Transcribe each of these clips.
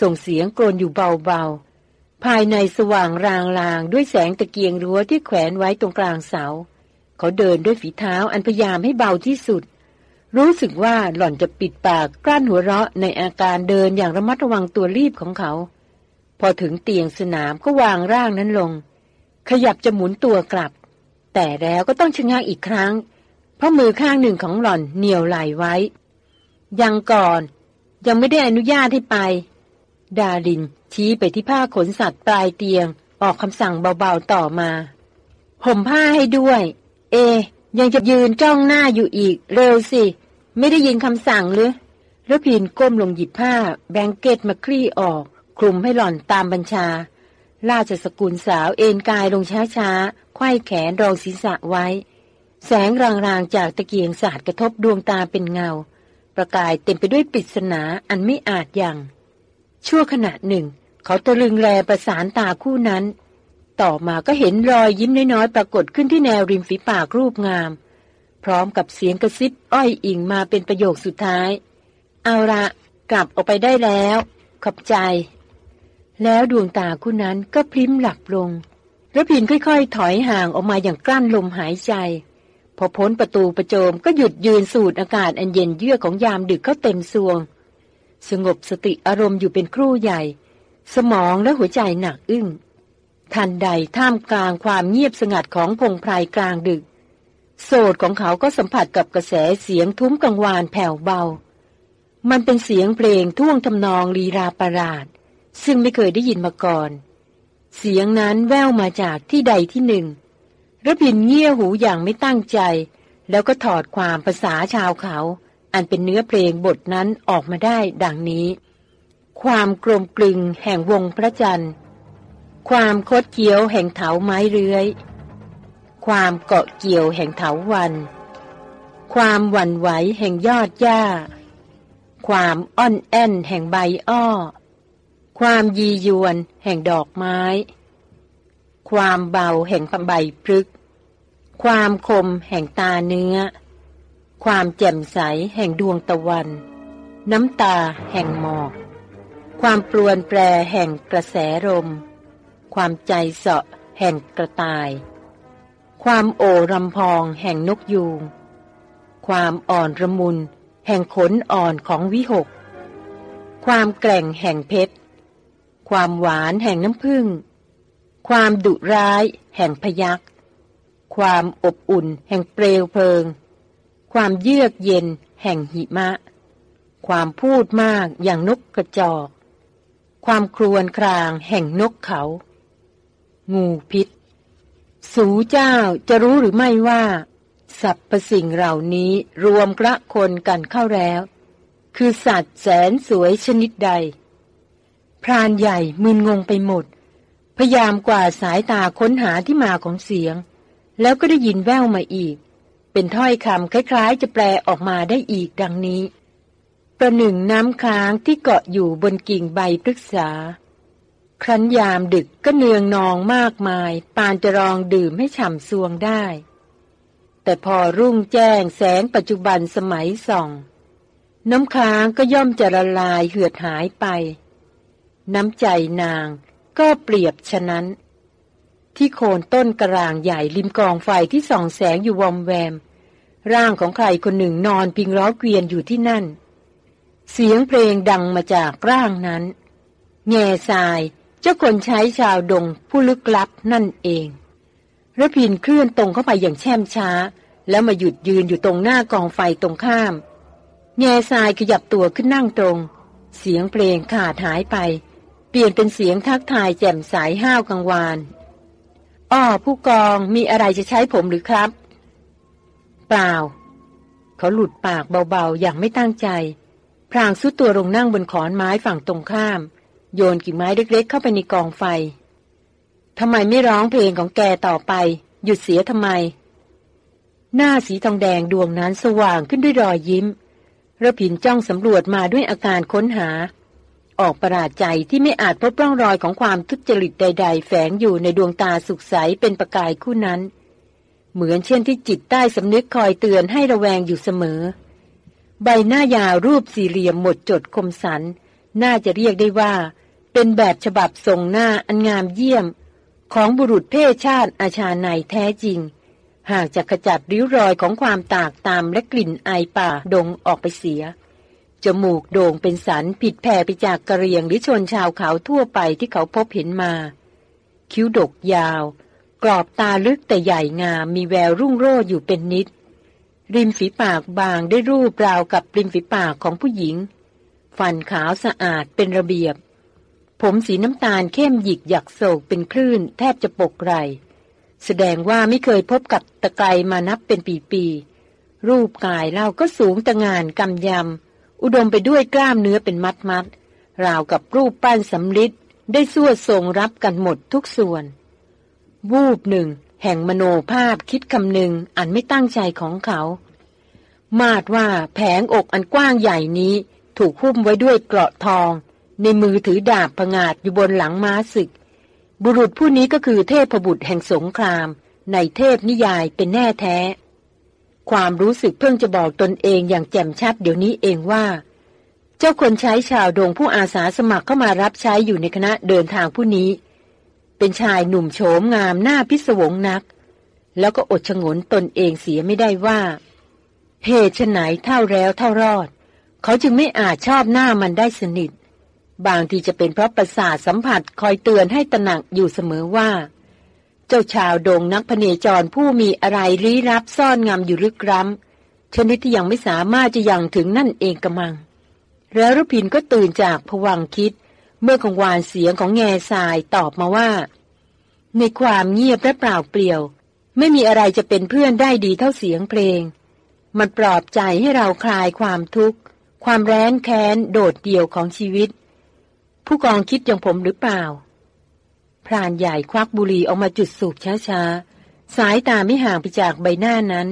ส่งเสียงกรนอยู่เบาๆ ภายในสว่างรางๆด้วยแสงตะเกียงรั้วที่แขวนไว้ตรงกลางเสา เขาเดินด้วยฝีเท้าอันพยายามให้เบาที่สุด รู้สึกว่าหล่อนจะปิดปากกลั้นหัวเราะในอาการเดินอย่างระมัดระวังตัวรีบของเขา พอถึงเตียงสนามก็วางร่างนั้นลง ขยับจะหมุนตัวกลับ แต่แล้วก็ต้องชะงักอีกครั้ง เพราะมือข้างหนึ่งของหล่อนเหนียวไหลไว้ ยังก่อนยังไม่ได้อนุญาตให้ไป ดาลิน ชี้ไปที่ผ้าขนสัตว์ปลายเตียง ออกคำสั่งเบาๆต่อมาห่มผ้าให้ด้วย เอ ยังจะยืนจ้องหน้าอยู่อีก เร็วสิ ไม่ได้ยินคำสั่งหรือระพินก้มลงหยิบผ้า แบงเกตมาคลี่ออก คลุมให้หล่อนตามบัญชา ราชสกุลสาวเอนกายลงช้าๆไขว้แขนรองศีรษะไว้ แสงรางๆจากตะเกียงสาดกระทบดวงตาเป็นเงา ประกายเต็มไปด้วยปริศนาอันไม่อาจยัง ชั่วขณะหนึ่ง เขาตะลึงแลประสานตาคู่นั้น ต่อมาก็เห็นรอยยิ้มน้อยๆปรากฏขึ้นที่แนวริมฝีปากรูปงาม พร้อมกับเสียงกระซิบอ้อยอิงมาเป็นประโยคสุดท้าย เอาละกลับออกไปได้แล้ว ขอบใจ แล้วดวงตาคู่นั้นก็พริ้มหลับลงระพินค่อยๆ ถอยห่างออกมาอย่างกลั้นลมหายใจ พอพ้นประตูประโจมก็หยุดยืนสูดอากาศอันเย็นเยือกของยามดึกเข้าเต็มซวง สงบสติอารมณ์อยู่เป็นครู่ใหญ่ สมองและหัวใจหนักอึ้ง ทันใดท่ามกลางความเงียบสงัดของพงไพรกลางดึก โสดของเขาก็สัมผัสกับกระแสเสียงทุ้มกังวานแผ่วเบา มันเป็นเสียงเพลงท่วงทำนองลีราประหลาด ซึ่งไม่เคยได้ยินมาก่อน เสียงนั้นแว่วมาจากที่ใดที่หนึ่งระพินเงี่ยหูอย่างไม่ตั้งใจ แล้วก็ถอดความภาษาชาวเขา อันเป็นเนื้อเพลงบทนั้นออกมาได้ดังนี้ ความกลมกลึงแห่งวงพระจันทร์ ความคดเกี่ยวแห่งเถาไม้เรื้อย ความเกาะเกี่ยวแห่งเถาวัน ความหวั่นไหวแห่งยอดหญ้า ความอ่อนแอนแห่งใบอ้อ ความยียวนแห่งดอกไม้ ความเบาแห่งใบพฤกความคมแห่งตาเนื้อ ความแจ่มใสแห่งดวงตะวัน น้ำตาแห่งหมอก ความปลวนแปรแห่งกระแสลมความใจเสาะแห่งกระต่าย ความโอรำพองแห่งนกยูง ความอ่อนระมุนแห่งขนอ่อนของวิหก ความแกร่งแห่งเพชร ความหวานแห่งน้ำผึ้ง ความดุร้ายแห่งพยัก ความอบอุ่นแห่งเปลวเพลิง ความเยือกเย็นแห่งหิมะ ความพูดมากอย่างนกกระจอก ความครวนครางแห่งนกเขา งูพิษ สูเจ้าจะรู้หรือไม่ว่าสรรพสิ่งเหล่านี้รวมกระคนกันเข้าแล้ว คือสัตว์แสนสวยชนิดใด พรานใหญ่มึนงงไปหมด พยายามกว่าสายตาค้นหาที่มาของเสียง แล้วก็ได้ยินแว่วมาอีก เป็นถ้อยคำคล้ายๆ จะแปลออกมาได้อีกดังนี้ ประหนึ่งน้ำค้างที่เกาะอยู่บนกิ่งใบพฤกษา ครั้นยามดึกก็เนืองนองมากมาย ปานจะรองดื่มให้ฉ่ำซวงได้ แต่พอรุ่งแจ้งแสงปัจจุบันสมัยส่อง น้ำค้างก็ย่อมจะละลายเหือดหายไป น้ำใจนางก็เปรียบฉะนั้นที่โคนต้นกระรางใหญ่ริมกองไฟที่ส่องแสงอยู่วอมแวม ร่างของใครคนหนึ่งนอนพิงล้อเกวียนอยู่ที่นั่น เสียงเพลงดังมาจากร่างนั้น แง่ทรายเจ้าคนใช้ชาวดงผู้ลึกลับนั่นเองระพินเคลื่อนตรงเข้าไปอย่างแช่มช้า แล้วมาหยุดยืนอยู่ตรงหน้ากองไฟตรงข้าม แง่ทรายขยับตัวขึ้นนั่งตรง เสียงเพลงขาดหายไป เปลี่ยนเป็นเสียงทักทายแจ่มใสห้าวกังวานอ้อผู้กองมีอะไรจะใช้ผมหรือครับ เปล่า เขาหลุดปากเบาๆ อย่างไม่ตั้งใจ พรางซุดตัวลงนั่งบนขอนไม้ฝั่งตรงข้าม โยนกิ่งไม้เล็กๆ เข้าไปในกองไฟทำไมไม่ร้องเพลงของแกต่อไป หยุดเสียทำไม หน้าสีทองแดงดวงนั้นสว่างขึ้นด้วยรอยยิ้มระพินจ้องสำรวจมาด้วยอาการค้นหา ออกประหลาดใจที่ไม่อาจพบร่องรอยของความทุจริตใด ๆ แฝงอยู่ในดวงตาสุขใสเป็นประกายคู่นั้น เหมือนเช่นที่จิตใต้สำนึกคอยเตือนให้ระแวงอยู่เสมอ ใบหน้ายาวรูปสี่เหลี่ยมหมดจดคมสัน น่าจะเรียกได้ว่า เป็นแบบฉบับทรงหน้าอันงามเยี่ยม ของบุรุษเพศชาติอาชาในแท้จริง หากจะขจัดริ้วรอยของความตากตามและกลิ่นไอป่าดงออกไปเสีย จมูกโด่งเป็นสันผิดแผ่ไปจากกระเรียงหรือชนชาวเขาทั่วไปที่เขาพบเห็นมา คิ้วดกยาว กรอบตาลึกแต่ใหญ่งามมีแววรุ่งโรจน์อยู่เป็นนิด ริมฝีปากบางได้รูปราวกับริมฝีปากของผู้หญิง ฟันขาวสะอาดเป็นระเบียบ ผมสีน้ำตาลเข้มหยิกหยักโศกเป็นคลื่น แทบจะปกไร แสดงว่าไม่เคยพบกับตะไครมานับเป็นปีๆรูปกายเราก็สูงตะงานกำยำ อุดมไปด้วยกล้ามเนื้อเป็นมัดมัดราวกับรูปปั้นสำลิดได้ส่วทรงรับกันหมดทุกส่วน วูบหนึ่ง แห่งมโนภาพคิดคำหนึ่งอันไม่ตั้งใจของเขา มาดว่าแผงอกอันกว้างใหญ่นี้ ถูกหุ้มไว้ด้วยเกราะทอง ในมือถือดาบผงาดอยู่บนหลังม้าศึก บุรุษผู้นี้ก็คือเทพบุตรแห่งสงคราม ในเทพนิยายเป็นแน่แท้ ความรู้สึกเพิ่งจะบอกตนเองอย่างแจ่มชัดเดี๋ยวนี้เองว่าเจ้าคนใช้ชาวดงผู้อาสาสมัครเข้ามารับใช้อยู่ในคณะเดินทางผู้นี้ เป็นชายหนุ่มโฉมงามหน้าพิศวงนัก แล้วก็อดชงนตนเองเสียไม่ได้ว่า เหตุไฉนเท่าแล้วเท่ารอด เขาจึงไม่อาจชอบหน้ามันได้สนิท บางทีจะเป็นเพราะประสาทสัมผัสคอยเตือนให้ตระหนักอยู่เสมอว่า เจ้าชาวโดงนักพเนจรผู้มีอะไรลี้ลับซ่อนงำอยู่ลึกล้ำชนิดที่ยังไม่สามารถจะยังถึงนั่นเองกระมัง แล้วรพินก็ตื่นจากผวังคิด เมื่อของวานเสียงของแง่ทรายตอบมาว่า ในความเงียบและเปล่าเปลี่ยว ไม่มีอะไรจะเป็นเพื่อนได้ดีเท่าเสียงเพลง มันปลอบใจให้เราคลายความทุกข์ ความแร้นแค้นโดดเดี่ยวของชีวิต ผู้กองคิดอย่างผมหรือเปล่า พรานใหญ่ควักบุหรี่ออกมาจุดสูบช้าๆ สายตาไม่ห่างไปจากใบหน้านั้น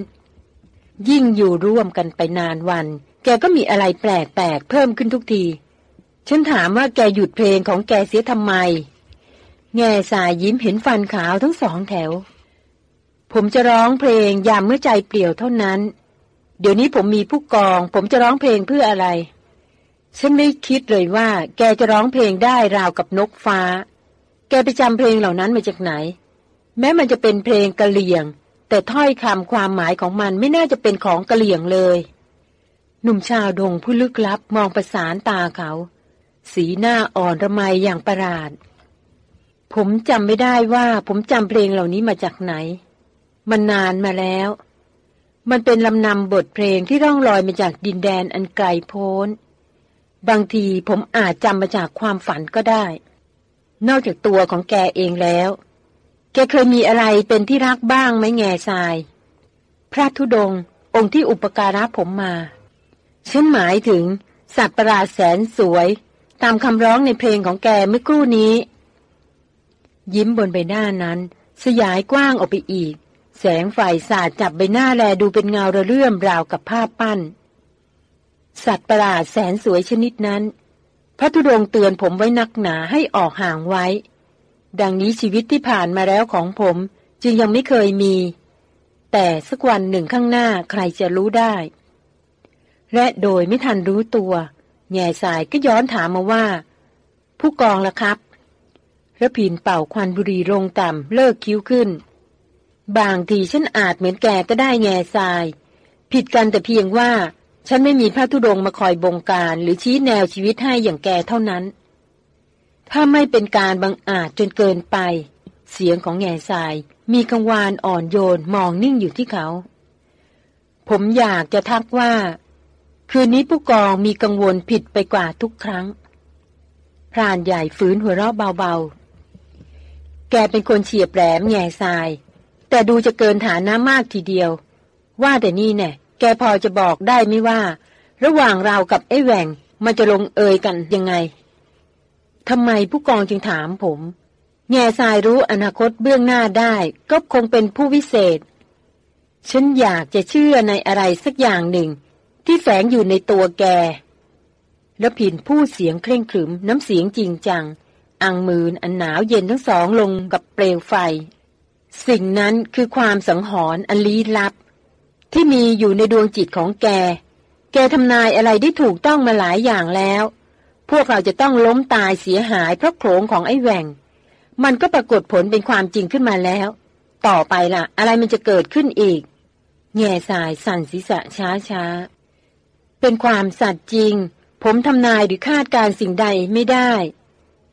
ยิ่งอยู่ร่วมกันไปนานวัน แกก็มีอะไรแปลกๆเพิ่มขึ้นทุกที ฉันถามว่าแกหยุดเพลงของแกเสียทำไม แง่สายยิ้มเห็นฟันขาวทั้งสองแถว ผมจะร้องเพลงยามเมื่อใจเปลี่ยวเท่านั้น เดี๋ยวนี้ผมมีผู้กอง ผมจะร้องเพลงเพื่ออะไร ฉันไม่คิดเลยว่า แกจะร้องเพลงได้ราวกับนกฟ้า แกไปจำเพลงเหล่านั้นมาจากไหน แม้มันจะเป็นเพลงกะเหลี่ยง แต่ถ้อยคำความหมายของมันไม่น่าจะเป็นของกะเหลี่ยงเลย หนุ่มชาวดงผู้ลึกลับมองประสานตาเขา สีหน้าอ่อนระไมอย่างประหลาด ผมจำไม่ได้ว่าผมจำเพลงเหล่านี้มาจากไหน มันนานมาแล้ว มันเป็นลำนำบทเพลงที่ร่องลอยมาจากดินแดนอันไกลโพ้น บางทีผมอาจจำมาจากความฝันก็ได้ นอกจากตัวของแกเองแล้ว แกเคยมีอะไรเป็นที่รักบ้างไหมแง่ทราย พระธุดงองค์ที่อุปการะผมมาฉันหมายถึงสัตว์ประหลาดแสนสวย ตามคำร้องในเพลงของแกเมื่อครู่นี้ ยิ้มบนใบหน้านั้น สยายกว้างออกไปอีก แสงไฟสาดจับใบหน้าแลดูเป็นเงาระเลื่อมราวกับภาพปั้น สัตว์ประหลาดแสนสวยชนิดนั้น พระธุดงเตือนผมไว้นักหนาให้ออกห่างไว้ ดังนี้ชีวิตที่ผ่านมาแล้วของผมจึงยังไม่เคยมี แต่สักวันหนึ่งข้างหน้าใครจะรู้ได้ และโดยไม่ทันรู้ตัว แง่สายก็ย้อนถามมาว่า ผู้กองล่ะครับระพินเป่าควันบุรีลงต่ำเลิกคิ้วขึ้น บางทีฉันอาจเหมือนแกก็ได้แง่ทราย ผิดกันแต่เพียงว่า ฉันไม่มีพระธุดงมาคอยบงการหรือชี้แนวชีวิตให้อย่างแกเท่านั้น ถ้าไม่เป็นการบังอาจจนเกินไป เสียงของแง่ทราย มีกังวานอ่อนโยนมองนิ่งอยู่ที่เขา ผมอยากจะทักว่า คืนนี้ผู้กองมีกังวลผิดไปกว่าทุกครั้ง พรานใหญ่ฝืนหัวเราะเบาๆ แกเป็นคนเฉียบแหลมแง่ทราย แต่ดูจะเกินฐานะมากทีเดียว ว่าแต่นี่แน่แกพอจะบอกได้ไหมว่า ระหว่างเรากับไอ้แหว่งมันจะลงเอยกันยังไงทำไมผู้กองจึงถามผม แง่ทรายรู้อนาคตเบื้องหน้าได้ ก็คงเป็นผู้วิเศษ ฉันอยากจะเชื่อในอะไรสักอย่างหนึ่ง ที่แฝงอยู่ในตัวแก แล้วผินพูดเสียงเคร่งขรึมน้ำเสียงจริงจัง อังมืนอันหนาวเย็นทั้งสองลงกับเปลวไฟ สิ่งนั้นคือความสังหรณ์อันลี้ลับ ที่มีอยู่ในดวงจิตของแก แกทำนายอะไรได้ถูกต้องมาหลายอย่างแล้ว พวกเราจะต้องล้มตายเสียหายเพราะโขงของไอ้แหวงมันก็ปรากฏผลเป็นความจริงขึ้นมาแล้ว ต่อไปล่ะ อะไรมันจะเกิดขึ้นอีก แง่สายสั่นศีรษะช้าช้า เป็นความสัตย์จริง ผมทำนายหรือคาดการสิ่งใดไม่ได้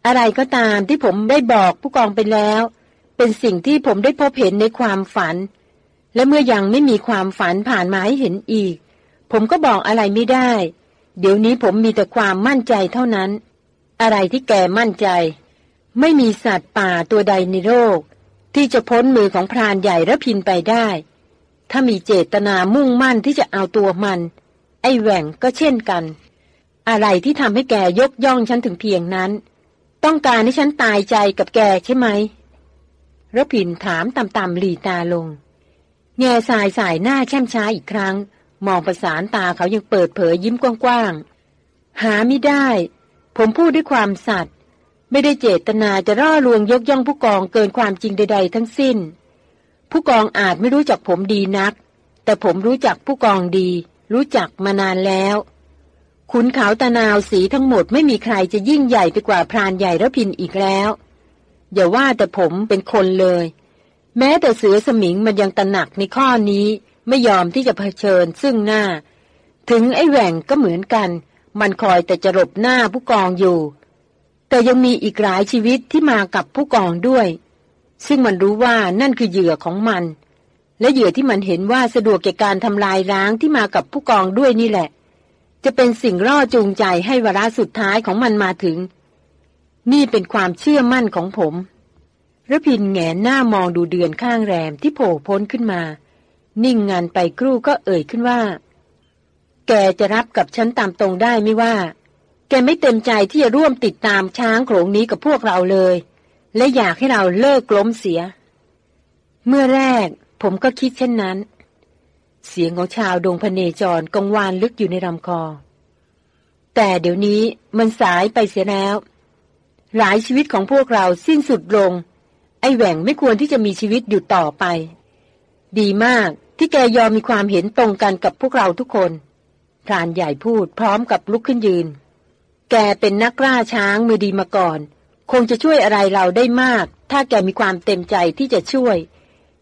อะไรก็ตามที่ผมได้บอกผู้กองไปแล้ว เป็นสิ่งที่ผมได้พบเห็นในความฝัน และเมื่อยังไม่มีความฝันผ่านมาให้เห็นอีก ผมก็บอกอะไรไม่ได้ เดี๋ยวนี้ผมมีแต่ความมั่นใจเท่านั้น อะไรที่แกมั่นใจ ไม่มีสัตว์ป่าตัวใดในโลกที่จะพ้นมือของพรานใหญ่ระพินไปได้ ถ้ามีเจตนามุ่งมั่นที่จะเอาตัวมัน ไอ้แหว่งก็เช่นกัน อะไรที่ทำให้แกยกย่องฉันถึงเพียงนั้น ต้องการให้ฉันตายใจกับแกใช่ไหมระพินถามต่ำๆหลีตาลง แง่สายสายหน้าแช่มช้าอีกครั้ง มองประสานตาเขายังเปิดเผยยิ้มกว้างๆ หาไม่ได้ ผมพูดด้วยความสัตย์ไม่ได้เจตนาจะร่อลวงยกย่องผู้กองเกินความจริงใด ๆ ทั้งสิ้น ผู้กองอาจไม่รู้จักผมดีนัก แต่ผมรู้จักผู้กองดี รู้จักมานานแล้ว ขุนเขาตะนาวสีทั้งหมดไม่มีใครจะยิ่งใหญ่ไปกว่าพรานใหญ่ระพินอีกแล้ว อย่าว่าแต่ผมเป็นคนเลย แม้แต่เสือสมิงมันยังตระหนักในข้อนี้ไม่ยอมที่จะเผชิญซึ่งหน้า ถึงไอ้แหว่งก็เหมือนกัน มันคอยแต่จะหลบหน้าผู้กองอยู่ แต่ยังมีอีกหลายชีวิตที่มากับผู้กองด้วย ซึ่งมันรู้ว่านั่นคือเหยื่อของมัน และเหยื่อที่มันเห็นว่าสะดวกแก่การทำลายร้างที่มากับผู้กองด้วยนี่แหละ จะเป็นสิ่งร่อจูงใจให้วาระสุดท้ายของมันมาถึง นี่เป็นความเชื่อมั่นของผมระพินแงนหน้ามองดูเดือนข้างแรมที่โผล่พ้นขึ้นมา นิ่งงานไปครู่ก็เอ่ยขึ้นว่า แกจะรับกับฉันตามตรงได้ไม่ว่า แกไม่เต็มใจที่จะร่วมติดตามช้างโขลงนี้กับพวกเราเลย และอยากให้เราเลิกล้มเสีย เมื่อแรก ผมก็คิดเช่นนั้น เสียงของชาวดงพเนจรกังวานลึกอยู่ในลำคอ แต่เดี๋ยวนี้มันสายไปเสียแล้ว หลายชีวิตของพวกเราสิ้นสุดลง ไอ้แหว่งไม่ควรที่จะมีชีวิตอยู่ต่อไป ดีมากที่แกยอมมีความเห็นตรงกันกับพวกเราทุกคนพรานใหญ่พูดพร้อมกับลุกขึ้นยืน แกเป็นนักล่าช้างมือดีมาก่อน คงจะช่วยอะไรเราได้มาก ถ้าแกมีความเต็มใจที่จะช่วย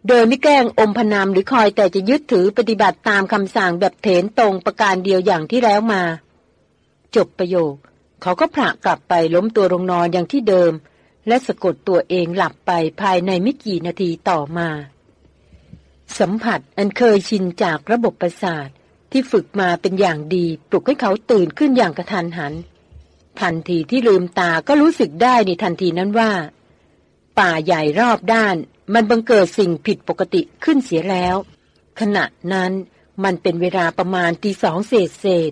โดยไม่แกล้งอมพนามหรือคอยแต่จะยึดถือปฏิบัติตามคำสั่งแบบเถนตรงประการเดียวอย่างที่แล้วมา จบประโยค เขาก็ผละกลับไปล้มตัวลงนอนอย่างที่เดิม และสะกดตัวเองหลับไปภายในไม่กี่นาทีต่อมา สัมผัสอันเคยชินจากระบบประสาทที่ฝึกมาเป็นอย่างดีปลุกให้เขาตื่นขึ้นอย่างกระทันหัน ทันทีที่ลืมตาก็รู้สึกได้ในทันทีนั้นว่า ป่าใหญ่รอบด้าน มันบังเกิดสิ่งผิดปกติขึ้นเสียแล้ว ขณะนั้นมันเป็นเวลาประมาณตีสองเศษเศษ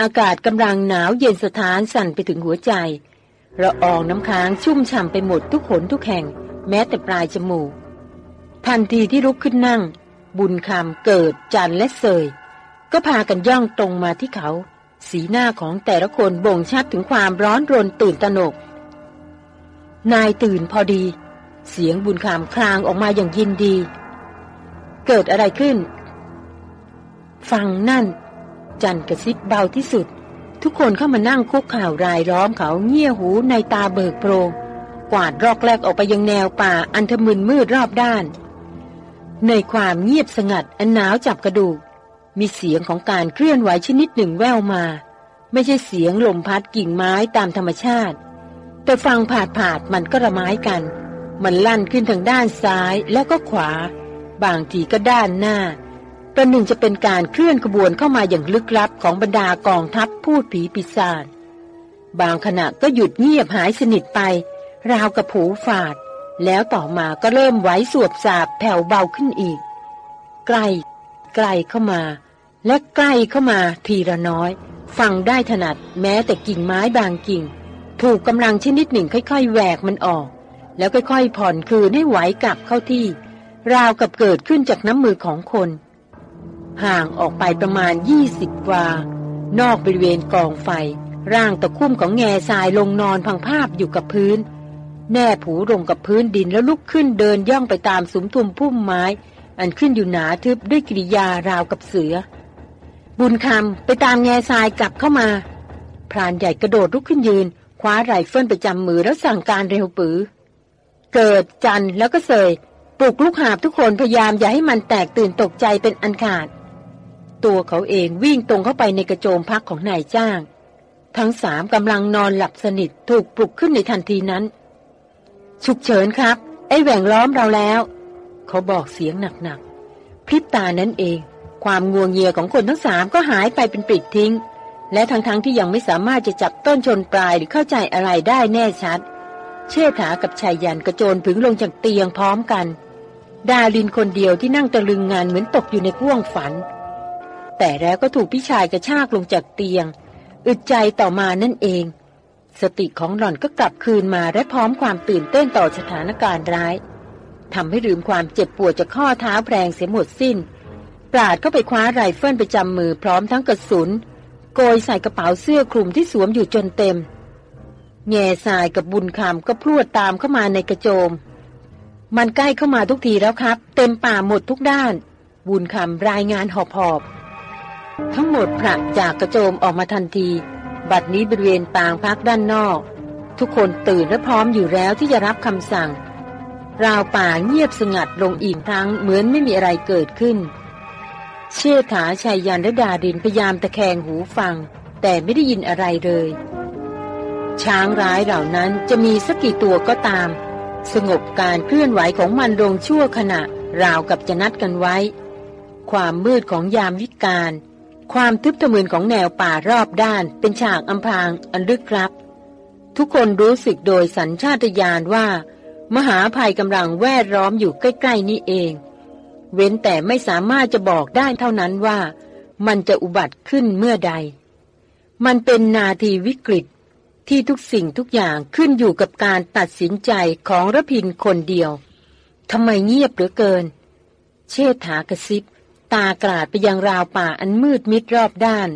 อากาศกำลังหนาวเย็นสถานสั่นไปถึงหัวใจระอองน้ำค้างชุ่มฉ่ำไปหมดทุกขนทุกแห่ง แม้แต่ปลายจมูก ทันทีที่ลุกขึ้นนั่ง บุญคำเกิดจันและเสย ก็พากันย่องตรงมาที่เขา สีหน้าของแต่ละคนบ่งชัดถึงความร้อนรนตื่นตระหนก นายตื่นพอดี เสียงบุญคามคลางออกมาอย่างยินดี เกิดอะไรขึ้น ฟังนั่น จันกระซิบเบาที่สุด ทุกคนเข้ามานั่งคุกข่าวรายล้อมเขาเงี่ยหูในตาเบิกโพรงกวาดรอกแรกออกไปยังแนวป่าอันทมึนมืดรอบด้าน ในความเงียบสงัดอันหนาวจับกระดูก มีเสียงของการเคลื่อนไหวชนิดหนึ่งแววมา ไม่ใช่เสียงลมพัดกิ่งไม้ตามธรรมชาติ แต่ฟังผาดผาดมันก็ระไม้กัน มันลั่นขึ้นทางด้านซ้ายแล้วก็ขวา บางทีก็ด้านหน้า ประหนึ่งจะเป็นการเคลื่อนขบวนเข้ามาอย่างลึกลับของบรรดากองทัพพูดผีปีศาจบางขณะก็หยุดเงียบหายสนิทไป ราวกับผูฝาด แล้วต่อมาก็เริ่มไหวสวบสาบแผ่วเบาขึ้นอีก ใกล้ใกล้เข้ามา และใกล้เข้ามาทีละน้อย ฟังได้ถนัดแม้แต่กิ่งไม้บางกิ่ง ถูกกำลังชนิดหนึ่งค่อยๆแหวกมันออก แล้วค่อยๆผ่อนคืนให้ไหวกลับเข้าที่ ราวกับเกิดขึ้นจากน้ำมือของคน ห่างออกไปประมาณยี่สิบวา นอกบริเวณกองไฟ ร่างตะคุ่มของแง่ทรายลงนอนพังภาพอยู่กับพื้น แน่ผูลงกับพื้นดินแล้วลุกขึ้นเดินย่องไปตามสุมทุมพุ่มไม้ อันขึ้นอยู่หนาทึบด้วยกิริยาราวกับเสือ บุญคำไปตามแง่ทรายกลับเข้ามาพรานใหญ่กระโดดลุกขึ้นยืน คว้าไรเฟิลปจำมือแล้วสั่งการเร็วปือ เกิดจันแล้วก็เสยปลุกลูกหาบทุกคนพยายามอย่าให้มันแตกตื่นตกใจเป็นอันขาด ตัวเขาเองวิ่งตรงเข้าไปในกระโจมพักของนายจ้าง ทั้งสามกำลังนอนหลับสนิทถูกปลุกขึ้นในทันทีนั้น ฉุกเฉินครับ ไอ้แหว่งล้อมเราแล้ว เขาบอกเสียงหนักๆพริบตานั้นเอง ความงวงเงียของคนทั้งสามก็หายไปเป็นปลิดทิ้ง และทั้งๆทที่ยังไม่สามารถจะจับต้นชนปลายหรือเข้าใจอะไรได้แน่ชัดเเชษฐากับชายยันกระโจนผึงลงจากเตียงพร้อมกัน ดาลินคนเดียวที่นั่งตะลึงงานเหมือนตกอยู่ในพ่วงฝัน แต่แล้วก็ถูกพี่ชายกระชากลงจากเตียง อึดใจต่อมานั่นเอง สติของหล่อนก็กลับคืนมาและพร้อมความตื่นเต้นต่อสถานการณ์ร้ายทำให้ลืมความเจ็บปวดจากข้อเท้าแพรงเสียหมดสิ้น ปราดก็ไปคว้าไรเฟิลไปจำมือพร้อมทั้งกระสุน โกยใส่กระเป๋าเสื้อคลุมที่สวมอยู่จนเต็ม แง่ทรายกับบุญคำก็พรวดตามเข้ามาในกระโจม มันใกล้เข้ามาทุกทีแล้วครับ เต็มป่าหมดทุกด้าน บุญคำรายงานหอบหอบทั้งหมดพระจากกระโจมออกมาทันที บัดนี้บริเวณปางพักด้านนอก ทุกคนตื่นและพร้อมอยู่แล้วที่จะรับคำสั่ง ราวป่าเงียบสงัดลงอีกครั้งเหมือนไม่มีอะไรเกิดขึ้น เชษฐาชายยันและดาดินพยายามตะแคงหูฟัง แต่ไม่ได้ยินอะไรเลย ช้างร้ายเหล่านั้นจะมีสักกี่ตัวก็ตาม สงบการเคลื่อนไหวของมันลงชั่วขณะ ราวกับจะนัดกันไว้ ความมืดของยามวิกาลความทึบทะมึนของแนวป่ารอบด้าน เป็นฉากอำพรางอันลึกลับ ทุกคนรู้สึกโดยสัญชาตญาณว่า มหาภัยกำลังแวดล้อมอยู่ใกล้ ๆ นี้เอง เว้นแต่ไม่สามารถจะบอกได้เท่านั้นว่า มันจะอุบัติขึ้นเมื่อใด มันเป็นนาทีวิกฤต ที่ทุกสิ่งทุกอย่างขึ้นอยู่กับการตัดสินใจของระพินคนเดียวทำไมเงียบเหลือเกิน เชษฐากระซิบ ตากราดไปยังราวป่าอันมืดมิดรอบด้าน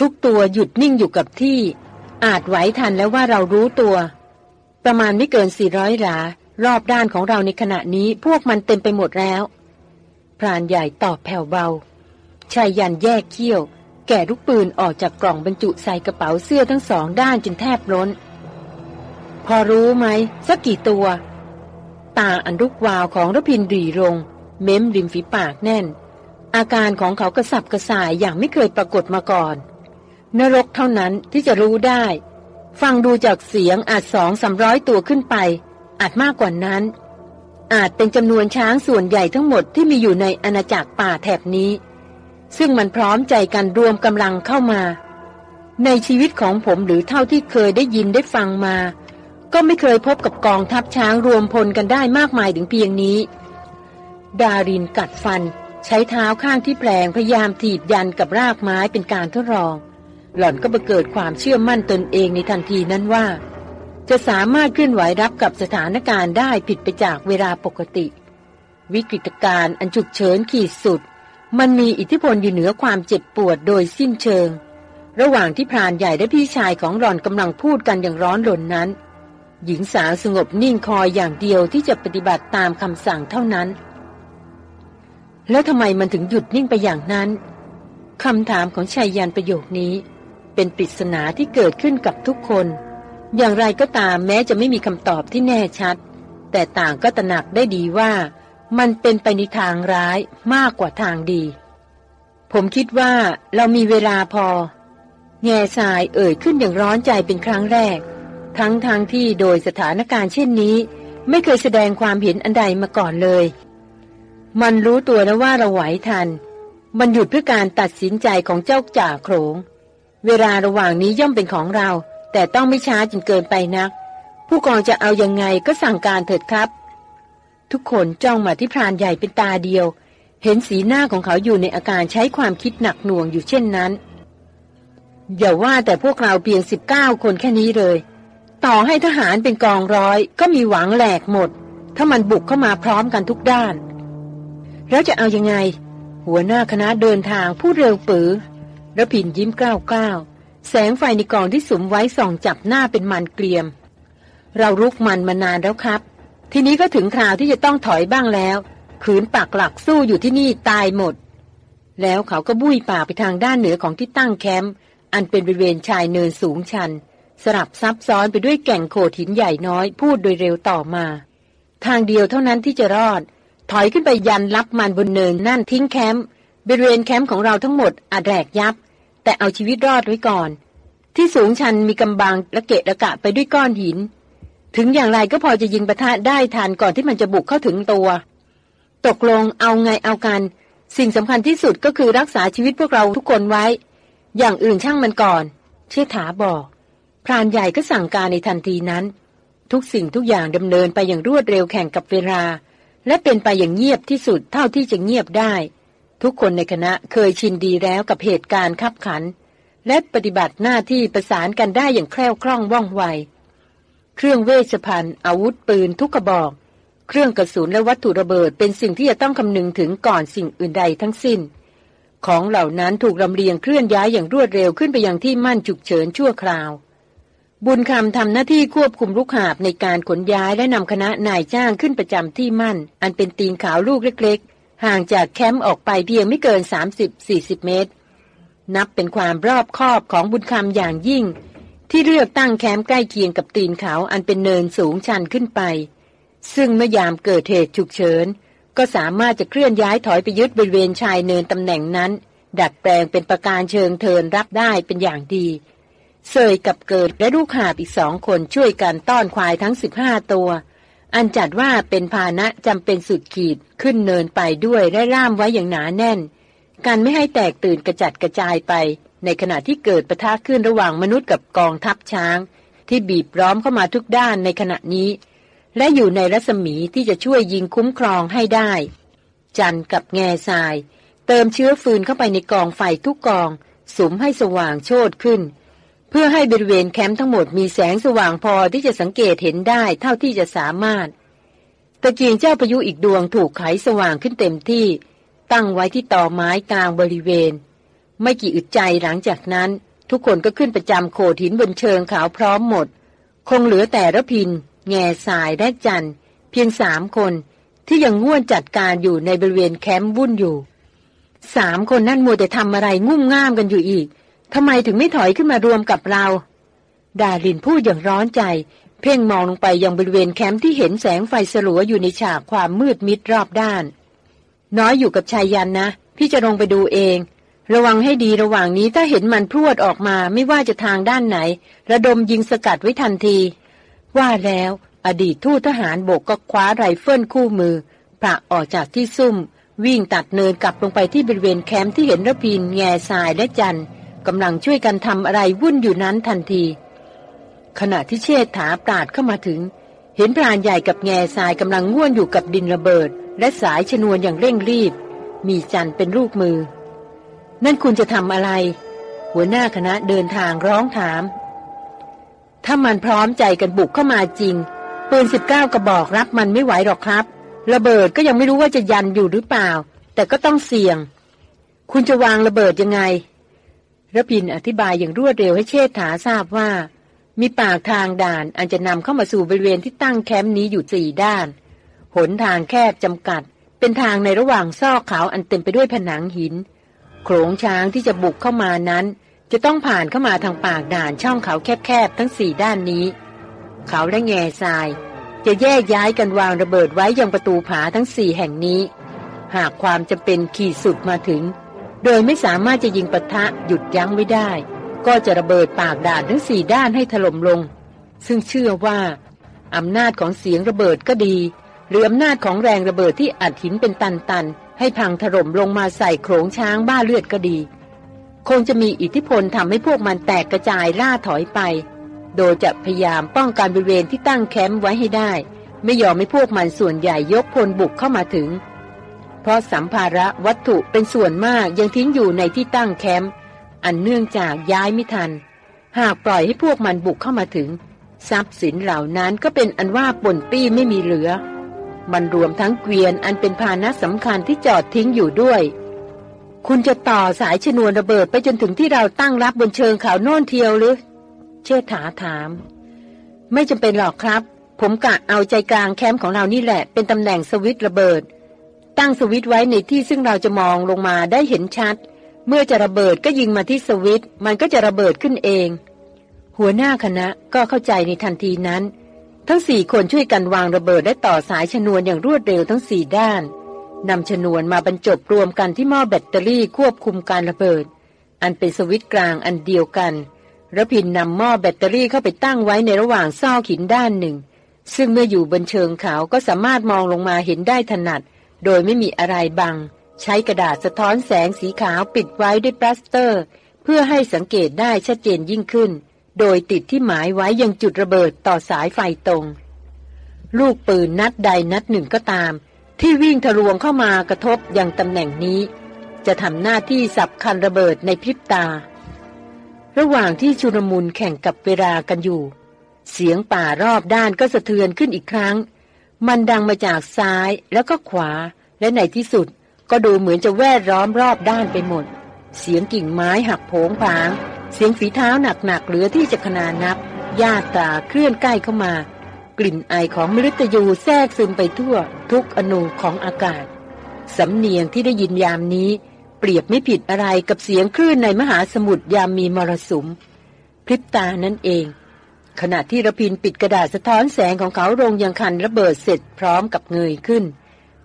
ทุกตัวหยุดนิ่งอยู่กับที่ อาจไหวทันแล้วว่าเรารู้ตัว ประมาณไม่เกินสี่ร้อยหลา รอบด้านของเราในขณะนี้พวกมันเต็มไปหมดแล้ว พรานใหญ่ตอบแผ่วเบาชายยันแยกเขี้ยว แก่ลูกปืนออกจากกล่องบรรจุใส่กระเป๋าเสื้อทั้งสองด้านจนแทบล้น พอรู้ไหมสักกี่ตัว ตาอันรุกวาวของรพินดีรง เม้มริมฝีปากแน่น อาการของเขากระสับกระส่ายอย่างไม่เคยปรากฏมาก่อน นรกเท่านั้นที่จะรู้ได้ ฟังดูจากเสียงอาจสองสามร้อยตัวขึ้นไป อาจมากกว่านั้น อาจเป็นจำนวนช้างส่วนใหญ่ทั้งหมดที่มีอยู่ในอาณาจักรป่าแถบนี้ ซึ่งมันพร้อมใจกันรวมกำลังเข้ามา ในชีวิตของผมหรือเท่าที่เคยได้ยินได้ฟังมา ก็ไม่เคยพบกับกองทัพช้างรวมพลกันได้มากมายถึงเพียงนี้ ดารินกัดฟัน ใช้เท้าข้างที่แปลงพยายามถีบยันกับรากไม้เป็นการทดลอง หล่อนก็ไปเกิดความเชื่อมั่นตนเองในทันทีนั้นว่า จะสามารถเคลื่อนไหวรับกับสถานการณ์ได้ผิดไปจากเวลาปกติ วิกฤตการณ์อันฉุกเฉินขีดสุด มันมีอิทธิพลอยู่เหนือความเจ็บปวดโดยสิ้นเชิง ระหว่างที่พรานใหญ่และพี่ชายของหล่อนกำลังพูดกันอย่างร้อนรนนั้น หญิงสาวสงบนิ่งคอยอย่างเดียวที่จะปฏิบัติตามคำสั่งเท่านั้น แล้วทำไมมันถึงหยุดนิ่งไปอย่างนั้นคำถามของชายยันประโยคนี้ เป็นปริศนาที่เกิดขึ้นกับทุกคน อย่างไรก็ตามแม้จะไม่มีคำตอบที่แน่ชัด แต่ต่างก็ตระหนักได้ดีว่า มันเป็นไปในทางร้ายมากกว่าทางดี ผมคิดว่าเรามีเวลาพอ แง่ทรายเอ่ยขึ้นอย่างร้อนใจเป็นครั้งแรก ทั้งทางที่โดยสถานการณ์เช่นนี้ ไม่เคยแสดงความเห็นอันใดมาก่อนเลย มันรู้ตัวแล้วว่าเราไหวทัน มันหยุดเพื่อการตัดสินใจของเจ้าจ่าโขง เวลาระหว่างนี้ย่อมเป็นของเรา แต่ต้องไม่ช้าจนเกินไปนัก ผู้กองจะเอายังไงก็สั่งการเถิดครับ ทุกคนจ้องมาที่พรานใหญ่เป็นตาเดียว เห็นสีหน้าของเขาอยู่ในอาการใช้ความคิดหนักหน่วงอยู่เช่นนั้น อย่าว่าแต่พวกเราเพียงสิบเก้าคนแค่นี้เลย ต่อให้ทหารเป็นกองร้อย ก็มีหวังแหลกหมด ถ้ามันบุกเข้ามาพร้อมกันทุกด้าน แล้วจะเอายังไง หัวหน้าคณะเดินทางพูดเร็วปือแล้วผินยิ้มกล้าวก้าแสงไฟในกองที่สุมไว้ส่องจับหน้าเป็นมันเกลียม เรารุกมันมานานแล้วครับ ทีนี้ก็ถึงคราวที่จะต้องถอยบ้างแล้ว ขืนปากหลักสู้อยู่ที่นี่ตายหมด แล้วเขาก็บุ้ยป่าไปทางด้านเหนือของที่ตั้งแคมป์อันเป็นบริเวณชายเนินสูงชัน สลับซับซ้อนไปด้วยแก่งโขดหินใหญ่น้อยพูดโดยเร็วต่อมา ทางเดียวเท่านั้นที่จะรอด ถอยขึ้นไปยันรับมันบนเนินนั่นทิ้งแคมป์บริเวณแคมป์ของเราทั้งหมดอาจแรกยับ แต่เอาชีวิตรอดไว้ก่อน ที่สูงชันมีกำบังและเกะระกะไปด้วยก้อนหิน ถึงอย่างไรก็พอจะยิงประทะได้ทันก่อนที่มันจะบุกเข้าถึงตัว ตกลงเอาไงเอากัน สิ่งสำคัญที่สุดก็คือรักษาชีวิตพวกเราทุกคนไว้ อย่างอื่นช่างมันก่อน เชษฐาบอก พรานใหญ่ก็สั่งการในทันทีนั้น ทุกสิ่งทุกอย่างดำเนินไปอย่างรวดเร็วแข่งกับเวลา และเป็นไปอย่างเงียบที่สุดเท่าที่จะเงียบได้ ทุกคนในคณะเคยชินดีแล้วกับเหตุการณ์ขับขัน และปฏิบัติหน้าที่ประสานกันได้อย่างแคล่วคล่องว่องไว เครื่องเวชภัณฑ์ อาวุธปืนทุกกระบอก เครื่องกระสุนและวัตถุระเบิดเป็นสิ่งที่จะต้องคำนึงถึงก่อนสิ่งอื่นใดทั้งสิ้น ของเหล่านั้นถูกลำเลียงเคลื่อนย้ายอย่างรวดเร็วขึ้นไปยังที่มั่นฉุกเฉินชั่วคราว บุญคำทำหน้าที่ควบคุมลูกหาบในการขนย้ายและนำคณะนายจ้างขึ้นประจำที่มั่น อันเป็นตีนเขาลูกเล็กๆ ห่างจากแคมป์ออกไปเพียงไม่เกิน 30-40 เมตร นับเป็นความรอบคอบของบุญคำอย่างยิ่ง ที่เลือกตั้งแคมป์ใกล้เคียงกับตีนเขาอันเป็นเนินสูงชันขึ้นไป ซึ่งเมื่อยามเกิดเหตุฉุกเฉิน ก็สามารถจะเคลื่อนย้ายถอยไปยึดบริเวณชายเนินตำแหน่งนั้น ดัดแปลงเป็นประการเชิงเทินรับได้เป็นอย่างดีเซยกับเกิดและลูกหาบอีกสองคนช่วยกันต้อนควายทั้ง 15 ตัว อันจัดว่าเป็นพานะจำเป็นสุดขีดขึ้นเนินไปด้วยและล่ามไว้อย่างหนาแน่น การไม่ให้แตกตื่นกระจัดกระจายไป ในขณะที่เกิดประทะขึ้นระหว่างมนุษย์กับกองทัพช้าง ที่บีบร้อมเข้ามาทุกด้านในขณะนี้ และอยู่ในรัศมีที่จะช่วยยิงคุ้มครองให้ได้ จันกับแง่ทราย เติมเชื้อฟืนเข้าไปในกองไฟทุกกอง สุมให้สว่างโชดขึ้น เพื่อให้บริเวณแคมป์ทั้งหมดมีแสงสว่างพอที่จะสังเกตเห็นได้เท่าที่จะสามารถตะเกียงเจ้าพายุอีกดวงถูกไขสว่างขึ้นเต็มที่ ตั้งไว้ที่ต่อไม้กลางบริเวณ ไม่กี่อึดใจหลังจากนั้น ทุกคนก็ขึ้นประจำโขดหินบนเชิงขาวพร้อมหมด คงเหลือแต่รพินทร์ แงซายและจันเพียงสามคนที่ยังง่วนจัดการอยู่ในบริเวณแคมป์วุ่นอยู่สามคนนั่นมัวแต่ทำอะไรงุ่มง่ามกันอยู่อีกทำไมถึงไม่ถอยขึ้นมารวมกับเรา ดารินพูดอย่างร้อนใจ เพ่งมองลงไปยังบริเวณแคมป์ที่เห็นแสงไฟสลัวอยู่ในฉากความมืดมิดรอบด้าน น้อยอยู่กับไชยยันต์นะ พี่จะลงไปดูเอง ระวังให้ดีระหว่างนี้ถ้าเห็นมันพรวดออกมาไม่ว่าจะทางด้านไหน ระดมยิงสกัดไว้ทันที ว่าแล้วอดีตทูตทหารบกก็คว้าไรเฟิลคู่มือผละออกจากที่ซุ่ม วิ่งตัดเนินกลับลงไปที่บริเวณแคมป์ที่เห็นรพินทร์แงซายและจันกำลังช่วยกันทำอะไรวุ่นอยู่นั้นทันที ขณะที่เชษฐาปราดเข้ามาถึง เห็นพรานใหญ่กับแง่ทรายกำลังง่วนอยู่กับดินระเบิด และสายชนวนอย่างเร่งรีบ มีจันเป็นลูกมือ นั่นคุณจะทำอะไร หัวหน้าคณะเดินทางร้องถาม ถ้ามันพร้อมใจกันบุกเข้ามาจริง ปืนสิบเก้ากระบอกรับมันไม่ไหวหรอกครับ ระเบิดก็ยังไม่รู้ว่าจะยันอยู่หรือเปล่า แต่ก็ต้องเสี่ยง คุณจะวางระเบิดยังไงระพินอธิบายอย่างรวดเร็วให้เชษฐาทราบว่า มีปากทางด่านอันจะนำเข้ามาสู่บริเวณที่ตั้งแคมป์นี้อยู่สี่ด้าน หนทางแคบจำกัด เป็นทางในระหว่างซอกเขาอันเต็มไปด้วยผนังหิน โขลงช้างที่จะบุกเข้ามานั้น จะต้องผ่านเข้ามาทางปากด่านช่องเขาแคบๆทั้งสี่ด้านนี้ เขาและแง่ทราย จะแยกย้ายกันวางระเบิดไว้ยังประตูผาทั้งสี่แห่งนี้ หากความจะเป็นขีดสุดมาถึง โดยไม่สามารถจะยิงปะทะหยุดยั้งไม่ได้ ก็จะระเบิดปากด่านทั้งสี่ด้านให้ถล่มลง ซึ่งเชื่อว่าอำนาจของเสียงระเบิดก็ดี หรืออำนาจของแรงระเบิดที่อัดหินเป็นตันๆให้พังถล่มลงมาใส่โขงช้างบ้าเลือดก็ดี คงจะมีอิทธิพลทำให้พวกมันแตกกระจายล่าถอยไป โดยจะพยายามป้องกันบริเวณที่ตั้งแคมป์ไว้ให้ได้ ไม่ยอมให้พวกมันส่วนใหญ่ยกพลบุกเข้ามาถึง เพราะสัมภาระวัตถุเป็นส่วนมากยังทิ้งอยู่ในที่ตั้งแคมป์อันเนื่องจากย้ายไม่ทัน หากปล่อยให้พวกมันบุกเข้ามาถึง ทรัพย์สินเหล่านั้นก็เป็นอันว่าปนปี้ไม่มีเหลือ มันรวมทั้งเกวียนอันเป็นพาหนะสำคัญที่จอดทิ้งอยู่ด้วย คุณจะต่อสายชนวนระเบิดไปจนถึงที่เราตั้งรับบนเชิงเขาโน่นเทียวหรือ เชิดถาถาม ไม่จำเป็นหรอกครับ ผมกะเอาใจกลางแคมป์ของเรานี่แหละ เป็นตำแหน่งสวิตระเบิด ตั้งสวิตไว้ในที่ซึ่งเราจะมองลงมาได้เห็นชัด เมื่อจะระเบิดก็ยิงมาที่สวิตมันก็จะระเบิดขึ้นเอง หัวหน้าคณะก็เข้าใจในทันทีนั้น ทั้งสี่คนช่วยกันวางระเบิดและต่อสายชนวนอย่างรวดเร็วทั้งสี่ด้านนำชนวนมาบรรจบรวมกันที่หม้อแบตเตอรี่ควบคุมการระเบิด อันเป็นสวิตกลางอันเดียวกันระพินนำหม้อแบตเตอรี่เข้าไปตั้งไว้ในระหว่างซอกหินด้านหนึ่ง ซึ่งเมื่ออยู่บนเชิงเขาก็สามารถมองลงมาเห็นได้ถนัด โดยไม่มีอะไรบัง ใช้กระดาษสะท้อนแสงสีขาวปิดไว้ด้วยปลาสเตอร์ เพื่อให้สังเกตได้ชัดเจนยิ่งขึ้น โดยติดที่หมายไว้ยังจุดระเบิดต่อสายไฟตรง ลูกปืนนัดใดนัดหนึ่งก็ตาม ที่วิ่งทะลวงเข้ามากระทบยังตำแหน่งนี้ จะทำหน้าที่สับคันระเบิดในพริบตา ระหว่างที่ชุรมุนแข่งกับเวลากันอยู่ เสียงป่ารอบด้านก็สะเทือนขึ้นอีกครั้ง มันดังมาจากซ้ายแล้วก็ขวาและในที่สุดก็ดูเหมือนจะแวดล้อมรอบด้านไปหมด เสียงกิ่งไม้หักโผงผาง เสียงฝีเท้าหนักๆเหลือที่จะขนานับญาตาเคลื่อนใกล้เข้ามา กลิ่นไอของมฤตยูแทรกซึมไปทั่ว ทุกอนูของอากาศ สำเนียงที่ได้ยินยามนี้ เปรียบไม่ผิดอะไรกับเสียงคลื่นในมหาสมุทรยามมีมรสุม พริบตานั่นเอง ขณะที่ระพินปิดกระดาษสะท้อนแสงของเขาลงยังคันระเบิดเสร็จพร้อมกับเงยขึ้น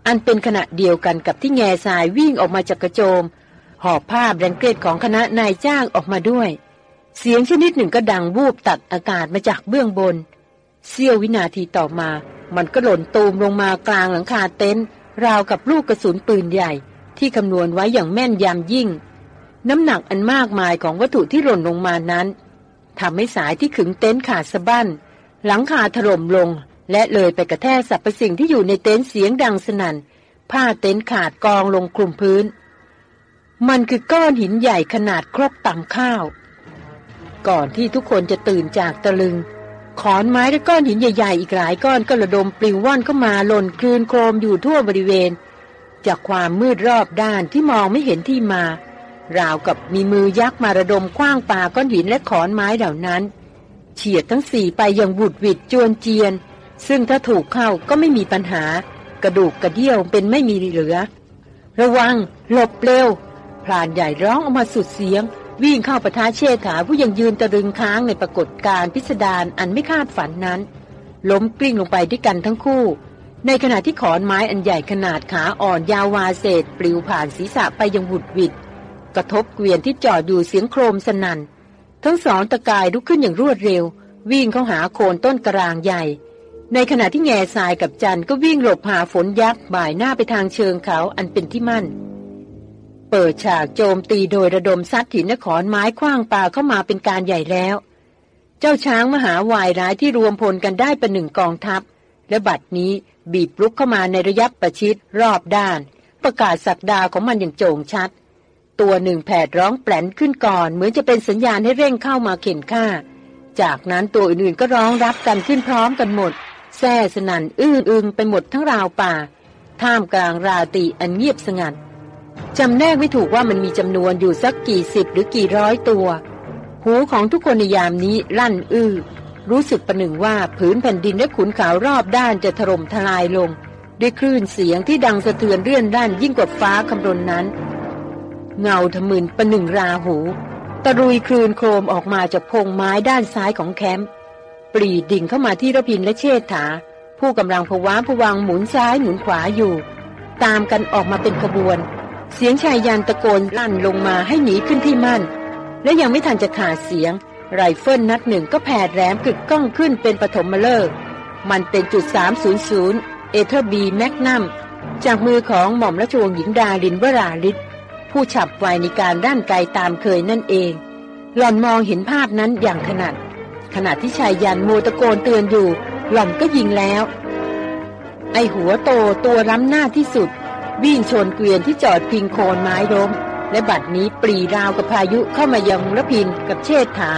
อันเป็นขณะเดียวกันกับที่แง่ทรายวิ่งออกมาจากกระโจม หอบภาพแรงเกรดของคณะนายจ้างออกมาด้วย เสียงชนิดหนึ่งก็ดังวูบตัดอากาศมาจากเบื้องบน เสี้ยววินาทีต่อมา มันก็หล่นตูมลงมากลางหลังคาเต็นท์ราวกับลูกกระสุนปืนใหญ่ ที่คำนวณไว้อย่างแม่นยำยิ่ง น้ำหนักอันมากมายของวัตถุที่หล่นลงมานั้นทำให้สายที่ขึงเต็นท์ขาดสะบั้น หลังคาถล่มลง และเลยไปกระแทกสรรพสิ่งที่อยู่ในเต็นท์เสียงดังสนัน่นผ้าเต็นท์ขาดกองลงคลุมพื้น มันคือก้อนหินใหญ่ขนาดครกต่ำข้าว ก่อนที่ทุกคนจะตื่นจากตะลึง ขอนไม้และก้อนหินใหญ่ๆ อีกหลายก้อนก็ระดมปลิวว่อนเข้ามาหล่นคลืนโครมอยู่ทั่วบริเวณ จากความมืดรอบด้านที่มองไม่เห็นที่มา ราวกับมีมือยักษ์มาระดมคว้างปาก้อนหินและขอนไม้เหล่านั้น เฉียดทั้งสี่ไปอย่างบุดวิดจวนเจียน ซึ่งถ้าถูกเข้าก็ไม่มีปัญหา กระดูกกระเดี่ยวเป็นไม่มีเหลือ ระวัง หลบเร็ว พรานใหญ่ร้องออกมาสุดเสียง วิ่งเข้าประท้าเชษฐาผู้ยังยืนตะลึงค้างในปรากฏการพิสดารอันไม่คาดฝันนั้น ล้มกลิ้งลงไปด้วยกันทั้งคู่ ในขณะที่ขอนไม้อันใหญ่ขนาดขาอ่อนยาววาเศษ ปลิวผ่านศีรษะไปยังหุดวิดกระทบเกวียนที่จอดอยู่เสียงโครมสนัน่นทั้งสองตะกายลุกขึ้นอย่างรวดเร็ว วิ่งเข้าหาโคนต้นกระรางใหญ่ ในขณะที่แง่ทรายกับจันก็วิ่งหลบหาฝนยักษ์บ่ายหน้าไปทางเชิงเขาอันเป็นที่มั่น เปิดฉากโจมตีโดยระดมซัดหินและขอนไม้คว้างปาเข้ามาเป็นการใหญ่แล้ว เจ้าช้างมหาวายร้ายที่รวมพลกันได้เป็นหนึ่งกองทัพ และบัดนี้บีบลุกเข้ามาในระยะประชิดรอบด้าน ประกาศสักดาของมันอย่างโจ่งชัด ตัวหนึ่งแผดร้องแปลนขึ้นก่อน เหมือนจะเป็นสัญญาณให้เร่งเข้ามาเข็นฆ่า จากนั้นตัวอื่นๆก็ร้องรับกันขึ้นพร้อมกันหมดแซ่สนันอื้ออึงไปหมดทั้งราวป่า ท่ามกลางราตีอันเงียบสงัด จำแนกไม่ถูกว่ามันมีจำนวนอยู่สักกี่สิบหรือกี่ร้อยตัว หูของทุกคนในยามนี้ลั่นอื้อรู้สึกประหนึ่งว่าผืนแผ่นดินและขุนเขารอบด้านจะถล่มทลายลง ด้วยคลื่นเสียงที่ดังสะเทือนเรื่อนด้านยิ่งกว่าฟ้าคำรนนั้น เงาทะมึนประหนึ่งราหู ตะรุยคลื่นโครมออกมาจากพงไม้ด้านซ้ายของแคมป์ปรีดิ่งเข้ามาที่ระพินและเชษฐา ผู้กำลังพวาพวังหมุนซ้ายหมุนขวาอยู่ ตามกันออกมาเป็นขบวน เสียงไชยยันต์ตะโกนลั่นลงมาให้หนีขึ้นที่มั่น และยังไม่ทันจะขาดเสียง ไรเฟิลนัดหนึ่งก็แผดแหลมกึกก้องขึ้นเป็นปฐมฤกษ์มันเป็นจุด 300 เวเธอร์บีแมกนัมจากมือของหม่อมราชวงศ์หญิงดารินวราฤทธิ์ผู้ฉับไวในการด้านไกตามเคยนั่นเอง หล่อนมองเห็นภาพนั้นอย่างถนัดขณะที่ไชยยันต์มัวตะโกนเตือนอยู่ หล่อนก็ยิงแล้ว ไอหัวโตตัวล้ำหน้าที่สุด วิ่งชนเกวียนที่จอดพิงโคนไม้ล้มและบัดนี้ปรีราวกับพายุเข้ามายังระพินกับเชษฐา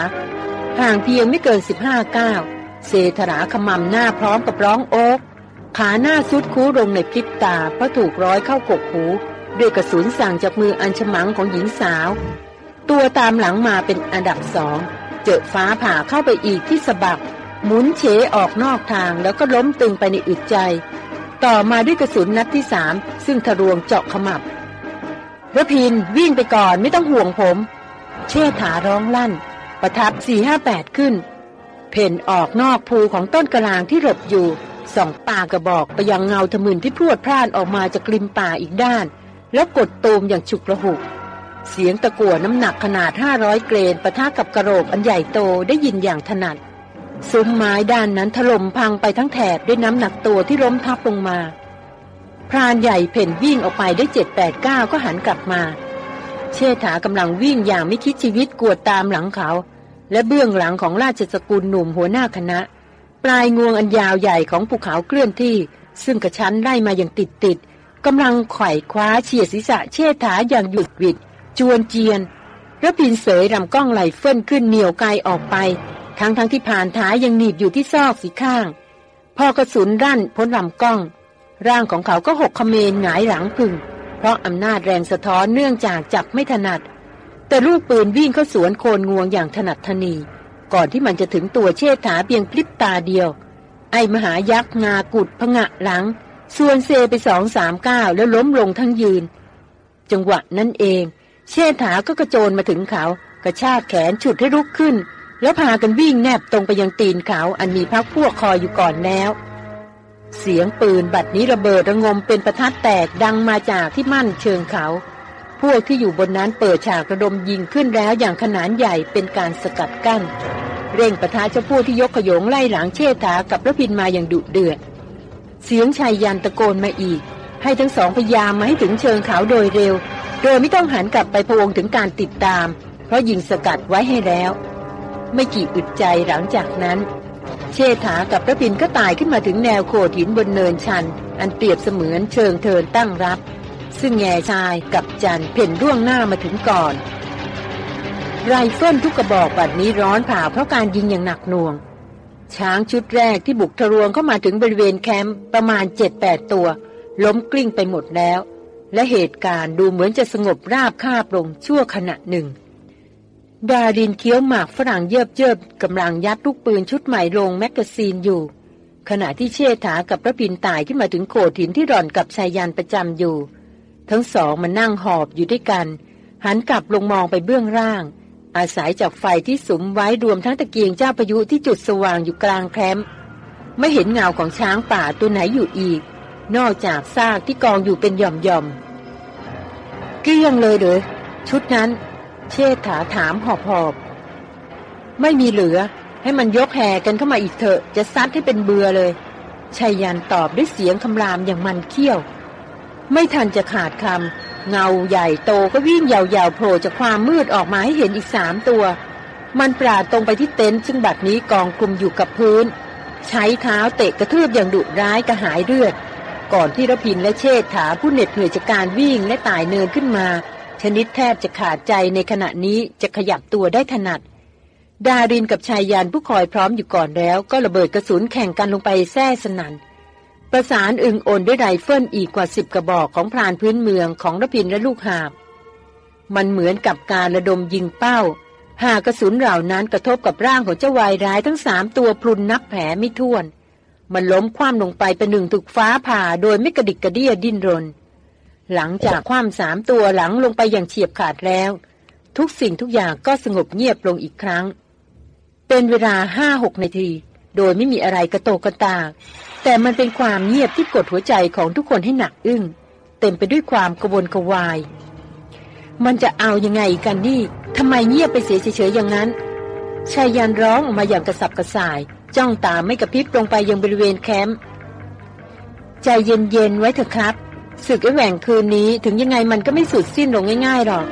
ห่างเพียงไม่เกินสิบห้าก้าวเศธราขมำหน้าพร้อมกับร้องโอ๊กขาหน้าสุดคูลงในพริบตาเพราะถูกร้อยเข้ากกหู ด้วยกระสุนสั่งจากมืออันฉมังของหญิงสาว ตัวตามหลังมาเป็นอันดับสอง เจอฟ้าผ่าเข้าไปอีกที่สะบักหมุนเฉออกนอกทางแล้วก็ล้มตึงไปในอึดใจ ต่อมาด้วยกระสุนนัดที่สามซึ่งทะลวงเจาะขมับระพินวิ่งไปก่อนไม่ต้องห่วงผม เชษฐาร้องลั่น ประทับสี่ห้าแปดขึ้น เพ่นออกนอกภูของต้นกระลางที่หลบอยู่ส่องปากระบอกไปยังเงาทะมึนที่พรวดพร่านออกมาจากกลิมป่าอีกด้าน แล้วกดตูมอย่างฉุกระหุก เสียงตะกั่วน้ำหนักขนาดห้าร้อยเกรนประทะกับกระโหลกอันใหญ่โตได้ยินอย่างถนัด ซุ้มไม้ด้านนั้นถล่มพังไปทั้งแถบด้วยน้ำหนักตัวที่ล้มทับลงมา พรานใหญ่เพ่นวิ่งออกไปได้เจ็ดแปดเก้าก็หันกลับมา เชษฐากำลังวิ่งอย่างไม่คิดชีวิตกวดตามหลังเขา และเบื้องหลังของราชสกุลหนุ่มหัวหน้าคณะ ปลายงวงอันยาวใหญ่ของภูเขาเคลื่อนที่ ซึ่งกระชั้นไล่มาอย่างติดติดกำลังไขว่คว้าเฉียดศีรษะเชษฐาอย่างหยุดวิดจวนเจียนระพินเสยลำกล้องไหลเฟิ่นขึ้นเหนียวไกลออกไป ทั้งทั้งที่ผ่านท้ายยังหนีบอยู่ที่ซอกสีข้าง พอกระสุนรั่นพ้นลำกล้อง ร่างของเขาก็หกขเมนหงายหลังพึ่ง เพราะอำนาจแรงสะท้อนเนื่องจากจับไม่ถนัด แต่ลูกปืนวิ่งเข้าสวนโคนงวงอย่างถนัดทนี ก่อนที่มันจะถึงตัวเชษฐาเพียงพลิบตาเดียว ไอ้มหายักษ์งากุดพงะหลัง ส่วนเซไปสองสามก้าวแล้วล้มลงทั้งยืน จังหวะนั้นเอง เชษฐาก็กระโจนมาถึงเขา กระชากแขนฉุดให้ลุกขึ้น แล้วพากันวิ่งแนบตรงไปยังตีนเขาอันมีพักพวกคอยอยู่ก่อนแล้ว เสียงปืนบัดนี้ระเบิดระงมเป็นประทัดแตกดังมาจากที่มั่นเชิงเขา พวกที่อยู่บนนั้นเปิดฉากระดมยิงขึ้นแล้วอย่างขนานใหญ่เป็นการสกัดกั้น เร่งประทะเจ้าพวกที่ยกขยงไล่หลังเชษฐากับระพินมาอย่างดุเดือดเสียงไชยยันต์ตะโกนมาอีก ให้ทั้งสองพยายามมาให้ถึงเชิงเขาโดยเร็ว โดยไม่ต้องหันกลับไปพะวงถึงการติดตาม เพราะยิงสกัดไว้ให้แล้ว ไม่กี่อึดใจหลังจากนั้น เชษฐากับรพินทร์ก็ไต่ขึ้นมาถึงแนวโขดหินบนเนินชัน อันเปรียบเสมือนเชิงเทินตั้งรับ ซึ่งแงซายกับจันเผ่นล่วงหน้ามาถึงก่อน ไรเฟิลทุกกระบอกบัดนี้ร้อนเผาเพราะการยิงอย่างหนักหน่วง ช้างชุดแรกที่บุกทะลวงเข้ามาถึงบริเวณแคมป์ประมาณเจ็ดแปดตัว ล้มกลิ้งไปหมดแล้ว และเหตุการณ์ดูเหมือนจะสงบราบคาบลงชั่วขณะหนึ่ง ดารินเคี้ยวหมากฝรั่งเยิบเยิบกำลังยัดลูกปืนชุดใหม่ลงแมกกาซีนอยู่ ขณะที่เชษฐากับรพินทร์ไต่ขึ้นมาถึงโขดหินที่หล่อนกับไชยยันต์ประจำอยู่ ทั้งสองมานั่งหอบอยู่ด้วยกัน หันกลับลงมองไปเบื้องล่าง อาศัยจากไฟที่สุมไว้รวมทั้งตะเกียงเจ้าพายุที่จุดสว่างอยู่กลางแคมป์ไม่เห็นเงาของช้างป่าตัวไหนอยู่อีก นอกจากซากที่กองอยู่เป็นหย่อมๆเกลี้ยงเลยเหรอชุดนั้น เชษฐาถามหอบหอบไม่มีเหลือ ให้มันยกแห่กันเข้ามาอีกเถอะ จะซัดให้เป็นเบือเลยชายันตอบด้วยเสียงคำรามอย่างมันเขี้ยว ไม่ทันจะขาดคำเงาใหญ่โตก็วิ่งยาวๆโผล่จากความมืดออกมาให้เห็นอีกสามตัว มันปราดตรงไปที่เต็นท์ซึ่งบัดนี้กองคลุมอยู่กับพื้น ใช้เท้าเตะกระทืบอย่างดุร้ายกระหายเลือด ก่อนที่ระพินและเชษฐาผู้เหน็ดเหนื่อยจากการวิ่งและตายเนินขึ้นมา ชนิดแทบจะขาดใจในขณะนี้จะขยับตัวได้ถนัด ดารินกับชายยันผู้คอยพร้อมอยู่ก่อนแล้ว ก็ระเบิดกระสุนแข่งกันลงไปแท้สนัน่นประสานอึงอลด้วยไรเฟิลอีกกว่าสิบกระบอกของพรานพื้นเมืองของรพินทร์และลูกหาบ มันเหมือนกับการระดมยิงเป้า หากกระสุนเหล่านั้นกระทบกับร่างของเจ้าวายร้ายทั้งสามตัวพรุนนับแผลไม่ถ้วน มันล้มคว่ำลงไปประหนึ่งถูกฟ้าผ่าโดยไม่กระดิกกระเดี้ยดิ้นรน หลังจากคว่ำสามตัวหลังลงไปอย่างเฉียบขาดแล้ว ทุกสิ่งทุกอย่างก็สงบเงียบลงอีกครั้ง เป็นเวลาห้าหกนาที โดยไม่มีอะไรกระโตกกระตาก แต่มันเป็นความเงียบที่กดหัวใจของทุกคนให้หนักอึ้ง เต็มไปด้วยความกระวนกระวาย มันจะเอายังไงกันนี่ทำไมเงียบไปเสียเฉยๆอย่างนั้นชายยันร้องออกมาอย่างกระสับกระส่าย จ้องตาไม่กระพริบลงไปยังบริเวณแคมป์ใจเย็นๆไว้เถอะครับ ศึกไอ้แหว่งคืนนี้ถึงยังไงมันก็ไม่สุดสิ้นลงง่ายๆหรอก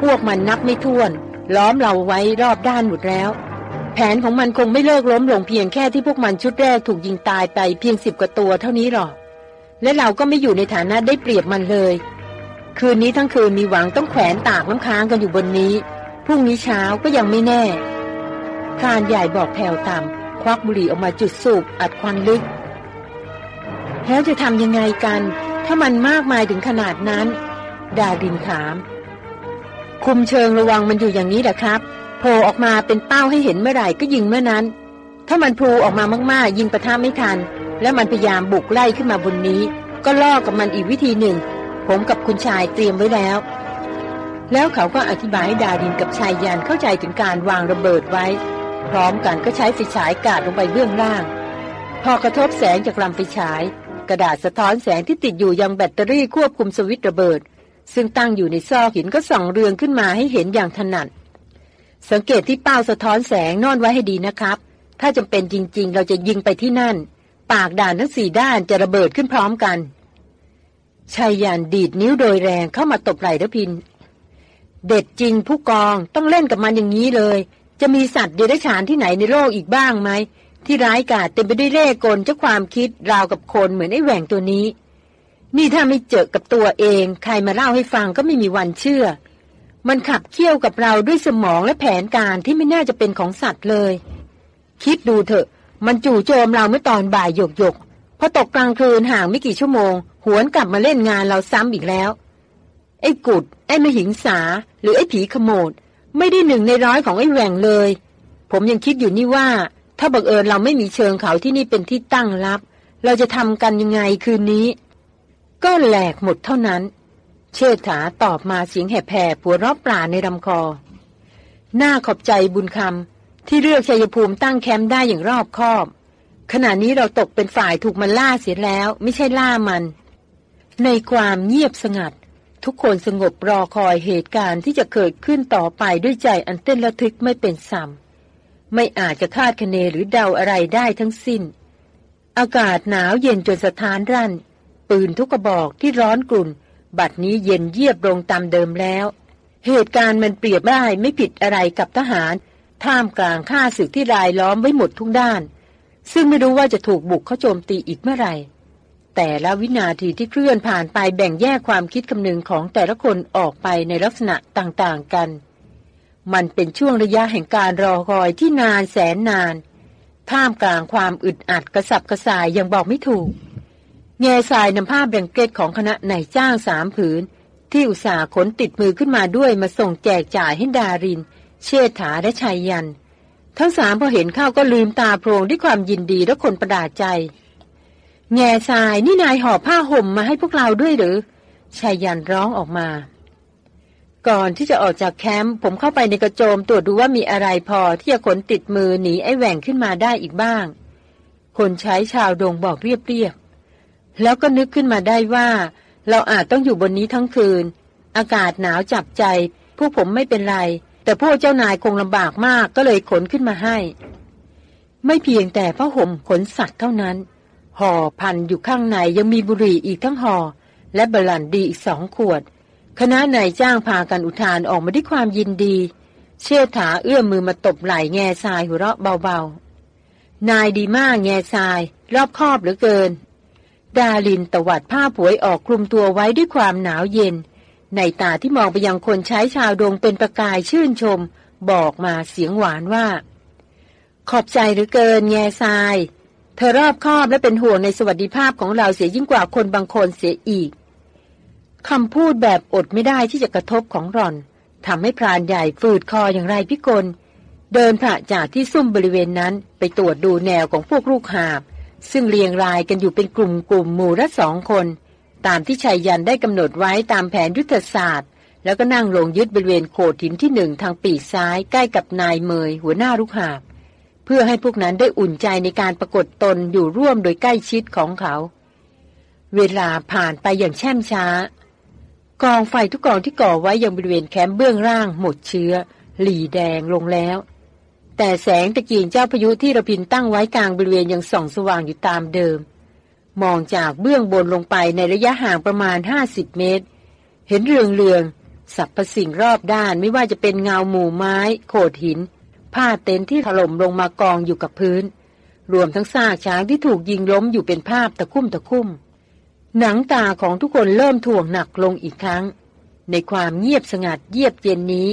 พวกมันนับไม่ถ้วน ล้อมเราไว้รอบด้านหมดแล้ว แผนของมันคงไม่เลิกล้มลงเพียงแค่ที่พวกมันชุดแรกถูกยิงตายไปเพียงสิบกว่าตัวเท่านี้หรอก และเราก็ไม่อยู่ในฐานะได้เปรียบมันเลย คืนนี้ทั้งคืนมีหวังต้องแขวนตากน้ำค้างกันอยู่บนนี้ พรุ่งนี้เช้าก็ยังไม่แน่คานใหญ่บอกแผ่วต่ำควักบุหรี่ออกมาจุดสูบอัดควันลึก แล้วจะทำยังไงกัน ถ้ามันมากมายถึงขนาดนั้น ดาดินถาม คุมเชิงระวังมันอยู่อย่างนี้แหละครับโผล่ออกมาเป็นเป้าให้เห็นเมื่อไหร่ก็ยิงเมื่อนั้น ถ้ามันพลูออกมามากๆ ยิงประท่าไม่ทัน แล้วมันพยายามบุกไล่ขึ้นมาบนนี้ ก็ล่อกับมันอีกวิธีหนึ่ง ผมกับคุณชายเตรียมไว้แล้ว แล้วเขาก็อธิบายให้ดารินกับชายยันเข้าใจถึงการวางระเบิดไว้ พร้อมกันก็ใช้ไฟฉายกาดลงไปเบื้องล่าง พอกระทบแสงจากลำไฟฉาย กระดาษสะท้อนแสงที่ติดอยู่ยังแบตเตอรี่ควบคุมสวิตช์ระเบิด ซึ่งตั้งอยู่ในซอกหินก็ส่องเรืองขึ้นมาให้เห็นอย่างถนัดสังเกตที่เป้าสะท้อนแสงนอนไว้ให้ดีนะครับ ถ้าจำเป็นจริง ๆ เราจะยิงไปที่นั่น ปากด่านทั้งสี่ด้านจะระเบิดขึ้นพร้อมกันชายยานดีดนิ้วโดยแรงเข้ามาตบไหล่ระพิน เด็ดจริงผู้กองต้องเล่นกับมันอย่างนี้เลย จะมีสัตว์เดรัจฉานที่ไหนในโลกอีกบ้างไหม ที่ร้ายกาจเต็มไปด้วยเล่กลเจ้าความคิดราวกับคนเหมือนไอ้แหว่งตัวนี้ นี่ถ้าไม่เจอกับตัวเอง ใครมาเล่าให้ฟังก็ไม่มีวันเชื่อ มันขับเคี่ยวกับเราด้วยสมองและแผนการที่ไม่น่าจะเป็นของสัตว์เลย คิดดูเถอะ มันจู่โจมเราเมื่อตอนบ่ายหยกหยกพอตกกลางคืนห่างไม่กี่ชั่วโมง หวนกลับมาเล่นงานเราซ้ำอีกแล้ว ไอ้กุด ไอ้มหิงสา หรือไอ้ผีขโมด ไม่ได้หนึ่งในร้อยของไอ้แหว่งเลย ผมยังคิดอยู่นี่ว่า ถ้าบังเอิญเราไม่มีเชิงเขาที่นี่เป็นที่ตั้งรับ เราจะทำกันยังไงคืนนี้ ก็แหลกหมดเท่านั้น เชิดถาตอบมาเสียงแหบแผ่ผัวรอบปลาในลำคอ หน้าขอบใจบุญคำที่เลือกชัยภูมิตั้งแคมป์ได้อย่างรอบคอบ ขณะนี้เราตกเป็นฝ่ายถูกมันล่าเสียแล้ว ไม่ใช่ล่ามัน ในความเงียบสงัด ทุกคนสงบรอคอยเหตุการณ์ที่จะเกิดขึ้นต่อไปด้วยใจอันเต้นระทึกไม่เป็นซ้ำ ไม่อาจจะคาดคะเนหรือเดาอะไรได้ทั้งสิ้น อากาศหนาวเย็นจนสะท้านรั่น ปืนทุกกระบอกที่ร้อนกลุ่น บัดนี้เย็นเยียบลงตามเดิมแล้ว เหตุการณ์มันเปรียบได้ไม่ผิดอะไรกับทหาร ท่ามกลางข้าศึกที่รายล้อมไว้หมดทุกด้าน ซึ่งไม่รู้ว่าจะถูกบุกเข้าโจมตีอีกเมื่อไหร่ แต่ละวินาทีที่เคลื่อนผ่านไปแบ่งแยกความคิดคำนึงของแต่ละคนออกไปในลักษณะต่างๆกัน มันเป็นช่วงระยะแห่งการรอคอยที่นานแสนนาน ท่ามกลางความอึดอัดกระสับกระส่ายยังบอกไม่ถูก แง่ทรายนำภาพแบ่งเกตของคณะนายจ้างสามผืน ที่อุตสาห์ขนติดมือขึ้นมาด้วยมาส่งแจกจ่ายให้ดาริน เชษฐาและชัยยัน ทั้งสามพอเห็นเข้าก็ลืมตาโพลงด้วยความยินดีและคนประดาใจ แง่ทรายนี่นายห่อผ้าห่มมาให้พวกเราด้วยหรือชายยันร้องออกมา ก่อนที่จะออกจากแคมป์ผมเข้าไปในกระโจมตรวจดูว่ามีอะไรพอที่จะขนติดมือหนีไอ้แหว่งขึ้นมาได้อีกบ้าง คนใช้ชาวดงบอกเรียบๆแล้วก็นึกขึ้นมาได้ว่า เราอาจต้องอยู่บนนี้ทั้งคืน อากาศหนาวจับใจพวกผมไม่เป็นไร แต่พวกเจ้านายคงลำบากมากก็เลยขนขึ้นมาให้ ไม่เพียงแต่ผ้าห่มขนสัตว์เท่านั้น ห่อพันอยู่ข้างในยังมีบุหรี่อีกทั้งห่อและบลันดีอีกสองขวด คณะนายจ้างพากันอุทานออกมาด้วยความยินดี เชิดถาเอื้อมมือมาตบไหล่แง่ทรายหัวเราะเบาๆ นายดีมากแง่ทราย รอบคอบเหลือเกิน ดาลินตวัดผ้าผวยออกคลุมตัวไว้ด้วยความหนาวเย็น ในตาที่มองไปยังคนใช้ชาวดงเป็นประกายชื่นชม บอกมาเสียงหวานว่า ขอบใจหรือเกิน แง่ทราย เธอรอบคอบและเป็นห่วงในสวัสดิภาพของเราเสียยิ่งกว่าคนบางคนเสียอีก คำพูดแบบอดไม่ได้ที่จะกระทบของร่อนทำให้พรานใหญ่ฝืดคออย่างไรพิกล เดินผ่าจากที่ซุ่มบริเวณนั้นไปตรวจดูแนวของพวกลูกหาบ ซึ่งเรียงรายกันอยู่เป็นกลุ่มกลุ่มหมู่ละสองคน ตามที่ชายยันได้กำหนดไว้ตามแผนยุทธศาสตร์ แล้วก็นั่งลงยึดบริเวณโขดหินที่หนึ่งทางปีกซ้ายใกล้กับนายเมยหัวหน้าลูกหาบ เพื่อให้พวกนั้นได้อุ่นใจในการปรากฏตนอยู่ร่วมโดยใกล้ชิดของเขา เวลาผ่านไปอย่างแช่มช้า กองไฟทุกกองที่ก่อไว้ยังบริเวณแคมป์เบื้องล่างหมดเชื้อ หลีแดงลงแล้ว แต่แสงตะกียงเจ้าพายุที่ระพินตั้งไว้กลางบริเวณยังส่องสว่างอยู่ตามเดิม มองจากเบื้องบนลงไปในระยะห่างประมาณ 50 เมตร เห็นเรืองเรืองสับประสิ่งรอบด้านไม่ว่าจะเป็นเงาหมู่ไม้ โขดหิน ผ้าเต็นที่ถล่มลงมากองอยู่กับพื้น รวมทั้งซากช้างที่ถูกยิงล้มอยู่เป็นภาพตะคุ่มตะคุ่ม หนังตาของทุกคนเริ่มถ่วงหนักลงอีกครั้ง ในความเงียบสงัดเยียบเย็นนี้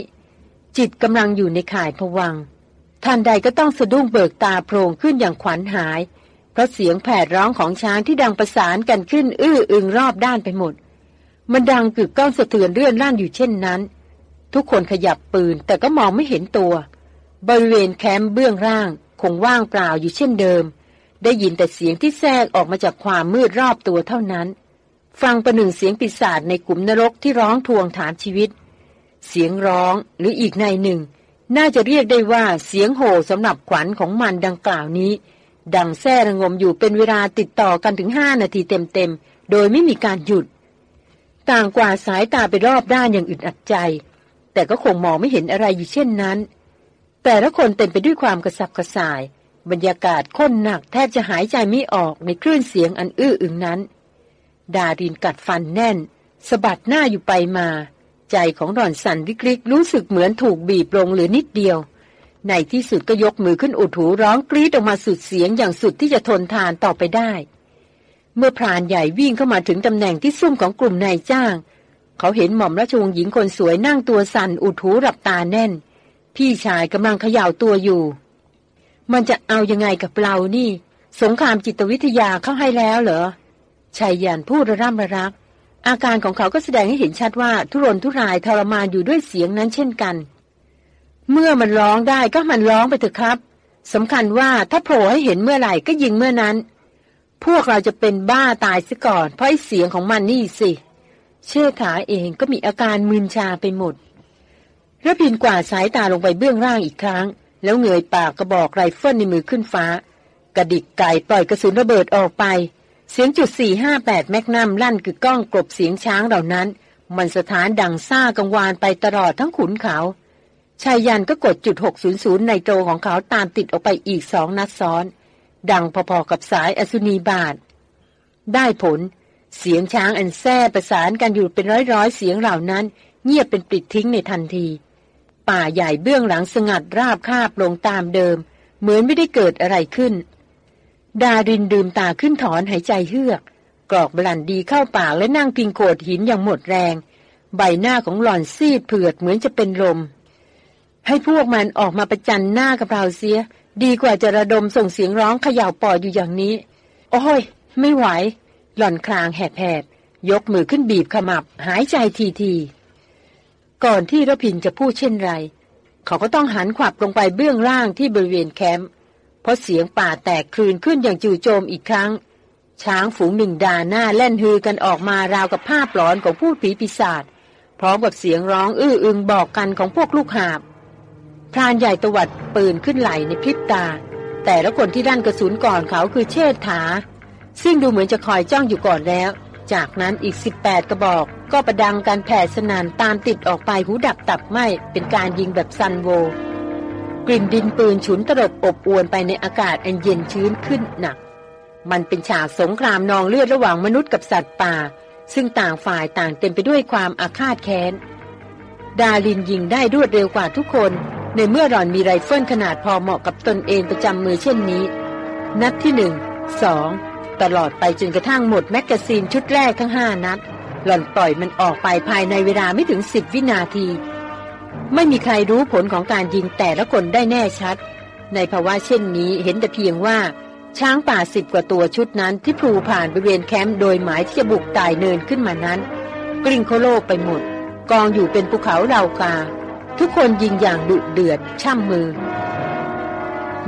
จิตกำลังอยู่ในข่ายผวังทันใดก็ต้องสะดุ้งเบิกตาโพลงขึ้นอย่างขวัญหาย เพราะเสียงแผดร้องของช้างที่ดังประสานกันขึ้น อื้ออึงรอบด้านไปหมด มันดังกึกก้องสะเทือนเรื่อนล่านอยู่เช่นนั้น ทุกคนขยับปืนแต่ก็มองไม่เห็นตัว บริเวณแคมป์เบื้องล่าง คงว่างเปล่าอยู่เช่นเดิม ได้ยินแต่เสียงที่แทรกออกมาจากความมืดรอบตัวเท่านั้น ฟังประหนึ่งเสียงปีศาจในกลุ่มนรกที่ร้องทวงถามชีวิต เสียงร้องหรืออีกในหนึ่ง น่าจะเรียกได้ว่าเสียงโห่สำหรับขวัญของมันดังกล่าวนี้ ดังแซ่ระงมอยู่เป็นเวลาติดต่อกันถึงห้านาทีเต็มๆ โดยไม่มีการหยุด ต่างกว่าสายตาไปรอบด้านอย่างอึดอัดใจ แต่ก็คงมองไม่เห็นอะไรอยู่เช่นนั้น แต่ละคนเต็มไปด้วยความกระสับกระส่าย บรรยากาศข้นหนักแทบจะหายใจไม่ออกในคลื่นเสียงอันอื้ออึงนั้น ดารินกัดฟันแน่นสะบัดหน้าอยู่ไปมา ใจของรอนสันวิกฤกรู้สึกเหมือนถูกบีบลงหรือนิดเดียว ในที่สุดก็ยกมือขึ้นอุดหูร้องกรีดออกมาสุดเสียงอย่างสุดที่จะทนทานต่อไปได้ เมื่อพรานใหญ่วิ่งเข้ามาถึงตำแหน่งที่ซุ่มของกลุ่มนายจ้าง เขาเห็นหม่อมราชวงศ์หญิงคนสวยนั่งตัวสั่นอุดหูหลับตาแน่น พี่ชายกำลังเขย่าตัวอยู่ มันจะเอายังไงกับเรานี่ สงครามจิตวิทยาเข้าให้แล้วเหรอชายยันพูดระร่ำระรัก อาการของเขาก็แสดงให้เห็นชัดว่าทุรนทุรายทรมานอยู่ด้วยเสียงนั้นเช่นกัน เมื่อมันร้องได้ก็มันร้องไปเถอะครับสำคัญว่าถ้าโผล่ให้เห็นเมื่อไหร่ก็ยิงเมื่อนั้น พวกเราจะเป็นบ้าตายซะก่อน เพราะไอ้เสียงของมันนี่สิ เชื่อขาเองก็มีอาการมึนชาไปหมดระพินกวาดสายตาลงไปเบื้องล่างอีกครั้ง แล้วเงยปากกระบอกไรเฟิลในมือขึ้นฟ้า กระดิกไกปล่อยกระสุนระเบิดออกไป เสียงจุด 458 แมกนัมลั่นครืนก้องกลบเสียงช้างเหล่านั้น มันสะท้านดังซ่ากังวานไปตลอดทั้งขุนเขา ไชยยันต์ก็กดจุด 600 ไนโตรของเขาตามติดออกไปอีกสองนัดซ้อน ดังพอๆกับสายอสุนีบาต ได้ผล เสียงช้างอันแซ่ประสานกันอยู่เป็นร้อยๆเสียงเหล่านั้น เงียบเป็นปิดทิ้งในทันที ป่าใหญ่เบื้องหลังสงัดราบคาบลงตามเดิม เหมือนไม่ได้เกิดอะไรขึ้น ดารินดื่มตาขึ้นถอนหายใจเฮือก กรอกบลันดีเข้าปากและนั่งพิงโขดหินอย่างหมดแรง ใบหน้าของหล่อนซีดเผือดเหมือนจะเป็นลม ให้พวกมันออกมาประจันหน้ากับเราเสีย ดีกว่าจะระดมส่งเสียงร้องเขย่าปอดอยู่อย่างนี้ โอ้ย ไม่ไหว หล่อนคลางแหบๆยกมือขึ้นบีบขมับ หายใจทีๆ ก่อนที่ระพินจะพูดเช่นไร เขาก็ต้องหันขวับลงไปเบื้องล่างที่บริเวณแคมป์เพราะเสียงป่าแตกคลืนขึ้นอย่างจู่โจมอีกครั้ง ช้างฝูงหนึ่งด่าหน้าเล่นฮือกันออกมาราวกับภาพหลอนของผู้ผีปีศาจพร้อมกับเสียงร้องอื้ออึงบอกกันของพวกลูกหาบพรานใหญ่ตวัดปืนขึ้นไหลในพริบตา แต่ละคนที่ด้านกระสุนก่อนเขาคือเชิดถาซึ่งดูเหมือนจะคอยจ้องอยู่ก่อนแล้ว จากนั้นอีก 18 กระบอก ก็ประดังการแผ่สนานตามติดออกไปหูดับตับไหมเป็นการยิงแบบซันโว กลิ่นดินปืนฉุนตลบอบอวนไปในอากาศอันเย็นชื้นขึ้นหนัก มันเป็นฉากสงครามนองเลือดระหว่างมนุษย์กับสัตว์ป่า ซึ่งต่างฝ่ายต่างเต็มไปด้วยความอาฆาตแค้น ดาลินยิงได้รวดเร็วกว่าทุกคน ในเมื่อหล่อนมีไรเฟิลขนาดพอเหมาะกับตนเองประจำมือเช่นนี้ นัดที่หนึ่งสอง ตลอดไปจนกระทั่งหมดแมกกาซีนชุดแรกทั้งห้านัด หล่อนปล่อยมันออกไปภายในเวลาไม่ถึงสิบวินาที ไม่มีใครรู้ผลของการยิงแต่ละคนได้แน่ชัด ในภาวะเช่นนี้เห็นแต่เพียงว่าช้างป่าสิบกว่าตัวชุดนั้นที่พรูผ่านบริเวณแคมป์โดยหมายที่จะบุกไต่เนินขึ้นมานั้น กลิ้งโค่โล่ไปหมด กองอยู่เป็นภูเขาเหล่ากา ทุกคนยิงอย่างดุเดือดฉ่ำมือ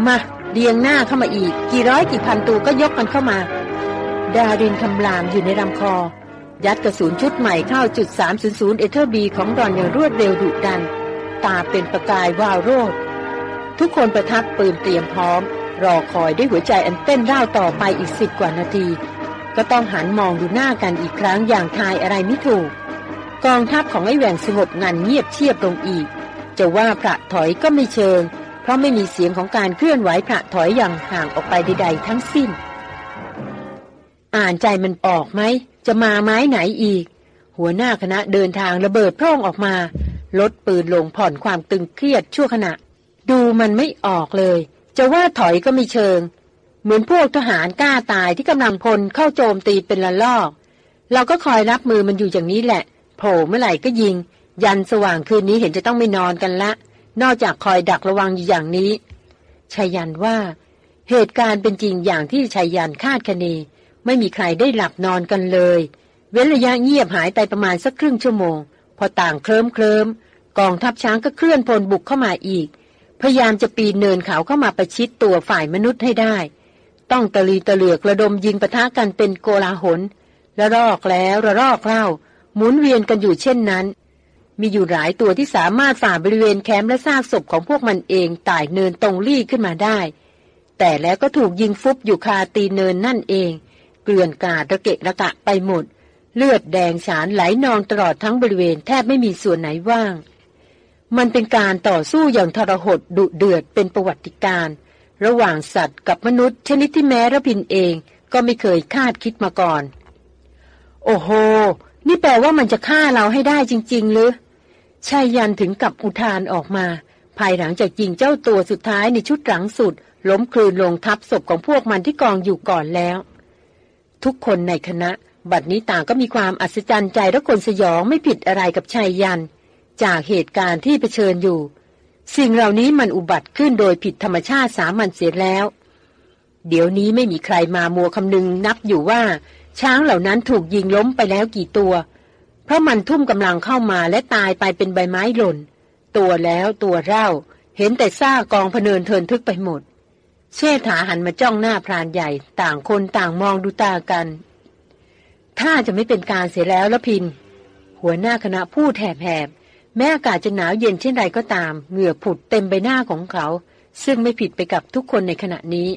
มา เรียงหน้าเข้ามาอีก กี่ร้อยกี่พันตัวก็ยกกันเข้ามา ดารินคำรามอยู่ในลำคอ ยัดกระสุนชุดใหม่เข้าจุด 300 เวเธอร์บีของหล่อนอย่างรวดเร็วดุดัน ตาเป็นประกายวาวโรจน์ทุกคนประทับปืนเตรียมพร้อม รอคอยด้วยหัวใจอันเต้นเร่าต่อไปอีกสิบกว่านาที ก็ต้องหันมองดูหน้ากันอีกครั้งอย่างทายอะไรไม่ถูก กองทัพของไอ้แหวงสงบงันเงียบเชียบลงอีก จะว่าพระถอยก็ไม่เชิง ราะไม่มีเสียงของการเคลื่อนไหวพระถอยอย่างห่างออกไปใด ๆ ทั้งสิ้น อ่านใจมันออกไหม จะมาไม้ไหนอีก หัวหน้าคณะเดินทางระเบิดพร่องออกมา ลดปืนลงผ่อนความตึงเครียดชั่วขณะ ดูมันไม่ออกเลย จะว่าถอยก็ไม่เชิง เหมือนพวกทหารกล้าตายที่กำลังพลเข้าโจมตีเป็นละลอก เราก็คอยรับมือมันอยู่อย่างนี้แหละ โผล่เมื่อไหร่ก็ยิง ยันสว่างคืนนี้เห็นจะต้องไม่นอนกันละ นอกจากคอยดักระวังอยู่อย่างนี้ชายันว่า เหตุการณ์เป็นจริงอย่างที่ชายันคาดคะเน ไม่มีใครได้หลับนอนกันเลย เว้นระยะเงียบหายไปประมาณสักครึ่งชั่วโมง พอต่างเคลิ้มเคลิมกองทัพช้างก็เคลื่อนพลบุกเข้ามาอีก พยายามจะปีนเนินเขาเข้ามาประชิดตัวฝ่ายมนุษย์ให้ได้ ต้องตะลีตะเหลือกระดมยิงปะทะกันเป็นโกลาหลละรอกแล้วระรอกเล่าหมุนเวียนกันอยู่เช่นนั้น มีอยู่หลายตัวที่สามารถฝ่าบริเวณแคมป์และซากศพของพวกมันเองไต่เนินตรงลี่ขึ้นมาได้ แต่แล้วก็ถูกยิงฟุบอยู่คาตีเนินนั่นเอง เกลื่อนกาดระเกะระกะไปหมด เลือดแดงฉานไหลนองตลอดทั้งบริเวณแทบไม่มีส่วนไหนว่าง มันเป็นการต่อสู้อย่างทรหดดุเดือดเป็นประวัติการระหว่างสัตว์กับมนุษย์ชนิดที่แม้ระพินเองก็ไม่เคยคาดคิดมาก่อน โอ้โห นี่แปลว่ามันจะฆ่าเราให้ได้จริงๆหรือ ชายยันถึงกับอุทานออกมา ภายหลังจากยิงเจ้าตัวสุดท้ายในชุดหลังสุด ล้มคลืนลงทับศพของพวกมันที่กองอยู่ก่อนแล้ว ทุกคนในคณะ บัดนี้ต่างก็มีความอัศจรรย์ใจและคนสยองไม่ผิดอะไรกับชายยัน จากเหตุการณ์ที่เผชิญอยู่ สิ่งเหล่านี้มันอุบัติขึ้นโดยผิดธรรมชาติสามัญเสียแล้ว เดี๋ยวนี้ไม่มีใครมามัวคำนึงนับอยู่ว่า ช้างเหล่านั้นถูกยิงล้มไปแล้วกี่ตัว เพราะมันทุ่มกำลังเข้ามาและตายไปเป็นใบไม้หล่น ตัวแล้วตัวเล่า เห็นแต่ซ่ากองพเนินเทินทึกไปหมด เชษฐาหันมาจ้องหน้าพรานใหญ่ ต่างคนต่างมองดูตากัน ถ้าจะไม่เป็นการเสียแล้วละพิน หัวหน้าคณะพูดแหบๆแม้อากาศจะหนาวเย็นเช่นไรก็ตาม เหงื่อผุดเต็มใบหน้าของเขา ซึ่งไม่ผิดไปกับทุกคนในขณะนี้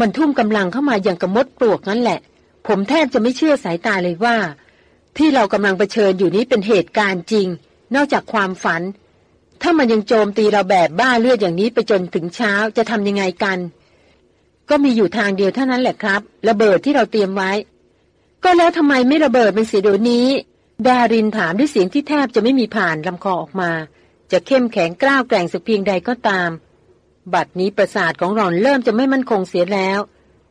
มันทุ่มกำลังเข้ามาอย่างกระมดปลวกนั่นแหละ ผมแทบจะไม่เชื่อสายตาเลยว่า ที่เรากำลังเผชิญอยู่นี้เป็นเหตุการณ์จริง นอกจากความฝัน ถ้ามันยังโจมตีเราแบบบ้าเลือดอย่างนี้ไปจนถึงเช้าจะทำยังไงกัน ก็มีอยู่ทางเดียวเท่านั้นแหละครับ ระเบิดที่เราเตรียมไว้ ก็แล้วทำไมไม่ระเบิดเป็นเสียเดี๋ยวนี้ ดารินถามด้วยเสียงที่แทบจะไม่มีผ่านลำคอออกมา จะเข้มแข็งกล้าวแกร่งสักเพียงใดก็ตาม บัดนี้ประสาทของหลอนเริ่มจะไม่มั่นคงเสียแล้ว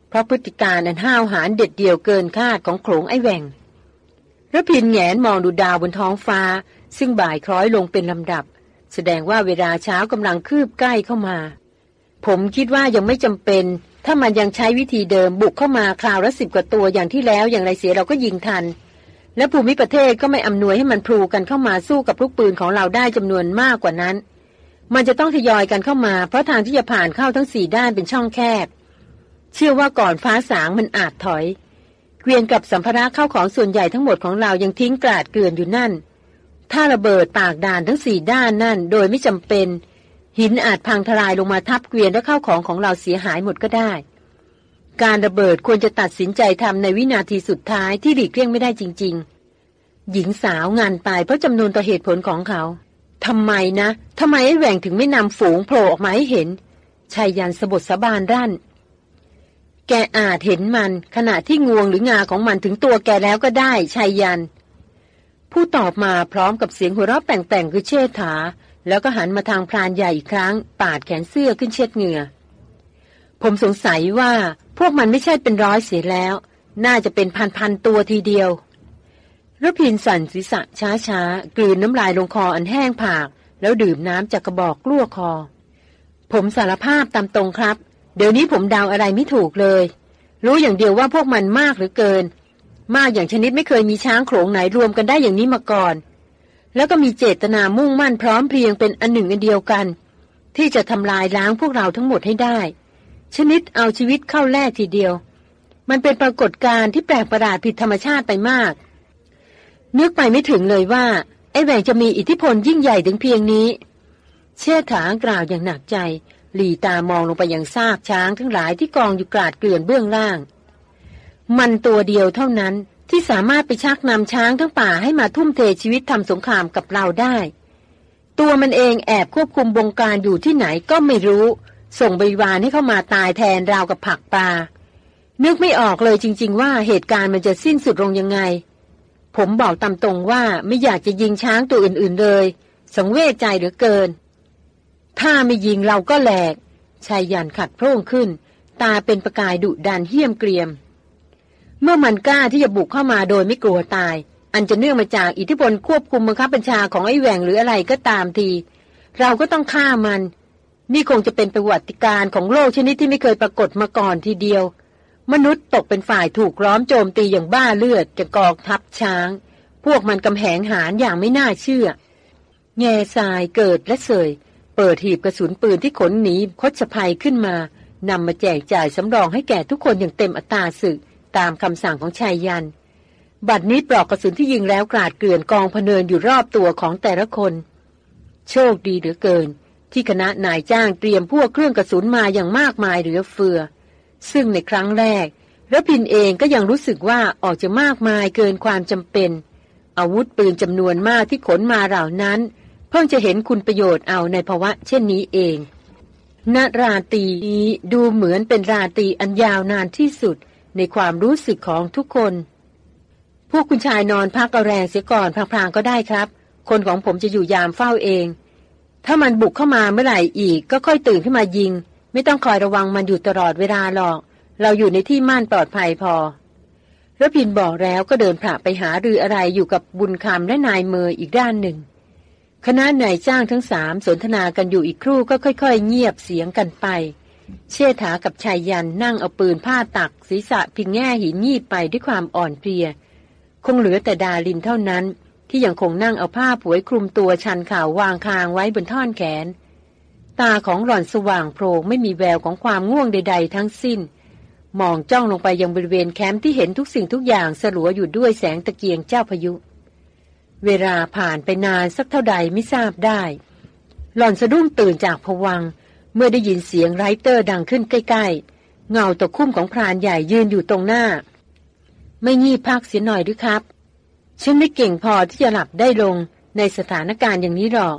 เพราะพฤติการอันห้าวหาญเด็ดเดี่ยวเกินคาดของโขลงไอแหวง ระพินแงนมองดูดาวบนท้องฟ้า ซึ่งบ่ายคล้อยลงเป็นลำดับ แสดงว่าเวลาเช้ากำลังคืบใกล้เข้ามา ผมคิดว่ายังไม่จำเป็น ถ้ามันยังใช้วิธีเดิมบุกเข้ามาคราวละสิบกว่าตัวอย่างที่แล้วอย่างไรเสียเราก็ยิงทัน และภูมิประเทศก็ไม่อำนวยให้มันพลูกันเข้ามาสู้กับลูกปืนของเราได้จำนวนมากกว่านั้น มันจะต้องทยอยกันเข้ามา เพราะทางที่จะผ่านเข้าทั้งสี่ด้านเป็นช่องแคบ เชื่อว่าก่อนฟ้าสางมันอาจถอย เกวียนกับสัมภาระเข้าของส่วนใหญ่ทั้งหมดของเรายังทิ้งกราดเกลื่อนอยู่นั่น ถ้าระเบิดปากด่านทั้งสี่ด้านนั่น โดยไม่จำเป็น หินอาจพังทลายลงมาทับเกวียนและเข้าของของเราเสียหายหมดก็ได้ การระเบิดควรจะตัดสินใจทำในวินาทีสุดท้ายที่หลีกเลี่ยงไม่ได้จริง ๆ หญิงสาวงานตายเพราะจำนวนต่อเหตุผลของเขาทำไมนะทำไมไอ้แหว่งถึงไม่นำฝูงโผล่ออกมาให้เห็นชายยันสบทสบานด้าน แกอาจเห็นมันขณะที่งวงหรืองาของมันถึงตัวแกแล้วก็ได้ชายยัน ผู้ตอบมาพร้อมกับเสียงหัวเราะแป่งๆคือเชษฐา แล้วก็หันมาทางพรานใหญ่อีกครั้ง ปาดแขนเสื้อขึ้นเช็ดเหงื่อ ผมสงสัยว่าพวกมันไม่ใช่เป็นร้อยเสียแล้ว น่าจะเป็นพันๆตัวทีเดียวรพินสั่นศีรษะช้าๆ กลืนน้ำลายลงคออันแห้งผาก แล้วดื่มน้ำจากกระบอกกลั้วคอ ผมสารภาพตามตรงครับ เดี๋ยวนี้ผมเดาอะไรไม่ถูกเลย รู้อย่างเดียวว่าพวกมันมากหรือเกิน มากอย่างชนิดไม่เคยมีช้างโขลงไหนรวมกันได้อย่างนี้มาก่อน แล้วก็มีเจตนามุ่งมั่นพร้อมเพรียงเป็นอันหนึ่งอันเดียวกัน ที่จะทำลายล้างพวกเราทั้งหมดให้ได้ ชนิดเอาชีวิตเข้าแลกทีเดียว มันเป็นปรากฏการณ์ที่แปลกประหลาดผิดธรรมชาติไปมาก นึกไปไม่ถึงเลยว่า ไอ้แหวงจะมีอิทธิพลยิ่งใหญ่ถึงเพียงนี้ เชษฐากล่าวอย่างหนักใจ หลีตามองลงไปยังซากช้างทั้งหลายที่กองอยู่กราดเกลื่อนเบื้องล่าง มันตัวเดียวเท่านั้นที่สามารถไปชักนำช้างทั้งป่าให้มาทุ่มเทชีวิตทำสงครามกับเราได้ ตัวมันเองแอบควบคุมบงการอยู่ที่ไหนก็ไม่รู้ ส่งบริวารให้เข้ามาตายแทนราวกับผักปลา นึกไม่ออกเลยจริง ๆ ว่าเหตุการณ์มันจะสิ้นสุดลงยังไง ผมบอกตามตรงว่าไม่อยากจะยิงช้างตัวอื่น ๆเลย สังเวชใจเหลือเกิน ถ้าไม่ยิงเราก็แหลกชายยันขัดโพร่งขึ้น ตาเป็นประกายดุดันเหี้ยมเกรียม เมื่อมันกล้าที่จะบุกเข้ามาโดยไม่กลัวตาย อันจะเนื่องมาจากอิทธิพลควบคุมบังคับบัญชาของไอ้แหวงหรืออะไรก็ตามที เราก็ต้องฆ่ามัน นี่คงจะเป็นประวัติการของโลกชนิดที่ไม่เคยปรากฏมาก่อนทีเดียว มนุษย์ตกเป็นฝ่ายถูกล้อมโจมตีอย่างบ้าเลือดจะกอกทับช้าง พวกมันกำแหงหานอย่างไม่น่าเชื่อ แง่ทรายเกิดและเสย เปิดหีบกระสุนปืนที่ขนหนีคดสภัยขึ้นมานำมาแจกจ่ายสำรองให้แก่ทุกคนอย่างเต็มอัตราศึกตามคำสั่งของชายยัน บัดนี้ปลอกกระสุนที่ยิงแล้วกราดเกลื่อนกองพเนินอยู่รอบตัวของแต่ละคน โชคดีเหลือเกิน ที่คณะนายจ้างเตรียมพวกเครื่องกระสุนมาอย่างมากมายเหลือเฟือ ซึ่งในครั้งแรกระพินเองก็ยังรู้สึกว่าออกจะมากมายเกินความจำเป็น อาวุธปืนจำนวนมากที่ขนมาเหล่านั้น พิ่งจะเห็นคุณประโยชน์เอาในภาวะเช่นนี้เองณราตรีนี้ดูเหมือนเป็นราตรีอันยาวนานที่สุดในความรู้สึกของทุกคน พวกคุณชายนอนพักเอาแรงเสียก่อนพลางๆก็ได้ครับ คนของผมจะอยู่ยามเฝ้าเอง ถ้ามันบุกเข้ามาเมื่อไหร่อีกก็ค่อยตื่นขึ้นมายิง ไม่ต้องคอยระวังมันอยู่ตลอดเวลาหรอก เราอยู่ในที่ม่านปลอดภัยพอระพินบอกแล้วก็เดินผ่าไปหารืออะไรอยู่กับบุญคำและนายเมยอีกด้านหนึ่ง คณะนายจ้างทั้งสามสนทนากันอยู่อีกครู่ก็ค่อย ๆ เงียบเสียงกันไป เชษฐากับชายยันนั่งเอาปืนผ้าตัก ศีรษะพิงแง่หินงีบไปด้วยความอ่อนเพลีย คงเหลือแต่ดาลินเท่านั้น ที่ยังคงนั่งเอาผ้าผวยคลุมตัวชันข่าววางคางไว้บนท่อนแขน ตาของหล่อนสว่างโพรงไม่มีแววของความง่วงใด ๆ ทั้งสิ้น มองจ้องลงไปยังบริเวณแคมป์ที่เห็นทุกสิ่งทุกอย่างสลัวอยู่ด้วยแสงตะเกียงเจ้าพายุ เวลาผ่านไปนานสักเท่าใดไม่ทราบได้ หล่อนสะดุ้งตื่นจากผวัง เมื่อได้ยินเสียงไรเตอร์ดังขึ้นใกล้ๆ เงาตะคุ่มของพรานใหญ่ยืนอยู่ตรงหน้า ไม่งีบพักเสียหน่อยหรือครับ ฉันไม่เก่งพอที่จะหลับได้ลงในสถานการณ์อย่างนี้หรอก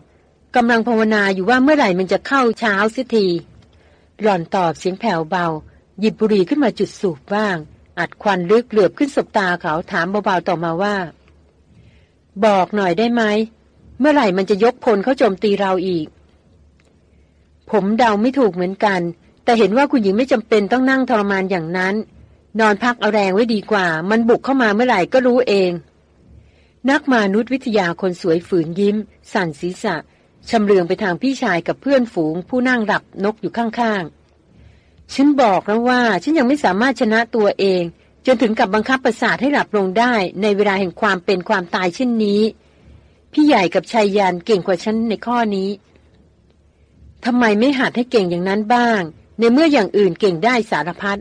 กำลังภาวนาอยู่ว่าเมื่อไหร่มันจะเข้าเช้าสิที หล่อนตอบเสียงแผ่วเบา หยิบบุหรี่ขึ้นมาจุดสูบบ้าง อัดควันลึกเหลือบขึ้นสบตาเขาถามเบาๆต่อมาว่า บอกหน่อยได้ไหม เมื่อไหร่มันจะยกพลเขาโจมตีเราอีก ผมเดาไม่ถูกเหมือนกัน แต่เห็นว่าคุณหญิงไม่จำเป็นต้องนั่งทรมานอย่างนั้น นอนพักเอาแรงไว้ดีกว่า มันบุกเข้ามาเมื่อไหร่ก็รู้เอง นักมนุษยวิทยาคนสวยฝืนยิ้ม สั่นศีรษะชำเลืองไปทางพี่ชายกับเพื่อนฝูง ผู้นั่งหลับนกอยู่ข้างๆ ฉันบอกแล้วว่า ฉันยังไม่สามารถชนะตัวเอง จนถึงกับบังคับประสาทให้หลับลงได้ในเวลาแห่งความเป็นความตายเช่นนี้ พี่ใหญ่กับชายยานเก่งกว่าฉันในข้อนี้ทำไมไม่หัดให้เก่งอย่างนั้นบ้าง ในเมื่ออย่างอื่นเก่งได้สารพัด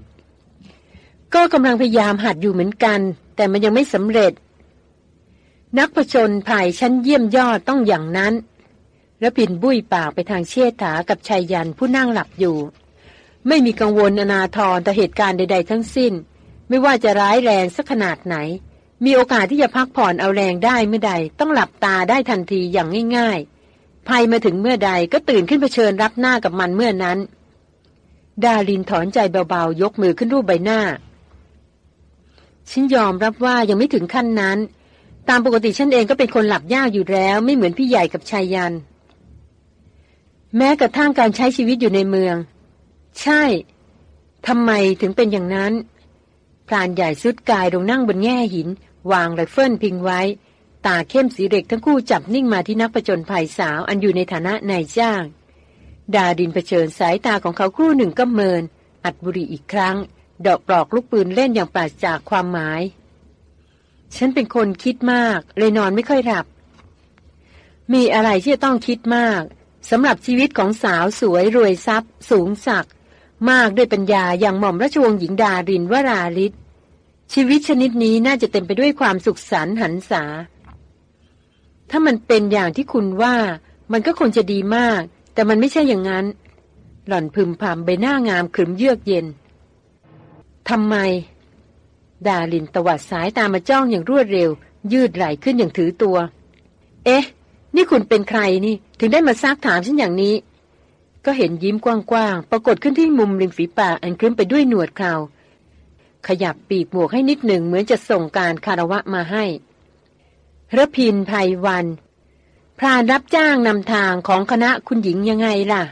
ก็กำลังพยายามหัดอยู่เหมือนกัน แต่มันยังไม่สำเร็จ นักผจญภัยชั้นเยี่ยมยอดต้องอย่างนั้น แล้วปินบุ้ยปากไปทางเชษฐากับชายยันผู้นั่งหลับอยู่ ไม่มีกังวลอนาทรต่อเหตุการณ์ใด ๆ ทั้งสิ้น ไม่ว่าจะร้ายแรงสักขนาดไหน มีโอกาสที่จะพักผ่อนเอาแรงได้เมื่อใด ต้องหลับตาได้ทันทีอย่างง่ายๆ ภัยมาถึงเมื่อใดก็ตื่นขึ้นเผชิญรับหน้ากับมันเมื่อนั้น ดารินถอนใจเบาๆ ยกมือขึ้นรูปใบหน้า ฉันยอมรับว่ายังไม่ถึงขั้นนั้น ตามปกติฉันเองก็เป็นคนหลับยากอยู่แล้ว ไม่เหมือนพี่ใหญ่กับชายยัน แม้กระทั่งการใช้ชีวิตอยู่ในเมือง ใช่ทำไมถึงเป็นอย่างนั้น พรานใหญ่สุดกายลงนั่งบนแง่หิน วางไรเฟิลพิงไว้ ตาเข้มสีเด็กทั้งคู่จับนิ่งมาที่นักประจนภัยสาวอันอยู่ในฐานะนายจ้าง ดาดินเผชิญสายตาของเขาคู่หนึ่งก็เมิน อัดบุรีอีกครั้ง ดอกปลอกลูกปืนเล่นอย่างปราศจากความหมาย ฉันเป็นคนคิดมาก เลยนอนไม่ค่อยหลับ มีอะไรที่จะต้องคิดมากสำหรับชีวิตของสาวสวยรวยทรัพย์ สูงศักดิ์ มากด้วยปัญญาอย่างหม่อมราชวงศ์หญิงดารินวราลิศชีวิตชนิดนี้น่าจะเต็มไปด้วยความสุขสันต์หันษา ถ้ามันเป็นอย่างที่คุณว่ามันก็คงจะดีมาก แต่มันไม่ใช่อย่างนั้น หล่อนพึมพำใบหน้างามขรึมเยือกเย็นทำไม ดาลินตวัดสายตามาจ้องอย่างรวดเร็ว ยืดไหลขึ้นอย่างถือตัว เอ๊ะ นี่คุณเป็นใครนี่ ถึงได้มาซักถามฉันอย่างนี้ ก็เห็นยิ้มกว้างๆ ปรากฏขึ้นที่มุมริมฝีปากอันคลึ้มไปด้วยหนวดเขาขยับปีกหมวกให้นิดหนึ่งเหมือนจะส่งการคารวะมาให้ระพินภัยวันพรานรับจ้างนำทางของคณะคุณหญิงยังไงล่ะ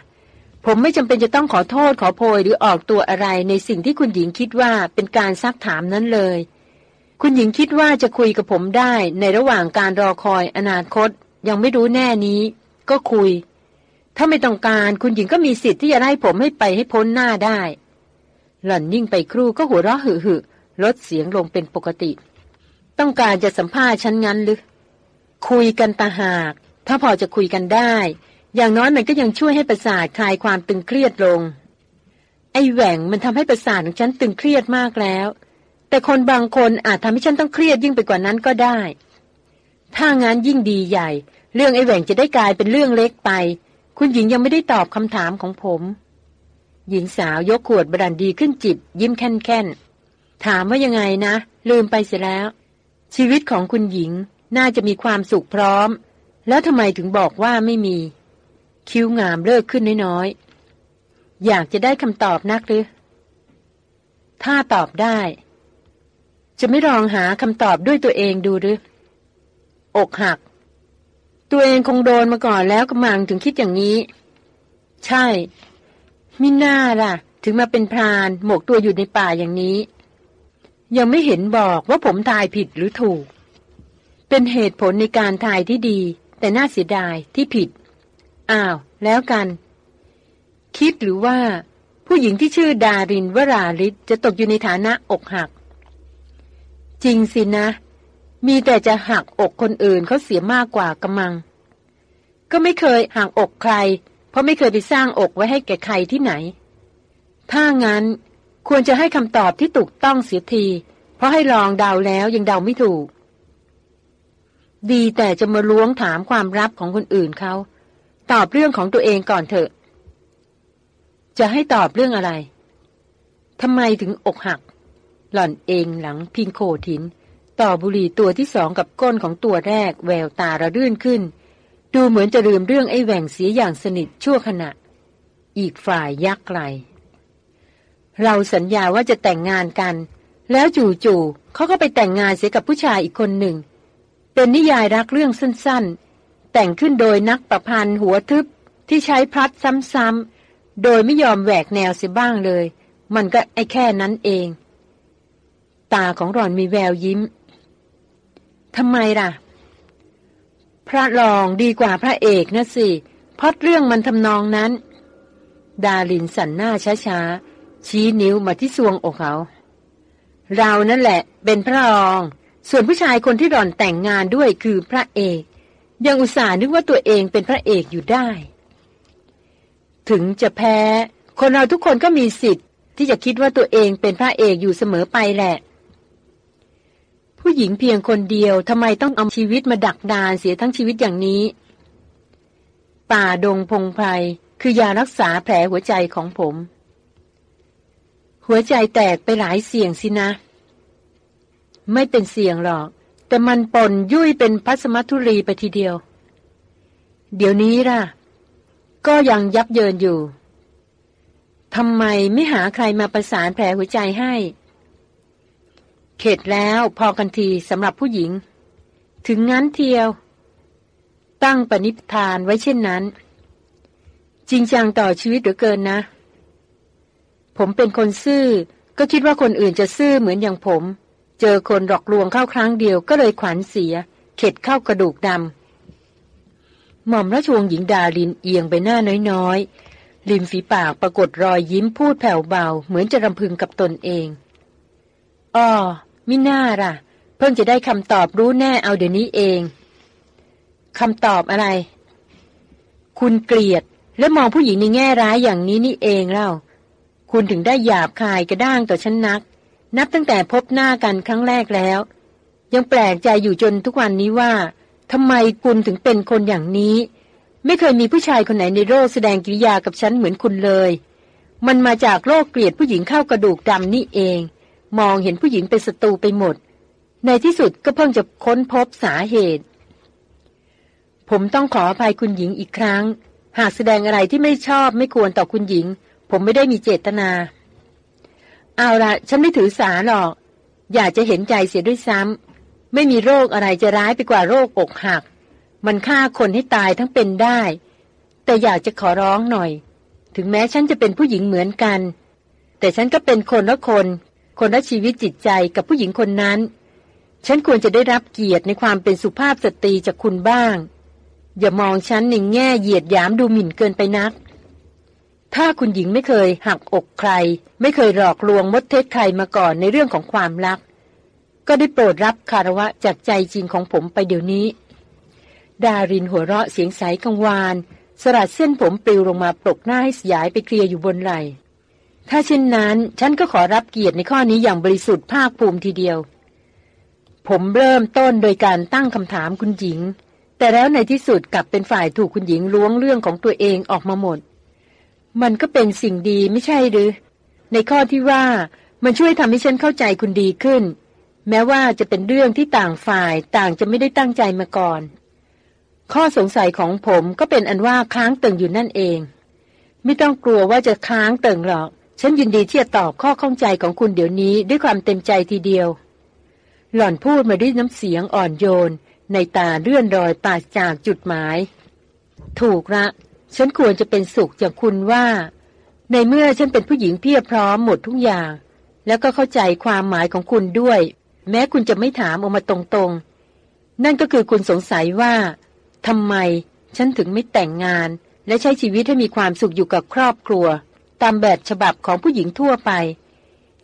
ผมไม่จำเป็นจะต้องขอโทษขอโพยหรือออกตัวอะไรในสิ่งที่คุณหญิงคิดว่าเป็นการซักถามนั้นเลย คุณหญิงคิดว่าจะคุยกับผมได้ในระหว่างการรอคอยอนาคต ยังไม่รู้แน่นี้ ก็คุย ถ้าไม่ต้องการคุณหญิงก็มีสิทธิ์ที่จะไล่ผมให้ไปให้พ้นหน้าได้ หล่อนนิ่งไปครู่ก็หัวเราะหึ่ลดเสียงลงเป็นปกติ ต้องการจะสัมภาษณ์ฉันงั้นหรือคุยกันตาหาก ถ้าพอจะคุยกันได้ อย่างน้อยมันก็ยังช่วยให้ประสาทคลายความตึงเครียดลง ไอ้แหว่งมันทำให้ประสาทของฉันตึงเครียดมากแล้ว แต่คนบางคนอาจทำให้ฉันต้องเครียดยิ่งไปกว่านั้นก็ได้ ถ้างานยิ่งดีใหญ่ เรื่องไอ้แหว่งจะได้กลายเป็นเรื่องเล็กไป คุณหญิงยังไม่ได้ตอบคำถามของผม หญิงสาวยกขวดบรันดีขึ้นจิบ ยิ้มแค่นๆ ถามว่ายังไงนะ ลืมไปเสียแล้ว ชีวิตของคุณหญิงน่าจะมีความสุขพร้อม แล้วทำไมถึงบอกว่าไม่มี คิ้วงามเลิกขึ้นน้อยๆ อยากจะได้คำตอบนักหรือ ถ้าตอบได้ จะไม่ลองหาคำตอบด้วยตัวเองดูหรือ อกหัก ตัวเองคงโดนมาก่อนแล้วกำลังถึงคิดอย่างนี้ ใช่ มิน่าล่ะ ถึงมาเป็นพรานหมกตัวอยู่ในป่าอย่างนี้ ยังไม่เห็นบอกว่าผมทายผิดหรือถูก เป็นเหตุผลในการทายที่ดี แต่น่าเสียดายที่ผิด อ้าว แล้วกัน คิดหรือว่า ผู้หญิงที่ชื่อดารินวราลิศจะตกอยู่ในฐานะอกหัก จริงสินะ มีแต่จะหักอกคนอื่นเขาเสียมากกว่ากำมัง ก็ไม่เคยหักอกใคร เพราะไม่เคยไปสร้างอกไว้ให้แก่ใครที่ไหน ถ้างั้นควรจะให้คำตอบที่ถูกต้องเสียที เพราะให้ลองเดาแล้วยังเดาไม่ถูก ดีแต่จะมาล้วงถามความลับของคนอื่นเขาตอบเรื่องของตัวเองก่อนเถอะ จะให้ตอบเรื่องอะไรทำไมถึงอกหัก หล่อนเองหลังพิงโคถิน ต่อบุหรี่ตัวที่สองกับก้นของตัวแรกแววตาระรื่นขึ้น ดูเหมือนจะลืมเรื่องไอ้แหว่งเสียอย่างสนิทชั่วขณะ อีกฝ่ายยักไกลเราสัญญาว่าจะแต่งงานกัน แล้วจู่ๆเขาก็ไปแต่งงานเสียกับผู้ชายอีกคนหนึ่ง เป็นนิยายรักเรื่องสั้นๆ แต่งขึ้นโดยนักประพันธ์หัวทึบที่ใช้พลัดซ้ำๆ โดยไม่ยอมแหวกแนวเสียบ้างเลย มันก็ไอ้แค่นั้นเอง ตาของหล่อนมีแววยิ้ม ทำไมล่ะ พระรองดีกว่าพระเอกนะสิพอดเรื่องมันทำนองนั้น ดาลินสันหน้าช้าๆ ชี้นิ้วมาที่ซวงอกเขา เรานั่นแหละ เป็นพระรอง ส่วนผู้ชายคนที่หล่อนแต่งงานด้วยคือพระเอก ยังอุตส่าห์นึกว่าตัวเองเป็นพระเอกอยู่ได้ ถึงจะแพ้ คนเราทุกคนก็มีสิทธิ์ ที่จะคิดว่าตัวเองเป็นพระเอกอยู่เสมอไปแหละ ผู้หญิงเพียงคนเดียวทำไมต้องเอาชีวิตมาดักดานเสียทั้งชีวิตอย่างนี้ ป่าดงพงไพรคือยารักษาแผลหัวใจของผม หัวใจแตกไปหลายเสี่ยงสินะ ไม่เป็นเสี่ยงหรอก แต่มันปนยุ่ยเป็นพัสมัทุรีไปทีเดียว เดี๋ยวนี้ล่ะ ก็ยังยับเยินอยู่ทำไมไม่หาใครมาประสานแผลหัวใจให้ เข็ดแล้วพอกันทีสำหรับผู้หญิง ถึงงั้นเทียว ตั้งปณิธานไว้เช่นนั้น จริงจังต่อชีวิตเหลือเกินนะ ผมเป็นคนซื่อ ก็คิดว่าคนอื่นจะซื่อเหมือนอย่างผม เจอคนหลอกลวงเข้าครั้งเดียวก็เลยขวัญเสีย เข็ดเข้ากระดูกดำหม่อมราชวงศ์หญิงดาลินเอียงไปหน้าน้อยๆริมฝีปากปรากฏรอยยิ้มพูดแผ่วเบา เหมือนจะรำพึงกับตนเองอ้อ มิน่าล่ะ เพิ่งจะได้คำตอบรู้แน่เอาเดี๋ยวนี้เองคำตอบอะไร คุณเกลียด และมองผู้หญิงในแง่ร้ายอย่างนี้นี่เองเล่า คุณถึงได้หยาบคายกระด้างต่อฉันนัก นับตั้งแต่พบหน้ากันครั้งแรกแล้ว ยังแปลกใจอยู่จนทุกวันนี้ว่าทำไมคุณถึงเป็นคนอย่างนี้ ไม่เคยมีผู้ชายคนไหนในโลกแสดงกิริยากับฉันเหมือนคุณเลย มันมาจากโรคเกลียดผู้หญิงเข้ากระดูกดำนี่เอง มองเห็นผู้หญิงเป็นศัตรูไปหมด ในที่สุดก็เพิ่งจะค้นพบสาเหตุ ผมต้องขออภัยคุณหญิงอีกครั้ง หากแสดงอะไรที่ไม่ชอบไม่ควรต่อคุณหญิง ผมไม่ได้มีเจตนา เอาละฉันไม่ถือสาหรอก อยากจะเห็นใจเสียด้วยซ้ำไม่มีโรคอะไรจะร้ายไปกว่าโรคอกหัก มันฆ่าคนให้ตายทั้งเป็นได้ แต่อยากจะขอร้องหน่อย ถึงแม้ฉันจะเป็นผู้หญิงเหมือนกันแต่ฉันก็เป็นคนละคน คนละชีวิตจิตใจกับผู้หญิงคนนั้น ฉันควรจะได้รับเกียรติในความเป็นสุภาพสตรีจากคุณบ้าง อย่ามองฉันในแง่เหยียดหยามดูหมิ่นเกินไปนัก ถ้าคุณหญิงไม่เคยหักอกใคร ไม่เคยหลอกลวงมดเท็จใครมาก่อนในเรื่องของความรัก ก็ได้โปรดรับคารวะจากใจจริงของผมไปเดี๋ยวนี้ ดารินหัวเราะเสียงใสกังวานสลัดเส้นผมปลิวลงมาปลกหน้าให้สยายไปเคลียร์อยู่บนไหล่ ถ้าเช่นนั้น ฉันก็ขอรับเกียรติในข้อนี้อย่างบริสุทธิ์ภาคภูมิทีเดียว ผมเริ่มต้นโดยการตั้งคำถามคุณหญิง แต่แล้วในที่สุดกลับเป็นฝ่ายถูกคุณหญิงล้วงเรื่องของตัวเองออกมาหมด มันก็เป็นสิ่งดีไม่ใช่หรือ ในข้อที่ว่ามันช่วยทำให้ฉันเข้าใจคุณดีขึ้น แม้ว่าจะเป็นเรื่องที่ต่างฝ่ายต่างจะไม่ได้ตั้งใจมาก่อน ข้อสงสัยของผมก็เป็นอันว่าค้างเติ่งอยู่นั่นเอง ไม่ต้องกลัวว่าจะค้างเติ่งหรอก ฉันยินดีที่จะตอบข้อข้องใจของคุณเดี๋ยวนี้ด้วยความเต็มใจทีเดียว หล่อนพูดมาด้วยน้ำเสียงอ่อนโยน ในตาเลื่อนรอยปาจากจุดหมาย ถูกละ ฉันควรจะเป็นสุขจากคุณว่า ในเมื่อฉันเป็นผู้หญิงเพียบพร้อมหมดทุกอย่าง แล้วก็เข้าใจความหมายของคุณด้วย แม้คุณจะไม่ถามออกมาตรงๆ นั่นก็คือคุณสงสัยว่าทำไมฉันถึงไม่แต่งงาน และใช้ชีวิตให้มีความสุขอยู่กับครอบครัว ตามแบบฉบับของผู้หญิงทั่วไป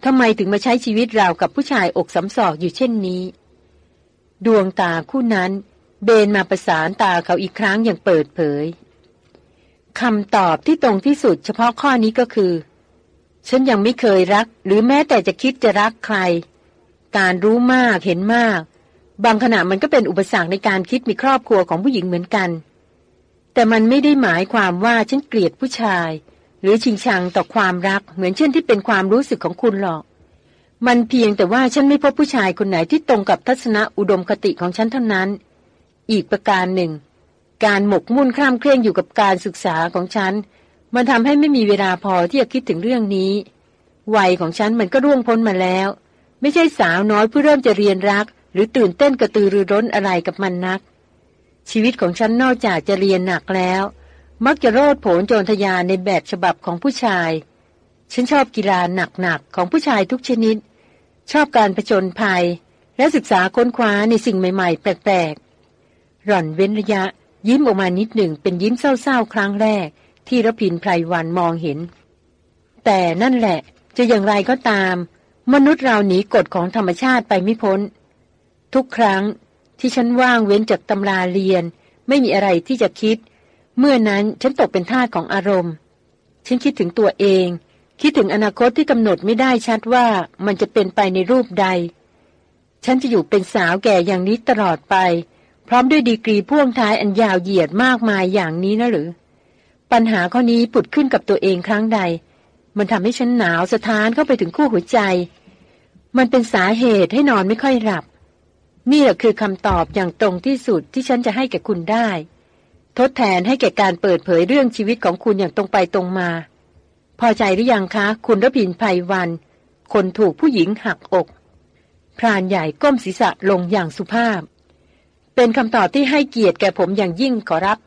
ทำไมถึงมาใช้ชีวิตราวกับผู้ชายอกสำสอกอยู่เช่นนี้ ดวงตาคู่นั้น เบนมาประสานตาเขาอีกครั้งอย่างเปิดเผยคำตอบที่ตรงที่สุดเฉพาะข้อนี้ก็คือ ฉันยังไม่เคยรัก หรือแม้แต่จะคิดจะรักใคร การรู้มากเห็นมาก บางขณะมันก็เป็นอุปสรรคในการคิดมีครอบครัวของผู้หญิงเหมือนกัน แต่มันไม่ได้หมายความว่าฉันเกลียดผู้ชาย หรือชิงชังต่อความรัก เหมือนเช่นที่เป็นความรู้สึกของคุณหรอก มันเพียงแต่ว่าฉันไม่พบผู้ชายคนไหนที่ตรงกับทัศนะอุดมคติของฉันเท่านั้น อีกประการหนึ่ง การหมกมุ่นคร่ำเคร่งอยู่กับการศึกษาของฉัน มันทำให้ไม่มีเวลาพอที่จะคิดถึงเรื่องนี้ วัยของฉันมันก็ร่วงพ้นมาแล้ว ไม่ใช่สาวน้อยเพื่อเริ่มจะเรียนรัก หรือตื่นเต้นกระตือรือร้นอะไรกับมันนัก ชีวิตของฉันนอกจากจะเรียนหนักแล้ว มักจะโลดโผนโจรทยานในแบบฉบับของผู้ชาย ฉันชอบกีฬาหนักๆของผู้ชายทุกชนิด ชอบการผจญภัย และศึกษาค้นคว้าในสิ่งใหม่ๆ แปลกๆ หล่อนเว้นระยะ ยิ้มออกมานิดหนึ่งเป็นยิ้มเศร้าๆ ครั้งแรก ที่รพินไพรวันมองเห็น แต่นั่นแหละจะอย่างไรก็ตาม มนุษย์เราหนีกฎของธรรมชาติไปไม่พ้น ทุกครั้งที่ฉันว่างเว้นจากตำราเรียน ไม่มีอะไรที่จะคิด เมื่อนั้นฉันตกเป็นทาสของอารมณ์ ฉันคิดถึงตัวเอง คิดถึงอนาคตที่กำหนดไม่ได้ชัดว่ามันจะเป็นไปในรูปใด ฉันจะอยู่เป็นสาวแก่อย่างนี้ตลอดไป พร้อมด้วยดีกรีพ่วงท้ายอันยาวเหยียดมากมายอย่างนี้นะหรือ ปัญหาข้อนี้ผุดขึ้นกับตัวเองครั้งใด มันทำให้ฉันหนาวสะท้านเข้าไปถึงคู่หัวใจ มันเป็นสาเหตุให้นอนไม่ค่อยหลับ นี่แหละคือคำตอบอย่างตรงที่สุดที่ฉันจะให้แก่คุณได้ ทดแทนให้แก่การเปิดเผยเรื่องชีวิตของคุณอย่างตรงไปตรงมา พอใจหรือยังคะ คุณรพินภัยวัน คนถูกผู้หญิงหักอก พรานใหญ่ก้มศีรษะลงอย่างสุภาพ เป็นคำตอบที่ให้เกียรติแก่ผมอย่างยิ่งขอรับ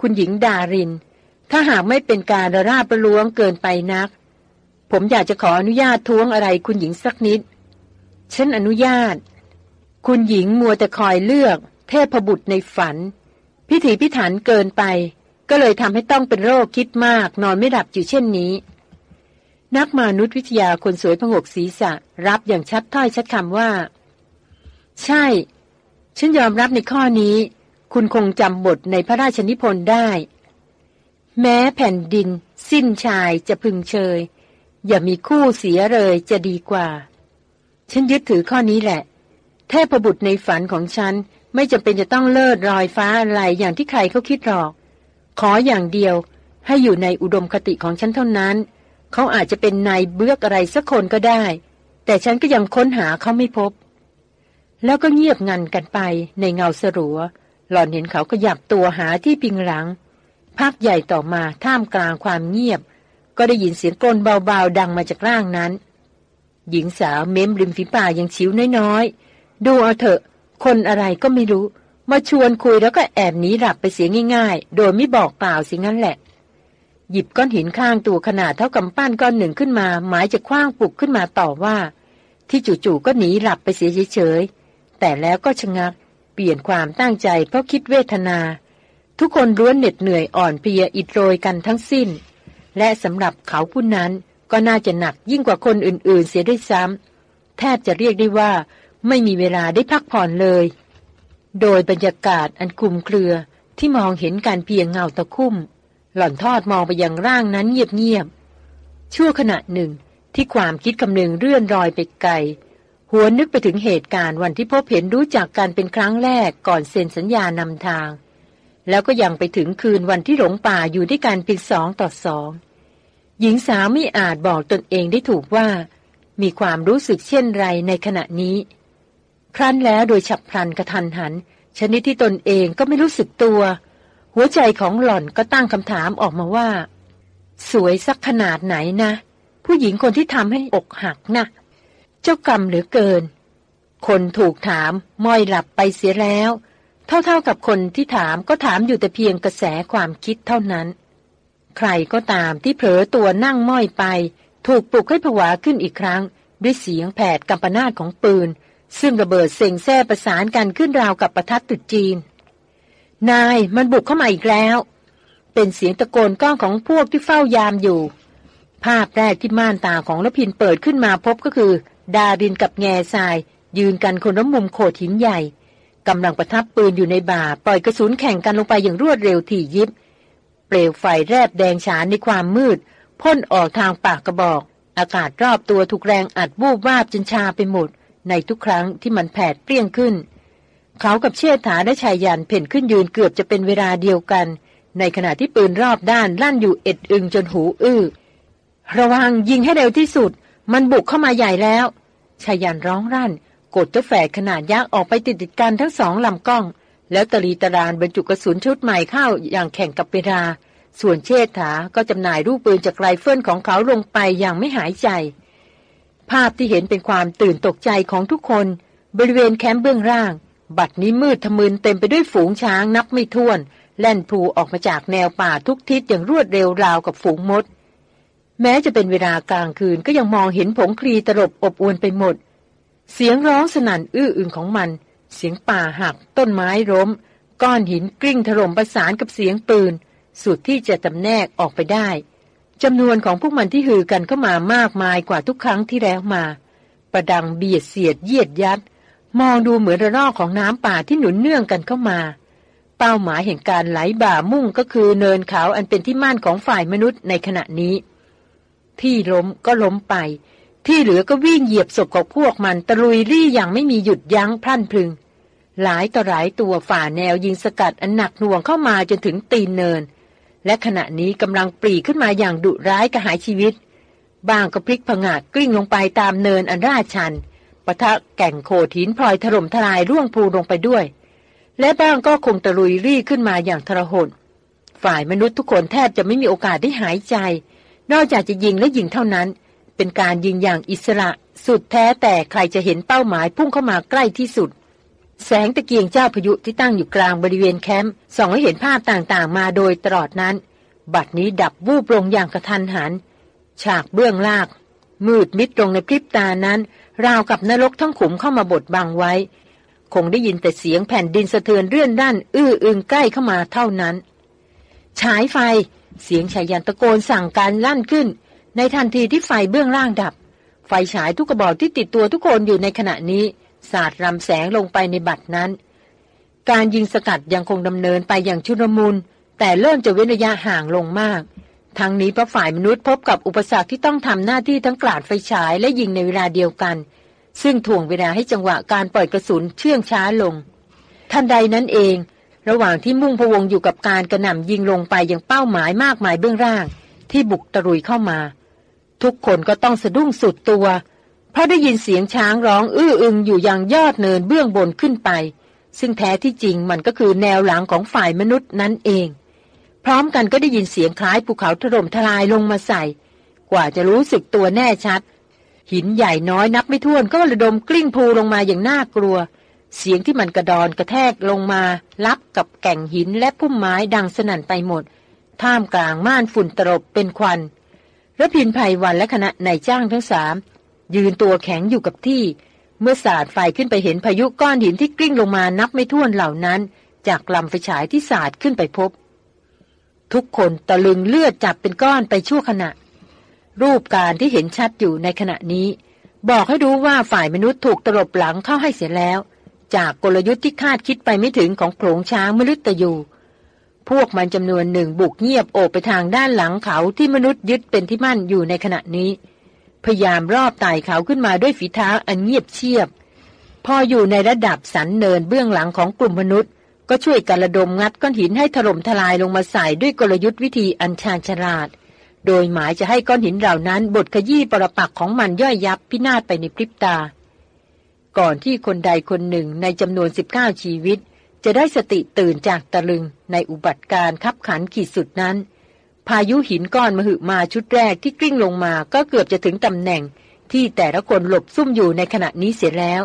คุณหญิงดาริน ถ้าหากไม่เป็นการระราบประล้วงเกินไปนัก ผมอยากจะขออนุญาตท้วงอะไรคุณหญิงสักนิด ฉันอนุญาต คุณหญิงมัวแต่คอยเลือก เทพบุตรในฝัน พิถีพิถันเกินไป ก็เลยทำให้ต้องเป็นโรคคิดมาก นอนไม่หลับอยู่เช่นนี้ นักมนุษยวิทยาคนสวยพงกศีรษะ รับอย่างชัดถ้อยชัดคำว่า ใช่ ฉันยอมรับในข้อนี้ คุณคงจำบทในพระราชนิพนธ์ได้ แม้แผ่นดิน สิ้นชายจะพึงเชย อย่ามีคู่เสียเลยจะดีกว่า ฉันยึดถือข้อนี้แหละ แทพบุตรในฝันของฉัน ไม่จำเป็นจะต้องเลิศรอยฟ้าอะไรอย่างที่ใครเขาคิดหรอก ขออย่างเดียวให้อยู่ในอุดมคติของฉันเท่านั้น เขาอาจจะเป็นนายเบือกอะไรสักคนก็ได้ แต่ฉันก็ยังค้นหาเขาไม่พบ แล้วก็เงียบงันกันไปในเงาสรัว หล่อนเห็นเขาขยับตัวหาที่พิงหลังพักใหญ่ต่อมาท่ามกลางความเงียบ ก็ได้ยินเสียงกลนเบาๆดังมาจากร่างนั้น หญิงสาวเม้มริมฝีปากอยังชิวน้อยๆ ดูเอาเถอะ คนอะไรก็ไม่รู้ มาชวนคุยแล้วก็แอบหนีหลับไปเสียง่าย ๆ โดยไม่บอกเปล่าสิงั้นแหละ หยิบก้อนหินข้างตัวขนาดเท่ากับปั้นก้อนหนึ่งขึ้นมา หมายจะคว้างปลุกขึ้นมาต่อว่า ที่จู่ๆก็หนีหลับไปเสียเฉยๆแต่แล้วก็ชะงัก เปลี่ยนความตั้งใจเพราะคิดเวทนา ทุกคนร้วนเหน็ดเหนื่อยอ่อนเพลียอิดโรยกันทั้งสิ้น และสำหรับเขาผู้นั้นก็น่าจะหนักยิ่งกว่าคนอื่นๆ เสียด้วยซ้ำแทบจะเรียกได้ว่า ไม่มีเวลาได้พักผ่อนเลย โดยบรรยากาศอันคลุมเครือที่มองเห็นการเพียงเงาตะคุ่ม หล่อนทอดมองไปยังร่างนั้นเงียบๆชั่วขณะหนึ่งที่ความคิดคำนึงเรื่อนรอยไปไกลหัวนึกไปถึงเหตุการณ์วันที่พบเห็นรู้จักกันเป็นครั้งแรกก่อนเซ็นสัญญานำทาง แล้วก็ยังไปถึงคืนวันที่หลงป่าอยู่ด้วยกันเพียงสองต่อสองหญิงสาวไม่อาจบอกตนเองได้ถูกว่า มีความรู้สึกเช่นไรในขณะนี้ ครั้นแล้วโดยฉับพลันกระทันหัน ชนิดที่ตนเองก็ไม่รู้สึกตัว หัวใจของหล่อนก็ตั้งคำถามออกมาว่า สวยสักขนาดไหนนะ ผู้หญิงคนที่ทำให้อกหักนะเจ้ากรรมเหลือเกิน คนถูกถามม้อยหลับไปเสียแล้ว เท่าๆกับคนที่ถามก็ถามอยู่แต่เพียงกระแสความคิดเท่านั้น ใครก็ตามที่เผลอตัวนั่งม้อยไป ถูกปลุกให้ผวาขึ้นอีกครั้ง ด้วยเสียงแผดกำปนาตของปืน ซึ่งระเบิดเซ็งแซ่ประสานกันขึ้นราวกับประทัดตุดจีน นายมันบุกเข้ามาอีกแล้ว เป็นเสียงตะโกนก้องของพวกที่เฝ้ายามอยู่ ภาพแรกที่ม่านตาของละพินเปิดขึ้นมาพบก็คือ ดารินกับแง่ทราย ยืนกันคนละมุมโขดหินใหญ่กำลังประทับปืนอยู่ในบ่า ปล่อยกระสุนแข่งกันลงไปอย่างรวดเร็วถี่ยิบ เปลวไฟแรบแดงฉานในความมืดพ่นออกทางปากกระบอก อากาศรอบตัวถูกแรงอัดวูบวาบจนชาไปหมด ในทุกครั้งที่มันแผดเปรี้ยงขึ้น เขากับเชษฐาและไชยยันต์เผ่นขึ้นยืนเกือบจะเป็นเวลาเดียวกัน ในขณะที่ปืนรอบด้านลั่นอยู่เอ็ดอึงจนหูอื้อระวังยิงให้เร็วที่สุด มันบุกเข้ามาใหญ่แล้วไชยยันต์ร้องลั่น กดเจ้าแฝดขนาดยักษ์ออกไปติดติดกันทั้งสองลำกล้อง แล้วตะลีตะลานบรรจุกระสุนชุดใหม่เข้าอย่างแข่งกับเวลา ส่วนเชษฐาก็จำหน่ายลูกปืนจากไรเฟิลของเขาลงไปอย่างไม่หายใจ ภาพที่เห็นเป็นความตื่นตกใจของทุกคน บริเวณแคมป์เบื้องล่าง บัดนี้มืดทะมึนเต็มไปด้วยฝูงช้างนับไม่ถ้วน แล่นพูออกมาจากแนวป่าทุกทิศอย่างรวดเร็วราวกับฝูงมด แม้จะเป็นเวลากลางคืนก็ยังมองเห็นผงคลีตลบอบอวนไปหมด เสียงร้องสนั่นอื้ออึงของมัน เสียงป่าหัก ต้นไม้ล้ม ก้อนหินกลิ้งถล่มประสานกับเสียงปืน สุดที่จะจำแนกออกไปได้ จำนวนของพวกมันที่หือกันเข้ามามากมายกว่าทุกครั้งที่แล้วมา ประดังเบียดเสียดเยียดยัด มองดูเหมือนระลอกของน้ำป่าที่หนุนเนื่องกันเข้ามา เป้าหมายแห่งการไหลบ่ามุ่งก็คือเนินเขาอันเป็นที่มั่นของฝ่ายมนุษย์ในขณะนี้ ที่ล้มก็ล้มไป ที่เหลือก็วิ่งเหยียบศพของพวกมันตะลุยรี่อย่างไม่มีหยุดยั้งพลั่นพลึง หลายต่อหลายตัวฝ่าแนวยิงสกัดอันหนักหน่วงเข้ามาจนถึงตีนเนิน และขณะนี้กำลังปรีขึ้นมาอย่างดุร้ายกระหายชีวิต บางก็พลิกผงาดกลิ้งลงไปตามเนินอันราชันปะทะแก่งโขดหินพลอยถล่มทลายร่วงพูลงไปด้วย และบ้างก็คงตะลุยรี่ขึ้นมาอย่างทรหดฝ่ายมนุษย์ทุกคนแทบจะไม่มีโอกาสได้หายใจ นอกจากจะยิงและยิงเท่านั้น เป็นการยิงอย่างอิสระ สุดแท้แต่ใครจะเห็นเป้าหมายพุ่งเข้ามาใกล้ที่สุด แสงตะเกียงเจ้าพายุที่ตั้งอยู่กลางบริเวณแคมป์ส่องให้เห็นภาพต่างๆ มาโดยตลอดนั้น บัดนี้ดับวูบลงอย่างกระทันหัน ฉากเบื้องลาก มืดมิดตรงในพริบตานั้น ราวกับนรกทั้งขุมเข้ามาบดบังไว้ คงได้ยินแต่เสียงแผ่นดินสะเทือนเรื่อนด้าน อื้ออึงใกล้เข้ามาเท่านั้น ฉายไฟ เสียงชายันตะโกนสั่งการลั่นขึ้น ในทันทีที่ไฟเบื้องล่างดับ ไฟฉายทุกกระบอกที่ติดตัวทุกคนอยู่ในขณะนี้ สาดรำแสงลงไปในบัตรนั้น การยิงสกัดยังคงดำเนินไปอย่างชุลมุนแต่เริ่มจะเว้นระยะห่างลงมาก ทั้งนี้เพราะฝ่ายมนุษย์พบกับอุปสรรคที่ต้องทำหน้าที่ทั้งกราดไฟฉายและยิงในเวลาเดียวกัน ซึ่งถ่วงเวลาให้จังหวะการปล่อยกระสุนเชื่องช้าลงทันใดนั้นเอง ระหว่างที่มุ่งพวงอยู่กับการกระหน่ำยิงลงไปยังเป้าหมายมากมายเบื้องล่าง ที่บุกตรุยเข้ามา ทุกคนก็ต้องสะดุ้งสุดตัว เพราะได้ยินเสียงช้างร้องอื้ออึงอยู่อยังยอดเนินเบื้องบนขึ้นไป ซึ่งแท้ที่จริงมันก็คือแนวหลังของฝ่ายมนุษย์นั่นเอง พร้อมกันก็ได้ยินเสียงคล้ายภูเขาถล่มทลายลงมาใส่ กว่าจะรู้สึกตัวแน่ชัด หินใหญ่น้อยนับไม่ถ้วนก็ระดมกลิ้งพูลงมาอย่างน่ากลัว เสียงที่มันกระดอนกระแทกลงมารับกับแก่งหินและพุ่มไม้ดังสนั่นไปหมด ท่ามกลางม่านฝุ่นตรบเป็นควันระพินภัยวันและคณะนายจ้างทั้งสาม ยืนตัวแข็งอยู่กับที่ เมื่อสาดไฟขึ้นไปเห็นพายุก้อนหินที่กลิ้งลงมานับไม่ถ้วนเหล่านั้น จากลำไฟฉายที่สาดขึ้นไปพบ ทุกคนตะลึงเลือดจับเป็นก้อนไปชั่วขณะ รูปการที่เห็นชัดอยู่ในขณะนี้ บอกให้รู้ว่าฝ่ายมนุษย์ถูกตลบหลังเข้าให้เสียแล้ว จากกลยุทธ์ที่คาดคิดไปไม่ถึงของโผงช้างมฤตยูพวกมันจำนวนหนึ่งบุกเงียบโอบไปทางด้านหลังเขาที่มนุษย์ยึดเป็นที่มั่นอยู่ในขณะนี้ พยายามรอบไต่เขาขึ้นมาด้วยฝีเท้าอันเงียบเชียบ พออยู่ในระดับสันเนินเบื้องหลังของกลุ่มมนุษย์ ก็ช่วยกันระดมงัดก้อนหินให้ถล่มทลายลงมาใส่ด้วยกลยุทธ์วิธีอันชาญฉลาด โดยหมายจะให้ก้อนหินเหล่านั้นบดขยี้ปรปักของมันย่อยยับพินาศไปในพริบตา ก่อนที่คนใดคนหนึ่งในจำนวน 19 ชีวิต จะได้สติตื่นจากตะลึงในอุบัติการขับขันขีดสุดนั้น พายุหินก้อนมหึมาชุดแรกที่กลิ้งลงมาก็เกือบจะถึงตำแหน่ง ที่แต่ละคนหลบซุ่มอยู่ในขณะนี้เสียแล้ว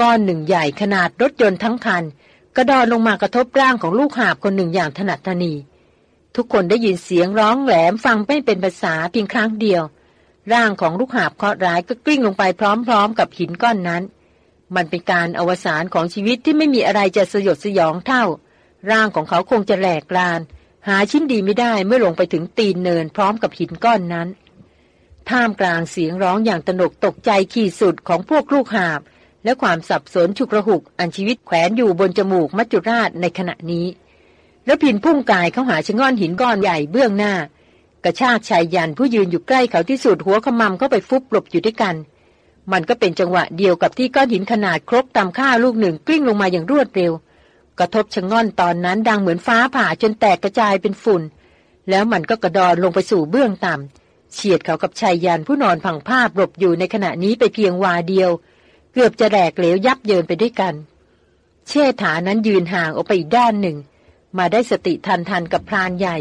ก้อนหนึ่งใหญ่ขนาดรถยนต์ทั้งคัน กระดอนลงมากระทบร่างของลูกหาบคนหนึ่งอย่างถนัดทนี ทุกคนได้ยินเสียงร้องแหลมฟังไม่เป็นภาษาเพียงครั้งเดียว ร่างของลูกหาบเคราะห์ร้ายก็กลิ้งลงไปพร้อม ๆ กับหินก้อนนั้น มันเป็นการอวสานของชีวิตที่ไม่มีอะไรจะสยดสยองเท่า ร่างของเขาคงจะแหลกลาน หาชิ้นดีไม่ได้เมื่อลงไปถึงตีนเนินพร้อมกับหินก้อนนั้น ท่ามกลางเสียงร้องอย่างตนกตกใจขีดสุดของพวกลูกหาบ และความสับสนฉุกระหุกอันชีวิตแขวนอยู่บนจมูกมัจจุราชในขณะนี้ แล้วพินพุ่งกายเข้าหาชะง่อนหินก้อนใหญ่เบื้องหน้า กระชากชายยันผู้ยืนอยู่ใกล้เขาที่สุดหัวขมำเข้าไปฟุบหลบอยู่ด้วยกัน มันก็เป็นจังหวะเดียวกับที่ก้อนหินขนาดครกตามค่าลูกหนึ่งกลิ้งลงมาอย่างรวดเร็ว กระทบชะง่อนตอนนั้นดังเหมือนฟ้าผ่าจนแตกกระจายเป็นฝุ่น แล้วมันก็กระดอนลงไปสู่เบื้องต่ำเฉียดเขากับชายยันผู้นอนผังภาพหลบอยู่ในขณะนี้ไปเพียงวาเดียว เกือบจะแหลกเหลวยับเยินไปด้วยกัน เชษฐานั้นยืนห่างออกไปอีกด้านหนึ่ง มาได้สติทันทันกับพรานใหญ่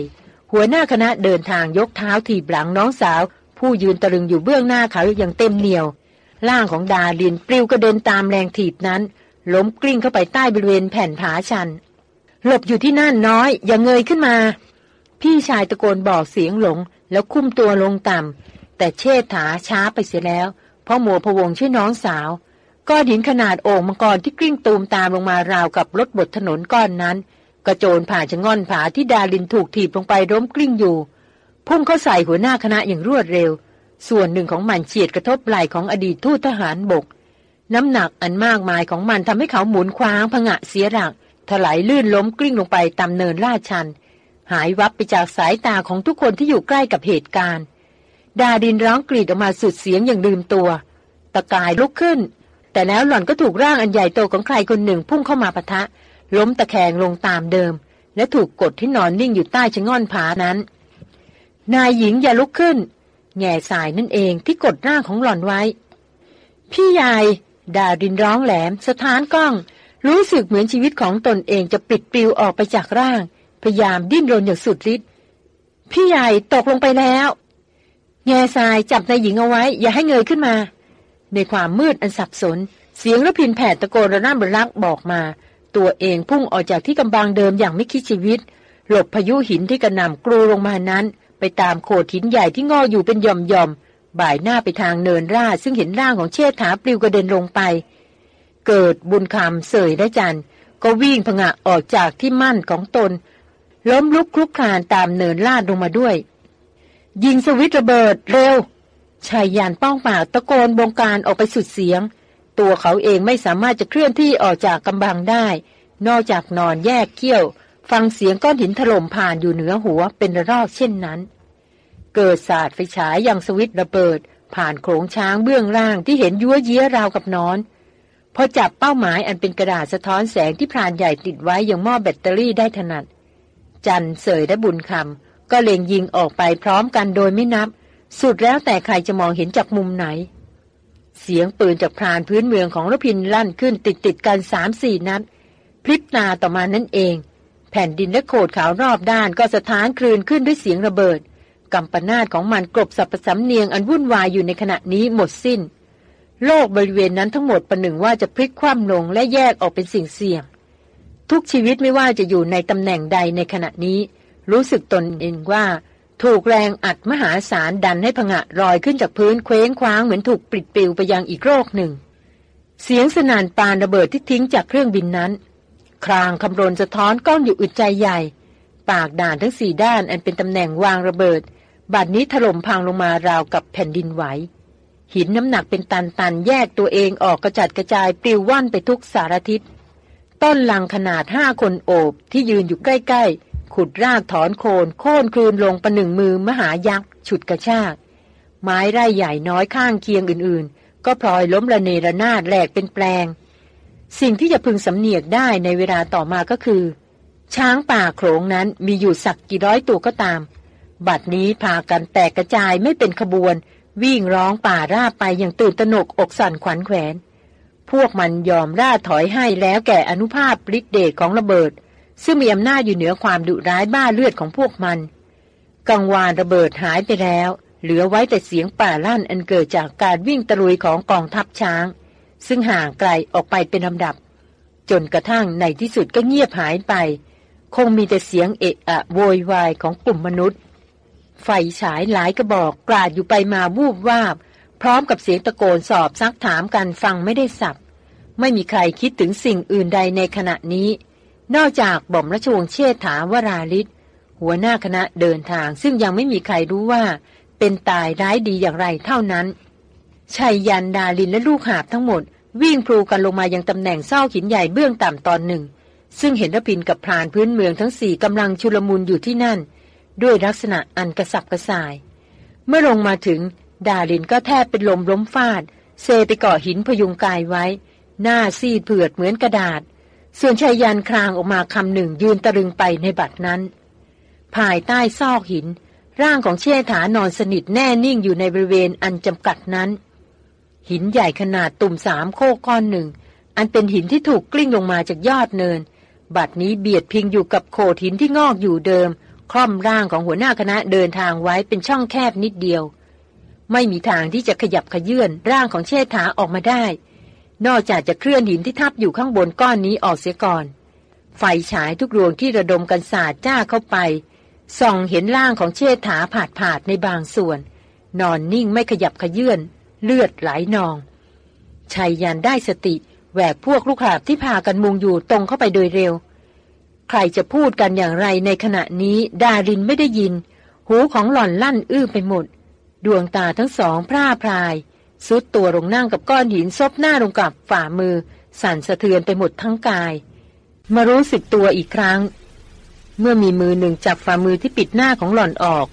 หัวหน้าคณะเดินทางยกเท้าถีบหลังน้องสาว ผู้ยืนตะลึงอยู่เบื้องหน้าเขาอย่างเต็มเหนียวร่างของดาลินปลิวกระเด็นตามแรงถีบนั้น ล้มกลิ้งเข้าไปใต้บริเวณแผ่นผาชัน หลบอยู่ที่นั่นน้อย อย่าเงยขึ้นมา พี่ชายตะโกนบอกเสียงหลง แล้วคุ้มตัวลงต่ำแต่เชษฐาช้าไปเสียแล้ว เพราะหมัวพวงช่วยน้องสาว ก้อนหินขนาดโอ่งมังกรที่กลิ้งตูมตามลงมาราวกับรถบดถนนก้อนนั้น กระโจนผ่านชะง่อนผาที่ดาลินถูกถีบลงไปล้มกลิ้งอยู่ พุ่งเข้าใส่หัวหน้าคณะอย่างรวดเร็ว ส่วนหนึ่งของมันเฉียดกระทบไหล่ของอดีตทูตทหารบก น้ำหนักอันมากมายของมันทำให้เขาหมุนคว้างผงะเสียหลัก ถลายลื่นล้มกลิ้งลงไปตามเนินลาดชัน หายวับไปจากสายตาของทุกคนที่อยู่ใกล้กับเหตุการณ์ ดาดินร้องกรีดออกมาสุดเสียงอย่างลืมตัว ตะกายลุกขึ้น แต่แล้วหล่อนก็ถูกร่างอันใหญ่โตของใครคนหนึ่งพุ่งเข้ามาปะทะ ล้มตะแคงลงตามเดิม และถูกกดที่นอนนิ่งอยู่ใต้ชะง่อนผานั้น นายหญิงอย่าลุกขึ้นแง่สายนั่นเองที่กดร่างของหล่อนไว้ พี่ใหญ่ ดาดินร้องแหลมสถานกล้อง รู้สึกเหมือนชีวิตของตนเองจะปิดปลิวออกไปจากร่าง พยายามดิ้นรนอย่างสุดฤทธิ์พี่ใหญ่ตกลงไปแล้วแง่สายจับนายหญิงเอาไว้ อย่าให้เงยขึ้นมา ในความมืดอันสับสน เสียงระพินแผดตะโกนระนาบรักบอกมา ตัวเองพุ่งออกจากที่กำบังเดิมอย่างไม่คิดชีวิต หลบพายุหินที่กระหน่ำกรูลงมานั้น ไปตามโขดหินใหญ่ที่งออยู่เป็นย่อมย่อม บ่ายหน้าไปทางเนินราซึ่งเห็นร่างของเชษฐาปลิวกระเด็นลงไป เกิดบุญคำเสยและจันก็วิ่งผงะออกจากที่มั่นของตน ล้มลุกคลุกคลานตามเนินลาดลงมาด้วย ยิงสวิตระเบิดเร็วชายยานป้องปากตะโกนบงการออกไปสุดเสียง ตัวเขาเองไม่สามารถจะเคลื่อนที่ออกจากกำบังได้ นอกจากนอนแยกเขี้ยว ฟังเสียงก้อนหินถล่มผ่านอยู่เหนือหัวเป็นระลอกเช่นนั้น เกิดศาสตร์ไฟฉายยังสวิตระเบิด ผ่านโขงช้างเบื้องล่างที่เห็นยัวเยี้ยราวกับนอน พอจับเป้าหมายอันเป็นกระดาษสะท้อนแสงที่พรานใหญ่ติดไว้อย่างหม้อแบตเตอรี่ได้ถนัด จันเสยและบุญคำก็เล็งยิงออกไปพร้อมกันโดยไม่นับ สุดแล้วแต่ใครจะมองเห็นจากมุมไหน เสียงปืนจากพรานพื้นเมืองของรพินลั่นขึ้นติดติดกันสามสี่นัดพลิบนาต่อมานั่นเอง แผ่นดินและโขดขาวรอบด้านก็สะท้านคลื่นขึ้นด้วยเสียงระเบิด กำปนาตของมันกลบสับประสำเนียงอันวุ่นวายอยู่ในขณะนี้หมดสิ้น โลกบริเวณนั้นทั้งหมดประหนึ่งว่าจะพลิกคว่ำลงและแยกออกเป็นสิ่งเสี่ยง ทุกชีวิตไม่ว่าจะอยู่ในตำแหน่งใดในขณะนี้ รู้สึกตนเองว่า ถูกแรงอัดมหาศาลดันให้ผงะลอยขึ้นจากพื้นเคว้งคว้างเหมือนถูกปลิดปลิวไปยังอีกโลกหนึ่ง เสียงสนานปานระเบิดที่ทิ้งจากเครื่องบินนั้นครางคำรนสะท้อนก้องอยู่อึดใจใหญ่ ปากด่านทั้งสี่ด้านอันเป็นตำแหน่งวางระเบิด บัดนี้ถล่มพังลงมาราวกับแผ่นดินไหว หินน้ำหนักเป็นตันตันแยกตัวเองออกกระจัดกระจายปลิวว่อนไปทุกสารทิศ ต้นลังขนาดห้าคนโอบที่ยืนอยู่ใกล้ๆ ขุดรากถอนโคนโค่นคลืนลงประหนึ่งมือมหายักษ์ฉุดกระชาก ไม้ไร่ใหญ่น้อยข้างเคียงอื่นๆ ก็พลอยล้มระเนระนาดแหลกเป็นแปลง สิ่งที่จะพึงสำเนียกได้ในเวลาต่อมาก็คือ ช้างป่าโขลงนั้นมีอยู่สักกี่ร้อยตัวก็ตาม บัดนี้พากันแตกกระจายไม่เป็นขบวน วิ่งร้องป่าราบไปอย่างตื่นตระหนกอกสั่นขวัญแขวน พวกมันยอมร่าถอยให้แล้วแก่อนุภาพฤทธิเดชของระเบิด ซึ่งมีอำนาจอยู่เหนือความดุร้ายบ้าเลือดของพวกมัน กังวานระเบิดหายไปแล้ว เหลือไว้แต่เสียงป่าลั่นอันเกิดจากการวิ่งตะลุยของกองทัพช้าง ซึ่งห่างไกลออกไปเป็นลำดับ จนกระทั่งในที่สุดก็เงียบหายไป คงมีแต่เสียงเอะอะโวยวายของกลุ่มมนุษย์ ไฟฉายหลายกระบอกกราดอยู่ไปมาวูบวาบ พร้อมกับเสียงตะโกนสอบซักถามกันฟังไม่ได้สับ ไม่มีใครคิดถึงสิ่งอื่นใดในขณะนี้ นอกจากบ่อมราชวงศ์เชษฐาวราลิศหัวหน้าคณะเดินทางซึ่งยังไม่มีใครรู้ว่า เป็นตายร้ายดีอย่างไรเท่านั้นชัยยันดาลินและลูกหาบทั้งหมด วิ่งพลูกันลงมายังตำแหน่งเศร้าหินใหญ่เบื้องต่ำตอนหนึ่ง ซึ่งเห็นรพินกับพรานพื้นเมืองทั้งสี่กำลังชุลมุนอยู่ที่นั่น ด้วยลักษณะอันกระสับกระส่าย เมื่อลงมาถึง ดาลินก็แทบเป็นลมล้มฟาด เซไปเกาะหินพยุงกายไว้ หน้าซีดเผือดเหมือนกระดาษ ส่วนชายยันคลางออกมาคำหนึ่งยืนตะลึงไปในบัดนั้น ภายใต้ซอกหิน ร่างของเชษฐานอนสนิทแน่นิ่งอยู่ในบริเวณอันจำกัดนั้น หินใหญ่ขนาดตุ่มสามโคก้อนหนึ่ง อันเป็นหินที่ถูกกลิ้งลงมาจากยอดเนินบัดนี้เบียดพิงอยู่กับโขดหินที่งอกอยู่เดิม คล่อมร่างของหัวหน้าคณะเดินทางไว้เป็นช่องแคบนิดเดียว ไม่มีทางที่จะขยับขยื่นร่างของเชษฐาออกมาได้ นอกจากจะเคลื่อนหินที่ทับอยู่ข้างบนก้อนนี้ออกเสียก่อน ไฟฉายทุกดวงที่ระดมกันสาดจ้าเข้าไป ส่องเห็นร่างของเชษฐาผาดผาดในบางส่วน นอนนิ่งไม่ขยับขยื่นเลือดไหลนองชัยยันได้สติแหวกพวกลูกหาบที่พากันมุงอยู่ตรงเข้าไปโดยเร็ว ใครจะพูดกันอย่างไรในขณะนี้ดารินไม่ได้ยิน หูของหล่อนลั่นอื้อไปหมด ดวงตาทั้งสองพร่าพรายซุดตัวลงนั่งกับก้อนหินซบหน้าลงกับฝ่ามือ สั่นสะเทือนไปหมดทั้งกาย มารู้สึกตัวอีกครั้ง เมื่อมีมือหนึ่งจับฝ่ามือที่ปิดหน้าของหล่อนออก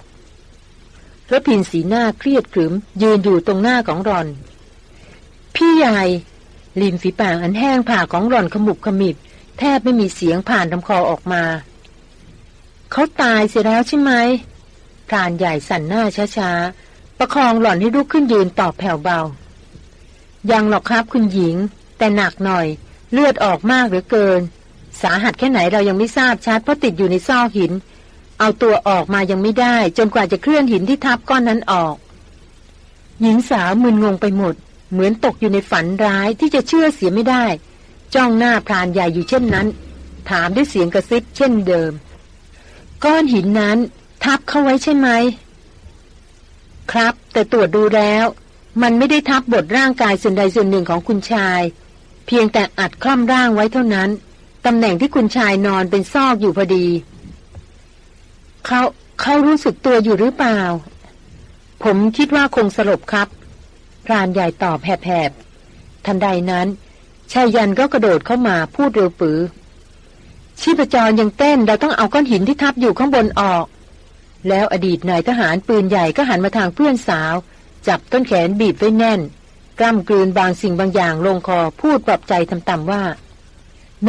พระพินสีหน้าเครียดขรึม ยืนอยู่ตรงหน้าของหล่อน พี่ใหญ่ ริมฝีปากอันแห้งผ่าของหล่อนขมุบขมิบ แทบไม่มีเสียงผ่านลำคอออกมา เขาตายเสียแล้วใช่ไหมพรานใหญ่สั่นหน้าช้าๆ ประคองหล่อนให้ลุกขึ้นยืนตอบแผ่วเบา ยังหรอกครับคุณหญิง แต่หนักหน่อย เลือดออกมากเหลือเกิน สาหัสแค่ไหนเรายังไม่ทราบชัดเพราะติดอยู่ในซอกหิน เอาตัวออกมายังไม่ได้ จนกว่าจะเคลื่อนหินที่ทับก้อนนั้นออก หญิงสาวมึนงงไปหมด เหมือนตกอยู่ในฝันร้ายที่จะเชื่อเสียไม่ได้ จ้องหน้าพรานใหญ่อยู่เช่นนั้น ถามด้วยเสียงกระซิบเช่นเดิม ก้อนหินนั้นทับเข้าไว้ใช่ไหม ครับ แต่ตรวจดูแล้ว มันไม่ได้ทับบทร่างกายส่วนใดส่วนหนึ่งของคุณชาย เพียงแต่อัดคล่อมร่างไว้เท่านั้น ตำแหน่งที่คุณชายนอนเป็นซอกอยู่พอดี เขาเขารู้สึกตัวอยู่หรือเปล่า ผมคิดว่าคงสลบครับพรานใหญ่ตอบแผบๆทันใดนั้น ชายยันก็กระโดดเข้ามาพูดเร็วปือ ชีพจรยังเต้นเราต้องเอาก้อนหินที่ทับอยู่ข้างบนออก แล้วอดีตนายทหารปืนใหญ่ก็หันมาทางเพื่อนสาว จับต้นแขนบีบไว้แน่น กล้ำกลืนบางสิ่งบางอย่างลงคอพูดปลอบใจต่ำๆว่า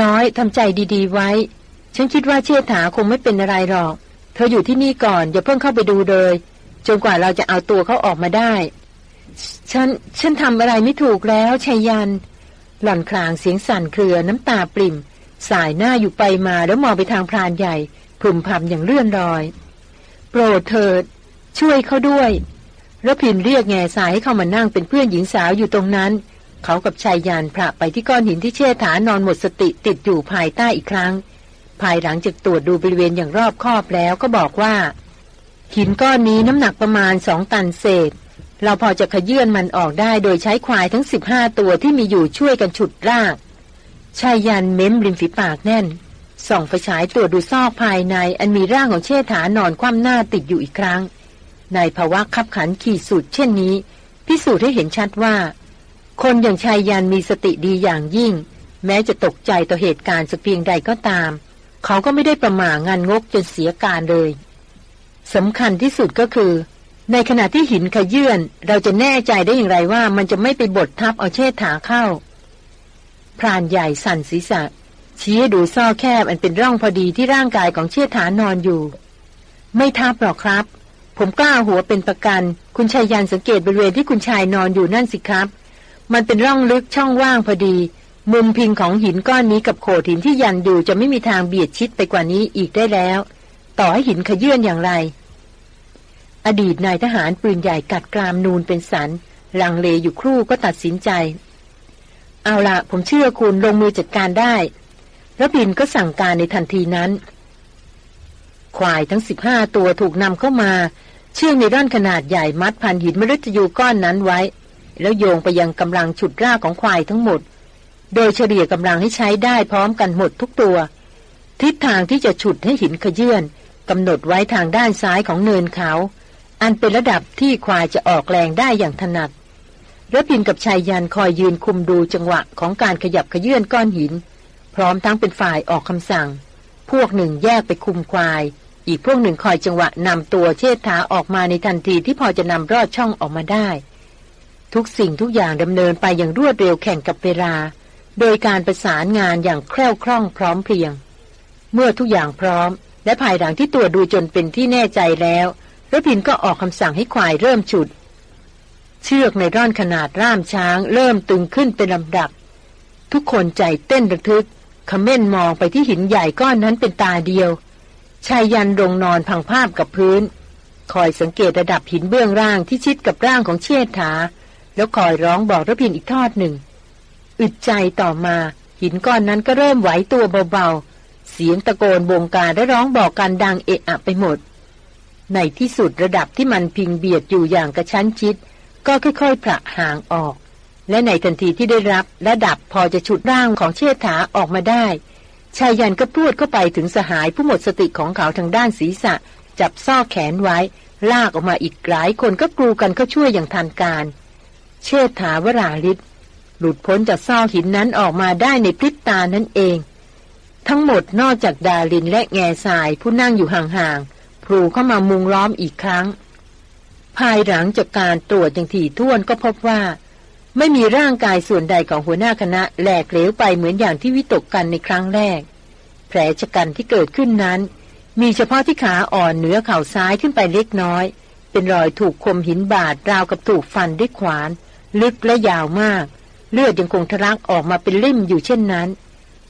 น้อยทำใจดีๆไว้ ฉันคิดว่าเชี่ถาคงไม่เป็นอะไรหรอก เธออยู่ที่นี่ก่อนอย่าเพิ่งเข้าไปดูเลยจนกว่าเราจะเอาตัวเขาออกมาได้ ฉัน ฉันทำอะไรไม่ถูกแล้วชัยยัน หล่อนคลางเสียงสั่นเครือน้ำตาปริ่ม สายหน้าอยู่ไปมาแล้วมองไปทางพรานใหญ่พึมพำอย่างเลื่อนลอย โปรดเถิด ช่วยเขาด้วยรพินเรียกแง่สายให้เข้ามานั่งเป็นเพื่อนหญิงสาวอยู่ตรงนั้น เขากับชายยานพระไปที่ก้อนหินที่เชี่ฐานอนหมดสติติดอยู่ภายใต้อีกครั้ง ภายหลังจากตรวจดูบริเวณอย่างรอบคอบแล้วก็บอกว่า หินก้อนนี้น้ำหนักประมาณสองตันเศษ เราพอจะขยื่นมันออกได้โดยใช้ควายทั้งสิบห้าตัวที่มีอยู่ช่วยกันฉุดรากชายยันเม้มริมฝีปากแน่น ส่องไฟฉายตรวจดูซอกภายในอันมีร่างของเชษฐานอนคว่ำหน้าติดอยู่อีกครั้ง ในภาวะขับขันขี่สุดเช่นนี้ พิสูจน์ให้เห็นชัดว่า คนอย่างชายยันมีสติดีอย่างยิ่ง แม้จะตกใจต่อเหตุการณ์สักเพียงใดก็ตาม เขาก็ไม่ได้ประหม่างานงกจนเสียการเลยสำคัญที่สุดก็คือ ในขณะที่หินขยื่นเราจะแน่ใจได้อย่างไรว่ามันจะไม่ไปบดทับเอาเชษฐาเข้า พรานใหญ่สั่นศีรษะ ชี้ดูซ่อแคบอันเป็นร่องพอดีที่ร่างกายของเชษฐานอนอยู่ ไม่ทับหรอกครับ ผมกล้าหัวเป็นประกัน คุณชายยันสังเกตบริเวณที่คุณชายนอนอยู่นั่นสิครับ มันเป็นร่องลึกช่องว่างพอดี มุมพิงของหินก้อนนี้กับโขดหินที่ยันอยู่จะไม่มีทางเบียดชิดไปกว่านี้อีกได้แล้ว ต่อให้หินขยื่นอย่างไร อดีตนายทหารปืนใหญ่กัดกรามนูนเป็นสันลังเลอยู่ครู่ก็ตัดสินใจ เอาละผมเชื่อคุณลงมือจัดการได้ระบินก็สั่งการในทันทีนั้น ควายทั้งสิบห้าตัวถูกนำเข้ามา เชื่องในด้านขนาดใหญ่มัดพันหินมฤตยูก้อนนั้นไว้ แล้วโยงไปยังกำลังฉุดรากของควายทั้งหมด โดยเฉลี่ยกำลังให้ใช้ได้พร้อมกันหมดทุกตัว ทิศทางที่จะฉุดให้หินขยื่นกำหนดไว้ทางด้านซ้ายของเนินเขา อันเป็นระดับที่ควายจะออกแรงได้อย่างถนัดระพินกับชายยันคอยยืนคุมดูจังหวะของการขยับขยื่นก้อนหิน พร้อมทั้งเป็นฝ่ายออกคำสั่ง พวกหนึ่งแยกไปคุมควาย อีกพวกหนึ่งคอยจังหวะนำตัวเชิดถาออกมาในทันทีที่พอจะนำรอดช่องออกมาได้ ทุกสิ่งทุกอย่างดำเนินไปอย่างรวดเร็วแข่งกับเวลา โดยการประสานงานอย่างแคล่วคล่องพร้อมเพรียง เมื่อทุกอย่างพร้อม และภายหลังที่ตัวดูจนเป็นที่แน่ใจแล้ว ระพินก็ออกคำสั่งให้ควายเริ่มฉุด เชือกในร่อนขนาดร่ามช้าง เริ่มตึงขึ้นเป็นลำดับ ทุกคนใจเต้นระทึกขม้นมองไปที่หินใหญ่ก้อนนั้นเป็นตาเดียว ชายยันลงนอนพังภาพกับพื้น คอยสังเกตระดับหินเบื้องล่างที่ชิดกับร่างของเชษฐา แล้วคอยร้องบอกระพินอีกทอดหนึ่ง อึดใจต่อมา หินก้อนนั้นก็เริ่มไหวตัวเบาๆ เสียงตะโกนบงการและร้องบอกกันดังเอะอะไปหมด ในที่สุดระดับที่มันพิงเบียดอยู่อย่างกระชั้นชิด ก็ค่อยๆผละห่างออก และในทันทีที่ได้รับระดับพอจะฉุดร่างของเชษฐาออกมาได้ ชายยันก็พูดเข้าไปถึงสหายผู้หมดสติของเขาทางด้านศีรษะ จับซ่อแขนไว้ ลากออกมาอีกหลายคนก็กรูกันเข้าช่วยอย่างทันการ เชษฐาวราลิศหลุดพ้นจากซ่อหินนั้นออกมาได้ในพริบตานั่นเอง ทั้งหมดนอกจากดาลินและแง่ทรายผู้นั่งอยู่ห่างๆ พลูเข้ามามุงล้อมอีกครั้ง ภายหลังจากการตรวจอย่างถี่ถ้วนก็พบว่า ไม่มีร่างกายส่วนใดของหัวหน้าคณะแหลกเหลวไปเหมือนอย่างที่วิตกกันในครั้งแรก แผลชะกันที่เกิดขึ้นนั้น มีเฉพาะที่ขาอ่อนเหนือเข่าซ้ายขึ้นไปเล็กน้อย เป็นรอยถูกคมหินบาดราวกับถูกฟันด้วยขวาน ลึกและยาวมาก เลือดยังคงทะลักออกมาเป็นลิ่มอยู่เช่นนั้น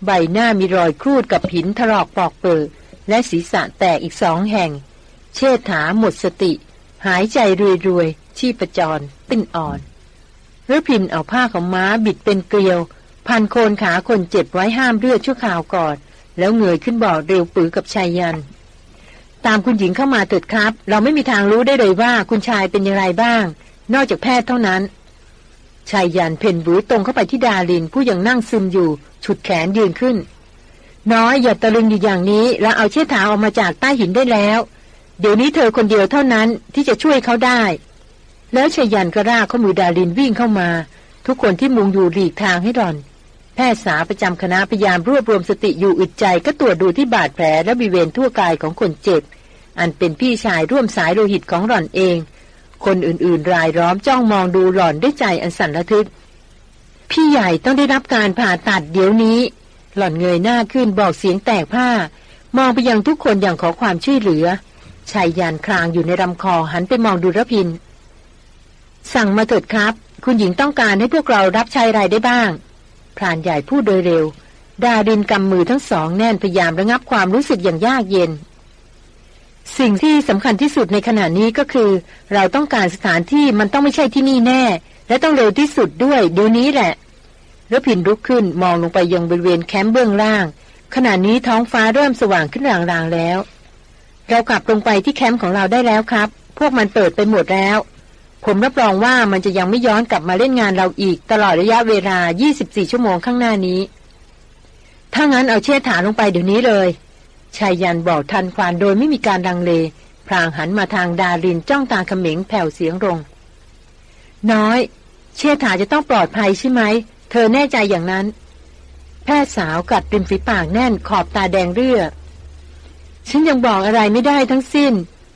ใบหน้ามีรอยครูดกับหินถลอกปอกเปิดและศีรษะแตกอีกสองแห่ง เชษฐาหมดสติ หายใจรวยๆ ชีพจรปิ้นอ่อนรพินเอาผ้าของม้าบิดเป็นเกลียว พันโคนขาคนเจ็บไว้ห้ามเลือดชั่วข่าวก่อน แล้วเงยขึ้นบอกเร็วปือกับชายยัน ตามคุณหญิงเข้ามาเถิดครับ เราไม่มีทางรู้ได้เลยว่าคุณชายเป็นอย่างไรบ้าง นอกจากแพทย์เท่านั้นชายยันเพ่นบูตรงเข้าไปที่ดาลินผู้ยังนั่งซึมอยู่ ฉุดแขนยืนขึ้น น้อยอย่าตะลึงอยู่อย่างนี้ แล้วเอาเชือกถาออกมาจากใต้หินได้แล้ว เดี๋ยวนี้เธอคนเดียวเท่านั้นที่จะช่วยเขาได้ แล้วชยันก็ราข้อมือดาลินวิ่งเข้ามา ทุกคนที่มุงอยู่หลีกทางให้รอน แพทย์สาประจำคณะพยายามรวบรวมสติอยู่อึดใจก็ตรวจดูที่บาดแผลและบริเวณทั่วกายของคนเจ็บ อันเป็นพี่ชายร่วมสายโลหิตของหล่อนเอง คนอื่นๆ รายล้อมจ้องมองดูหล่อนด้วยใจอันสั่นระทึก พี่ใหญ่ต้องได้รับการผ่าตัดเดี๋ยวนี้ หล่อนเงยหน้าขึ้นบอกเสียงแตกผ้ามองไปยังทุกคนอย่างขอความช่วยเหลือ ชายยานคลางอยู่ในลำคอหันไปมองดูรพิน สั่งมาเถิดครับ คุณหญิงต้องการให้พวกเรารับใช้ไรได้บ้างพรานใหญ่พูดโดยเร็ว ดาดินกำมือทั้งสองแน่นพยายามระงับความรู้สึกอย่างยากเย็น สิ่งที่สำคัญที่สุดในขณะนี้ก็คือ เราต้องการสถานที่มันต้องไม่ใช่ที่นี่แน่ และต้องเร็วที่สุดด้วยเดี๋ยวนี้แหละรพินลุกขึ้นมองลงไปยังบริเวณแคมป์เบื้องล่าง ขณะนี้ท้องฟ้าเริ่มสว่างขึ้นรางๆแล้ว เรากลับลงไปที่แคมป์ของเราได้แล้วครับ พวกมันเปิดไปหมดแล้ว ผมรับรองว่ามันจะยังไม่ย้อนกลับมาเล่นงานเราอีก ตลอดระยะเวลา 24 ชั่วโมงข้างหน้านี้ ถ้างั้นเอาเชือกฐานลงไปเดี๋ยวนี้เลยชายยันบอกทันควานโดยไม่มีการดังเล พรางหันมาทางดารินจ้องตาเขม็งแผ่วเสียงลง น้อย เชื่อถาจะต้องปลอดภัยใช่ไหม เธอแน่ใจอย่างนั้น แพทย์สาวกัดริมฝีปากแน่นขอบตาแดงเรื่อ ฉันยังบอกอะไรไม่ได้ทั้งสิ้น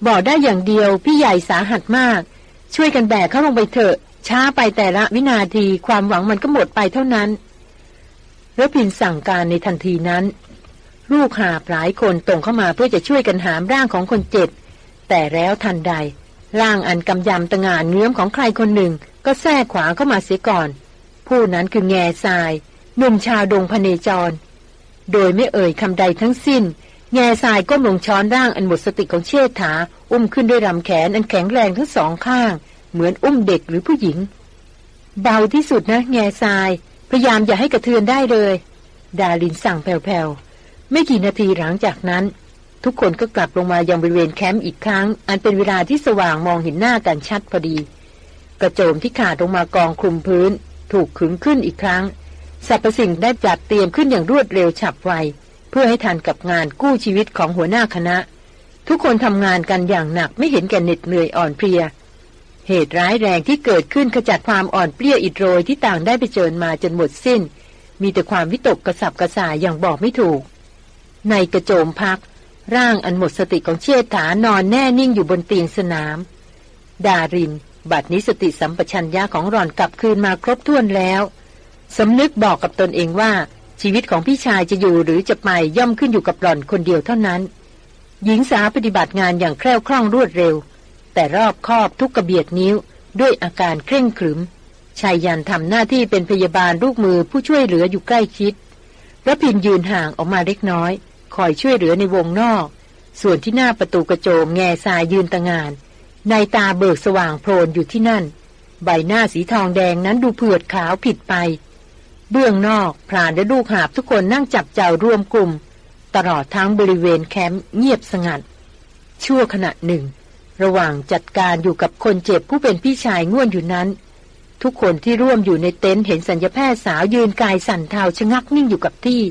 บอกได้อย่างเดียวพี่ใหญ่สาหัสมาก ช่วยกันแบกเขาลงไปเถอะ ช้าไปแต่ละวินาทีความหวังมันก็หมดไปเท่านั้น แล้วพินสั่งการในทันทีนั้น ลูกหาหลายคนตรงเข้ามาเพื่อจะช่วยกันหามร่างของคนเจ็บ แต่แล้วทันใด ร่างอันกำยำตะงานเงื้อมของใครคนหนึ่ง ก็แทรกขวาเข้ามาเสียก่อน ผู้นั้นคือแง่ทรายหนุ่มชาวดงพเนจร โดยไม่เอ่ยคำใดทั้งสิ้น แง่ทรายก้มลงช้อนร่างอันหมดสติของเชษฐา อุ้มขึ้นด้วยลำแขนอันแข็งแรงทั้งสองข้าง เหมือนอุ้มเด็กหรือผู้หญิง เบาที่สุดนะ แง่ทราย พยายามอย่าให้กระเทือนได้เลย ดาลินสั่งแผ่วๆ ไม่กี่นาทีหลังจากนั้น ทุกคนก็กลับลงมายังบริเวณแคมป์อีกครั้ง อันเป็นเวลาที่สว่างมองเห็นหน้ากันชัดพอดี กระโจมที่ขาดลงมากองคลุมพื้น ถูกขึงขึ้นอีกครั้งสรรพสิ่งได้จัดเตรียมขึ้นอย่างรวดเร็วฉับไว เพื่อให้ทันกับงานกู้ชีวิตของหัวหน้าคณะ ทุกคนทำงานกันอย่างหนักไม่เห็นแก่เหน็ดเหนื่อยอ่อนเพลีย เหตุร้ายแรงที่เกิดขึ้นขจัดความอ่อนเปลี้ยอิดโรยที่ต่างได้ไปเจอมาจนหมดสิ้น มีแต่ความวิตกกระสับกระส่ายอย่างบอกไม่ถูก ในกระโจมพัก ร่างอันหมดสติของเชษฐานอนแน่นิ่งอยู่บนเตียงสนาม ดาริน บัดนี้สติสัมปชัญญะของรอนกลับคืนมาครบถ้วนแล้วสำนึกบอกกับตนเองว่า ชีวิตของพี่ชายจะอยู่หรือจะไปย่อมขึ้นอยู่กับหล่อนคนเดียวเท่านั้น หญิงสาวปฏิบัติงานอย่างแคล่วคล่องรวดเร็ว แต่รอบคอบทุกกระเบียดนิ้ว ด้วยอาการเคร่งขรึมชายยันทำหน้าที่เป็นพยาบาลลูกมือผู้ช่วยเหลืออยู่ใกล้ชิดพระพินยืนห่างออกมาเล็กน้อย คอยช่วยเหลือในวงนอก ส่วนที่หน้าประตูกระโจมแง่ทรายยืนตะงาน ในตาเบิกสว่างโพลนอยู่ที่นั่น ใบหน้าสีทองแดงนั้นดูเผือดขาวผิดไป เบื้องนอกพรานและลูกหาบทุกคนนั่งจับเจ้ารวมกลุ่ม ตลอดทั้งบริเวณแคมป์เงียบสงัด ชั่วขณะหนึ่ง ระหว่างจัดการอยู่กับคนเจ็บผู้เป็นพี่ชายง่วนอยู่นั้น ทุกคนที่ร่วมอยู่ในเต็นท์เห็นสัญญาแพทย์สาวยืนกายสั่นเทาชะงักนิ่งอยู่กับที่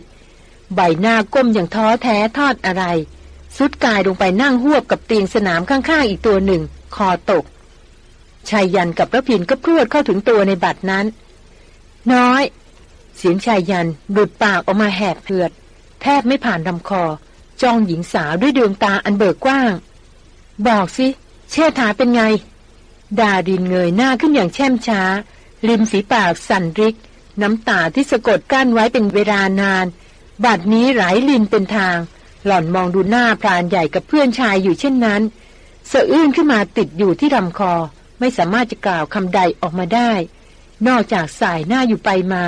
ใบหน้าก้มอย่างท้อแท้ทอดอะไรสุดกายลงไปนั่งหวบกับเตียงสนามข้างๆอีกตัวหนึ่ง คอตกชายยันกับพระพินก็พรวดเข้าถึงตัวในบัดนั้น น้อย สียงชายยันหลุดปากออกมาแหบเผือด แทบไม่ผ่านลำคอ จ้องหญิงสาวด้วยดวงตาอันเบิกกว้าง บอกสิ เชษฐาเป็นไง ดาดินเงยหน้าขึ้นอย่างแช่มช้า ริมฝีปากสั่นริก น้ำตาที่สะกดกั้นไว้เป็นเวลานาน บัดนี้ไหลลินเป็นทาง หล่อนมองดูหน้าพรานใหญ่กับเพื่อนชายอยู่เช่นนั้นสะอื้นขึ้นมาติดอยู่ที่ลำคอ ไม่สามารถจะกล่าวคำใดออกมาได้ นอกจากสายหน้าอยู่ไปมา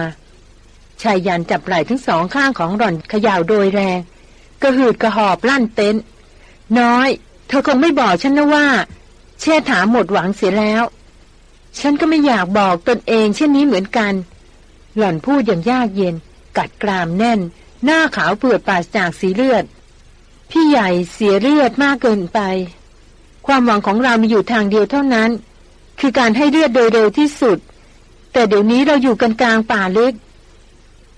ชายยันจับไหล่ทั้งสองข้างของหล่อนเขย่าโดยแรง กระหืดกระหอบลั่นเต็นน้อย เธอคงไม่บอกฉันนะว่าเช่ถามหมดหวังเสียแล้ว ฉันก็ไม่อยากบอกตนเองเช่นนี้เหมือนกัน หล่อนพูดอย่างยากเย็น กัดกรามแน่น หน้าขาวเปือดปาจากสีเลือด พี่ใหญ่เสียเลือดมากเกินไป ความหวังของเรามีอยู่ทางเดียวเท่านั้น คือการให้เลือดโดยเร็วที่สุด แต่เดี๋ยวนี้เราอยู่กันกลางป่าลึก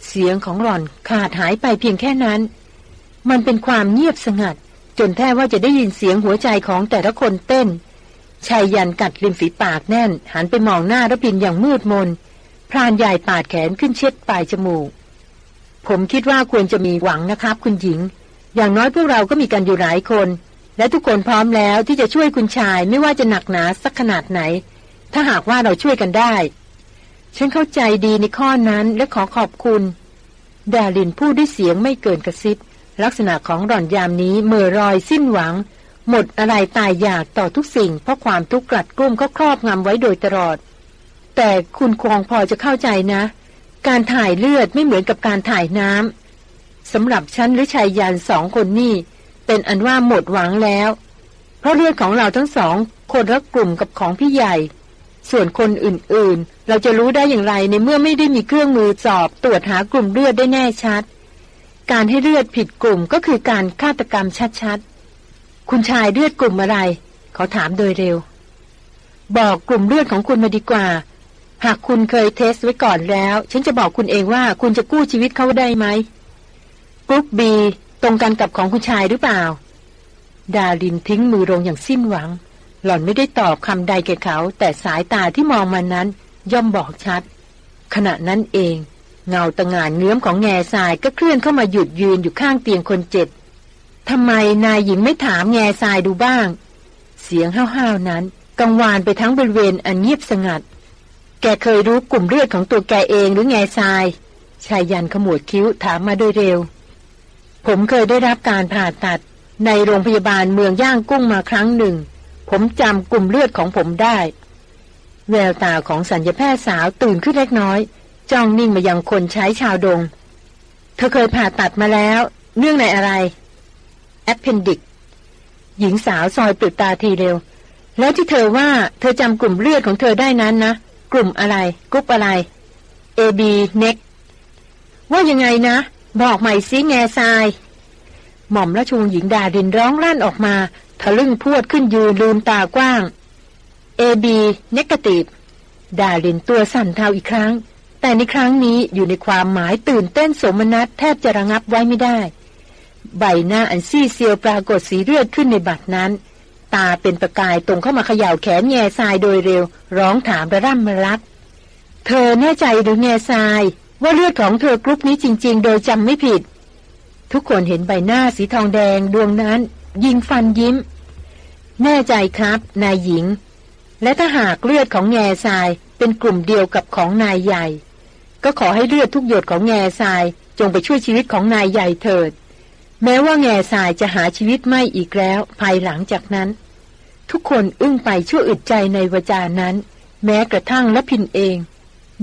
เสียงของหล่อนขาดหายไปเพียงแค่นั้น มันเป็นความเงียบสงัด จนแทบว่าจะได้ยินเสียงหัวใจของแต่ละคนเต้นชายยันกัดริมฝีปากแน่น หันไปมองหน้าระพินอย่างมืดมน พรานใหญ่ปาดแขนขึ้นเช็ดปลายจมูก ผมคิดว่าควรจะมีหวังนะครับ คุณหญิง อย่างน้อยพวกเราก็มีกันอยู่หลายคน และทุกคนพร้อมแล้วที่จะช่วยคุณชายไม่ว่าจะหนักหนาสักขนาดไหน ถ้าหากว่าเราช่วยกันได้ ฉันเข้าใจดีในข้อนั้นและขอขอบคุณ ดาลินพูดด้วยเสียงไม่เกินกระซิบ ลักษณะของหล่อนยามนี้เมื่อรอยสิ้นหวัง หมดอะไรตายอยากต่อทุกสิ่ง เพราะความทุกข์กลัดกลุ้มเขาครอบงำไว้โดยตลอด แต่คุณคงพอจะเข้าใจนะ การถ่ายเลือดไม่เหมือนกับการถ่ายน้ำสำหรับฉันหรือชายยันสองคนนี่เป็นอันว่าหมดหวังแล้ว เพราะเลือดของเราทั้งสองคนละกลุ่มกับของพี่ใหญ่ ส่วนคนอื่นๆ เราจะรู้ได้อย่างไรในเมื่อไม่ได้มีเครื่องมือสอบ ตรวจหากลุ่มเลือดได้แน่ชัด การให้เลือดผิดกลุ่มก็คือการฆาตกรรมชัดๆ คุณชายเลือดกลุ่มอะไร เขาถามโดยเร็ว บอกกลุ่มเลือดของคุณมาดีกว่า หากคุณเคย test ไว้ก่อนแล้ว ฉันจะบอกคุณเองว่าคุณจะกู้ชีวิตเขาได้ไหมกรุ๊ป B ตรงกันกับของคุณชายหรือเปล่า ดารินทิ้งมือลงอย่างสิ้นหวัง หล่อนไม่ได้ตอบคำใดแก่เขา แต่สายตาที่มองมานั้น ย่อมบอกชัด ขณะนั้นเอง เงาตระหง่านเงื้อมของแงซายก็เคลื่อนเข้ามาหยุดยืนอยู่ข้างเตียงคนเจ็บทำไมนายหญิงไม่ถามแง่ทรายดูบ้าง เสียงห้าวๆนั้น กังวานไปทั้งบริเวณอันเงียบสงัด แกเคยรู้กลุ่มเลือดของตัวแกเองหรือแง่ทรายชายยันขมวดคิ้วถามมาโดยเร็ว ผมเคยได้รับการผ่าตัดในโรงพยาบาลเมืองย่างกุ้งมาครั้งหนึ่ง ผมจำกลุ่มเลือดของผมได้ แววตาของสัญญาแพทย์สาวตื่นขึ้นเล็กน้อย จ้องนิ่งมายังคนใช้ชาวดง เธอเคยผ่าตัดมาแล้ว เนื่องในอะไร appendix หญิงสาวซอยปิดตาถี่เร็ว แล้วที่เธอว่าเธอจำกลุ่มเลือดของเธอได้นั้นนะ กลุ่มอะไรกรุ๊ปอะไร A B n e x ว่ายังไงนะ บอกใหม่ซิแง่ทราย หม่อมราชวงศ์หญิงดารินร้องลั่นออกมา ทะลึ่งพวดขึ้นยืนลืมตากว้าง AB negative ดาดินตัวสั่นเทาอีกครั้ง แต่ในครั้งนี้อยู่ในความหมายตื่นเต้นสมนัตแทบจะระงับไว้ไม่ได้ ใบหน้าอันซี่เซียวปรากฏสีเลือดขึ้นในบัดนั้น ตาเป็นประกายตรงเข้ามาเขย่าแขนแง่ทรายโดยเร็ว ร้องถามระร่ำระลัก เธอแน่ใจหรือแง่ทราย ว่าเลือดของเธอกรุ๊ปนี้จริง ๆ โดยจำไม่ผิด ทุกคนเห็นใบหน้าสีทองแดงดวงนั้น ยิงฟันยิ้ม แน่ใจครับ นายหญิง และถ้าหากเลือดของแง่ทรายเป็นกลุ่มเดียวกับของนายใหญ่ ก็ขอให้เลือดทุกหยดของแง่ทรายจงไปช่วยชีวิตของนายใหญ่เถิด แม้ว่าแง่ทรายจะหาชีวิตไม่อีกแล้ว ภายหลังจากนั้น ทุกคนอึ้งไปชั่วอึดใจในวจานั้น แม้กระทั่งละพินเอง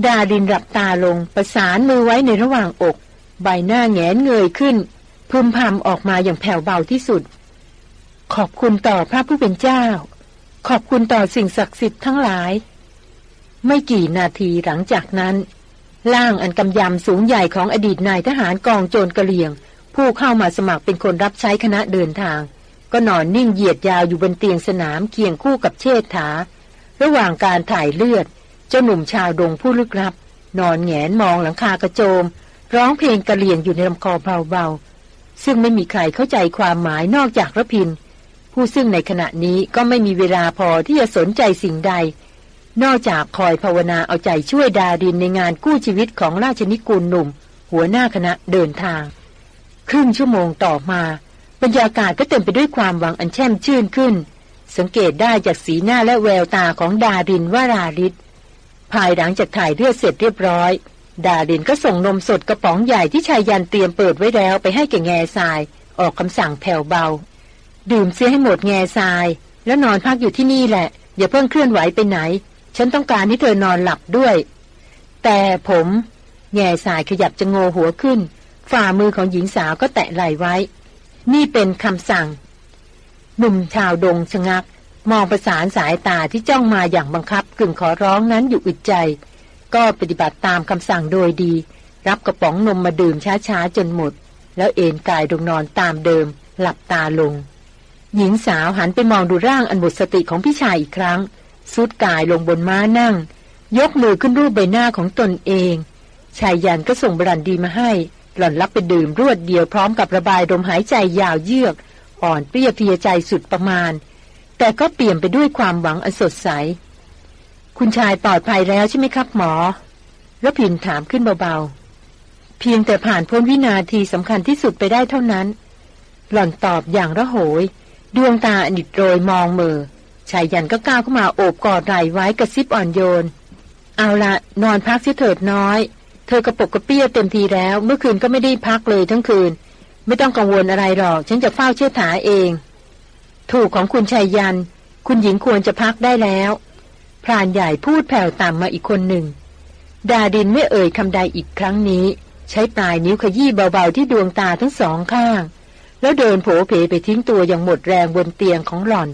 ดาดินหลับตาลงประสานมือไว้ในระหว่างอก ใบหน้าแงนเงยขึ้นพึมพำออกมาอย่างแผ่วเบาที่สุด ขอบคุณต่อพระผู้เป็นเจ้า ขอบคุณต่อสิ่งศักดิ์สิทธิ์ทั้งหลาย ไม่กี่นาทีหลังจากนั้นล่างอันกำยำสูงใหญ่ของอดีตนายทหารกองโจรกระเลียง ผู้เข้ามาสมัครเป็นคนรับใช้คณะเดินทาง ก็นอนนิ่งเหยียดยาวอยู่บนเตียงสนามเคียงคู่กับเชษฐา ระหว่างการถ่ายเลือด เจ้าหนุ่มชาวดงผู้ลึกลับ นอนแงนมองหลังคากระโจม ร้องเพลงกระเลียงอยู่ในลำคอเบาๆซึ่งไม่มีใครเข้าใจความหมายนอกจากระพิน ผู้ซึ่งในขณะนี้ก็ไม่มีเวลาพอที่จะสนใจสิ่งใด นอกจากคอยภาวนาเอาใจช่วยดาดินในงานกู้ชีวิตของราชนิกูลหนุ่ม หัวหน้าคณะเดินทาง ครึ่งชั่วโมงต่อมาบรรยากาศก็เต็มไปด้วยความหวังอันแช่มชื่นขึ้น สังเกตได้จากสีหน้าและแววตาของดาดินวาราริศภายหลังจากถ่ายเลือดเสร็จเรียบร้อย ดาดินก็ส่งนมสดกระป๋องใหญ่ที่ชายยันเตรียมเปิดไว้แล้วไปให้แก่แง่ทราย ออกคำสั่งแผ่วเบา ดื่มเสียให้หมดแง่ทราย แล้วนอนพักอยู่ที่นี่แหละ อย่าเพิ่งเคลื่อนไหวไปไหน ฉันต้องการให้เธอนอนหลับด้วย แต่ผมแง่ทรายขยับจะโงหัวขึ้น ฝ่ามือของหญิงสาวก็แตะไหล่ไว้ นี่เป็นคำสั่ง หนุ่มชาวดงชะงัก มองประสานสายตาที่จ้องมาอย่างบังคับกึ่งขอร้องนั้นอยู่อึดใจ ก็ปฏิบัติตามคำสั่งโดยดี รับกระป๋องนมมาดื่มช้าๆจนหมด แล้วเอนกายลงนอนตามเดิม หลับตาลง หญิงสาวหันไปมองดูร่างอันหมดสติของพี่ชายอีกครั้งสุดกายลงบนม้านั่ง ยกมือขึ้นรูปใบหน้าของตนเอง ชายยันก็ส่งบรันดีมาให้ หล่อนรับไปดื่มรวดเดียวพร้อมกับระบายลมหายใจยาวเยือก อ่อนเปรี้ยเพียใจสุดประมาณ แต่ก็เปลี่ยนไปด้วยความหวังอันสดใส คุณชายปลอดภัยแล้วใช่ไหมครับหมอรพินถามขึ้นเบาๆ เพียงแต่ผ่านพ้นวินาทีสำคัญที่สุดไปได้เท่านั้น หล่อนตอบอย่างระโหย ดวงตาอนิดโรยมองมือชายยันก็ก้าวเข้ามาโอบกอดไหล่ไว้กระซิบอ่อนโยน เอาละนอนพักเสียเถิดน้อย เธอกระปกกระเปี้ยเต็มทีแล้ว เมื่อคืนก็ไม่ได้พักเลยทั้งคืน ไม่ต้องกังวลอะไรหรอก ฉันจะเฝ้าเชื่อถาเอง ถูกของคุณชายยัน คุณหญิงควรจะพักได้แล้วพรานใหญ่พูดแผ่วต่ำมาอีกคนหนึ่ง ดาดินไม่เอ่ยคำใดอีกครั้งนี้ ใช้ปลายนิ้วขยี้เบาๆที่ดวงตาทั้งสองข้าง แล้วเดินโผเพไปทิ้งตัวอย่างหมดแรงบนเตียงของหล่อน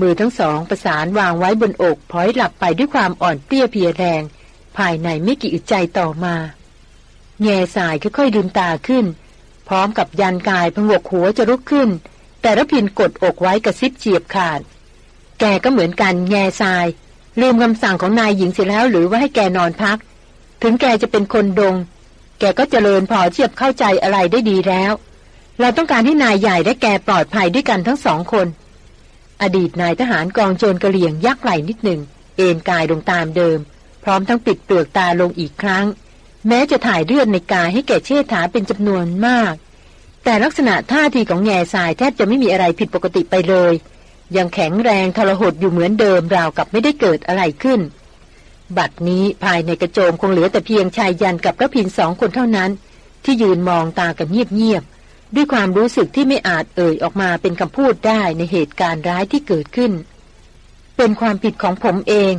มือทั้งสองประสานวางไว้บนอกพลอยหลับไปด้วยความอ่อนเปี้ยเพียแรง ภายในไม่กี่อึดใจต่อมา แง่สายค่อยๆลืมตาขึ้น พร้อมกับยันกายพงกหัวจะลุกขึ้น แต่ระพินกดอกไว้กระซิบเฉียบขาด แกก็เหมือนกันแง่ทราย ลืมคำสั่งของนายหญิงเสียแล้วหรือว่าให้แกนอนพัก ถึงแกจะเป็นคนดง แกก็เจริญพอเทียบเข้าใจอะไรได้ดีแล้ว เราต้องการให้นายใหญ่และแกปลอดภัยด้วยกันทั้งสองคน อดีตนายทหารกองโจรกระเหลี่ยงยักไหล่นิดหนึ่ง เอนกายลงตามเดิม พร้อมทั้งปิดเปลือกตาลงอีกครั้ง แม้จะถ่ายเลือดในกายให้แก่เชษฐาเป็นจำนวนมาก แต่ลักษณะท่าทีของแง่ทรายแทบจะไม่มีอะไรผิดปกติไปเลย ยังแข็งแรงทรหดอยู่เหมือนเดิมราวกับไม่ได้เกิดอะไรขึ้น บัดนี้ภายในกระโจมคงเหลือแต่เพียงชายยันกับพระพินสองคนเท่านั้น ที่ยืนมองตากันเงียบๆ ด้วยความรู้สึกที่ไม่อาจเอ่ยออกมาเป็นคำพูดได้ในเหตุการณ์ร้ายที่เกิดขึ้น เป็นความผิดของผมเอง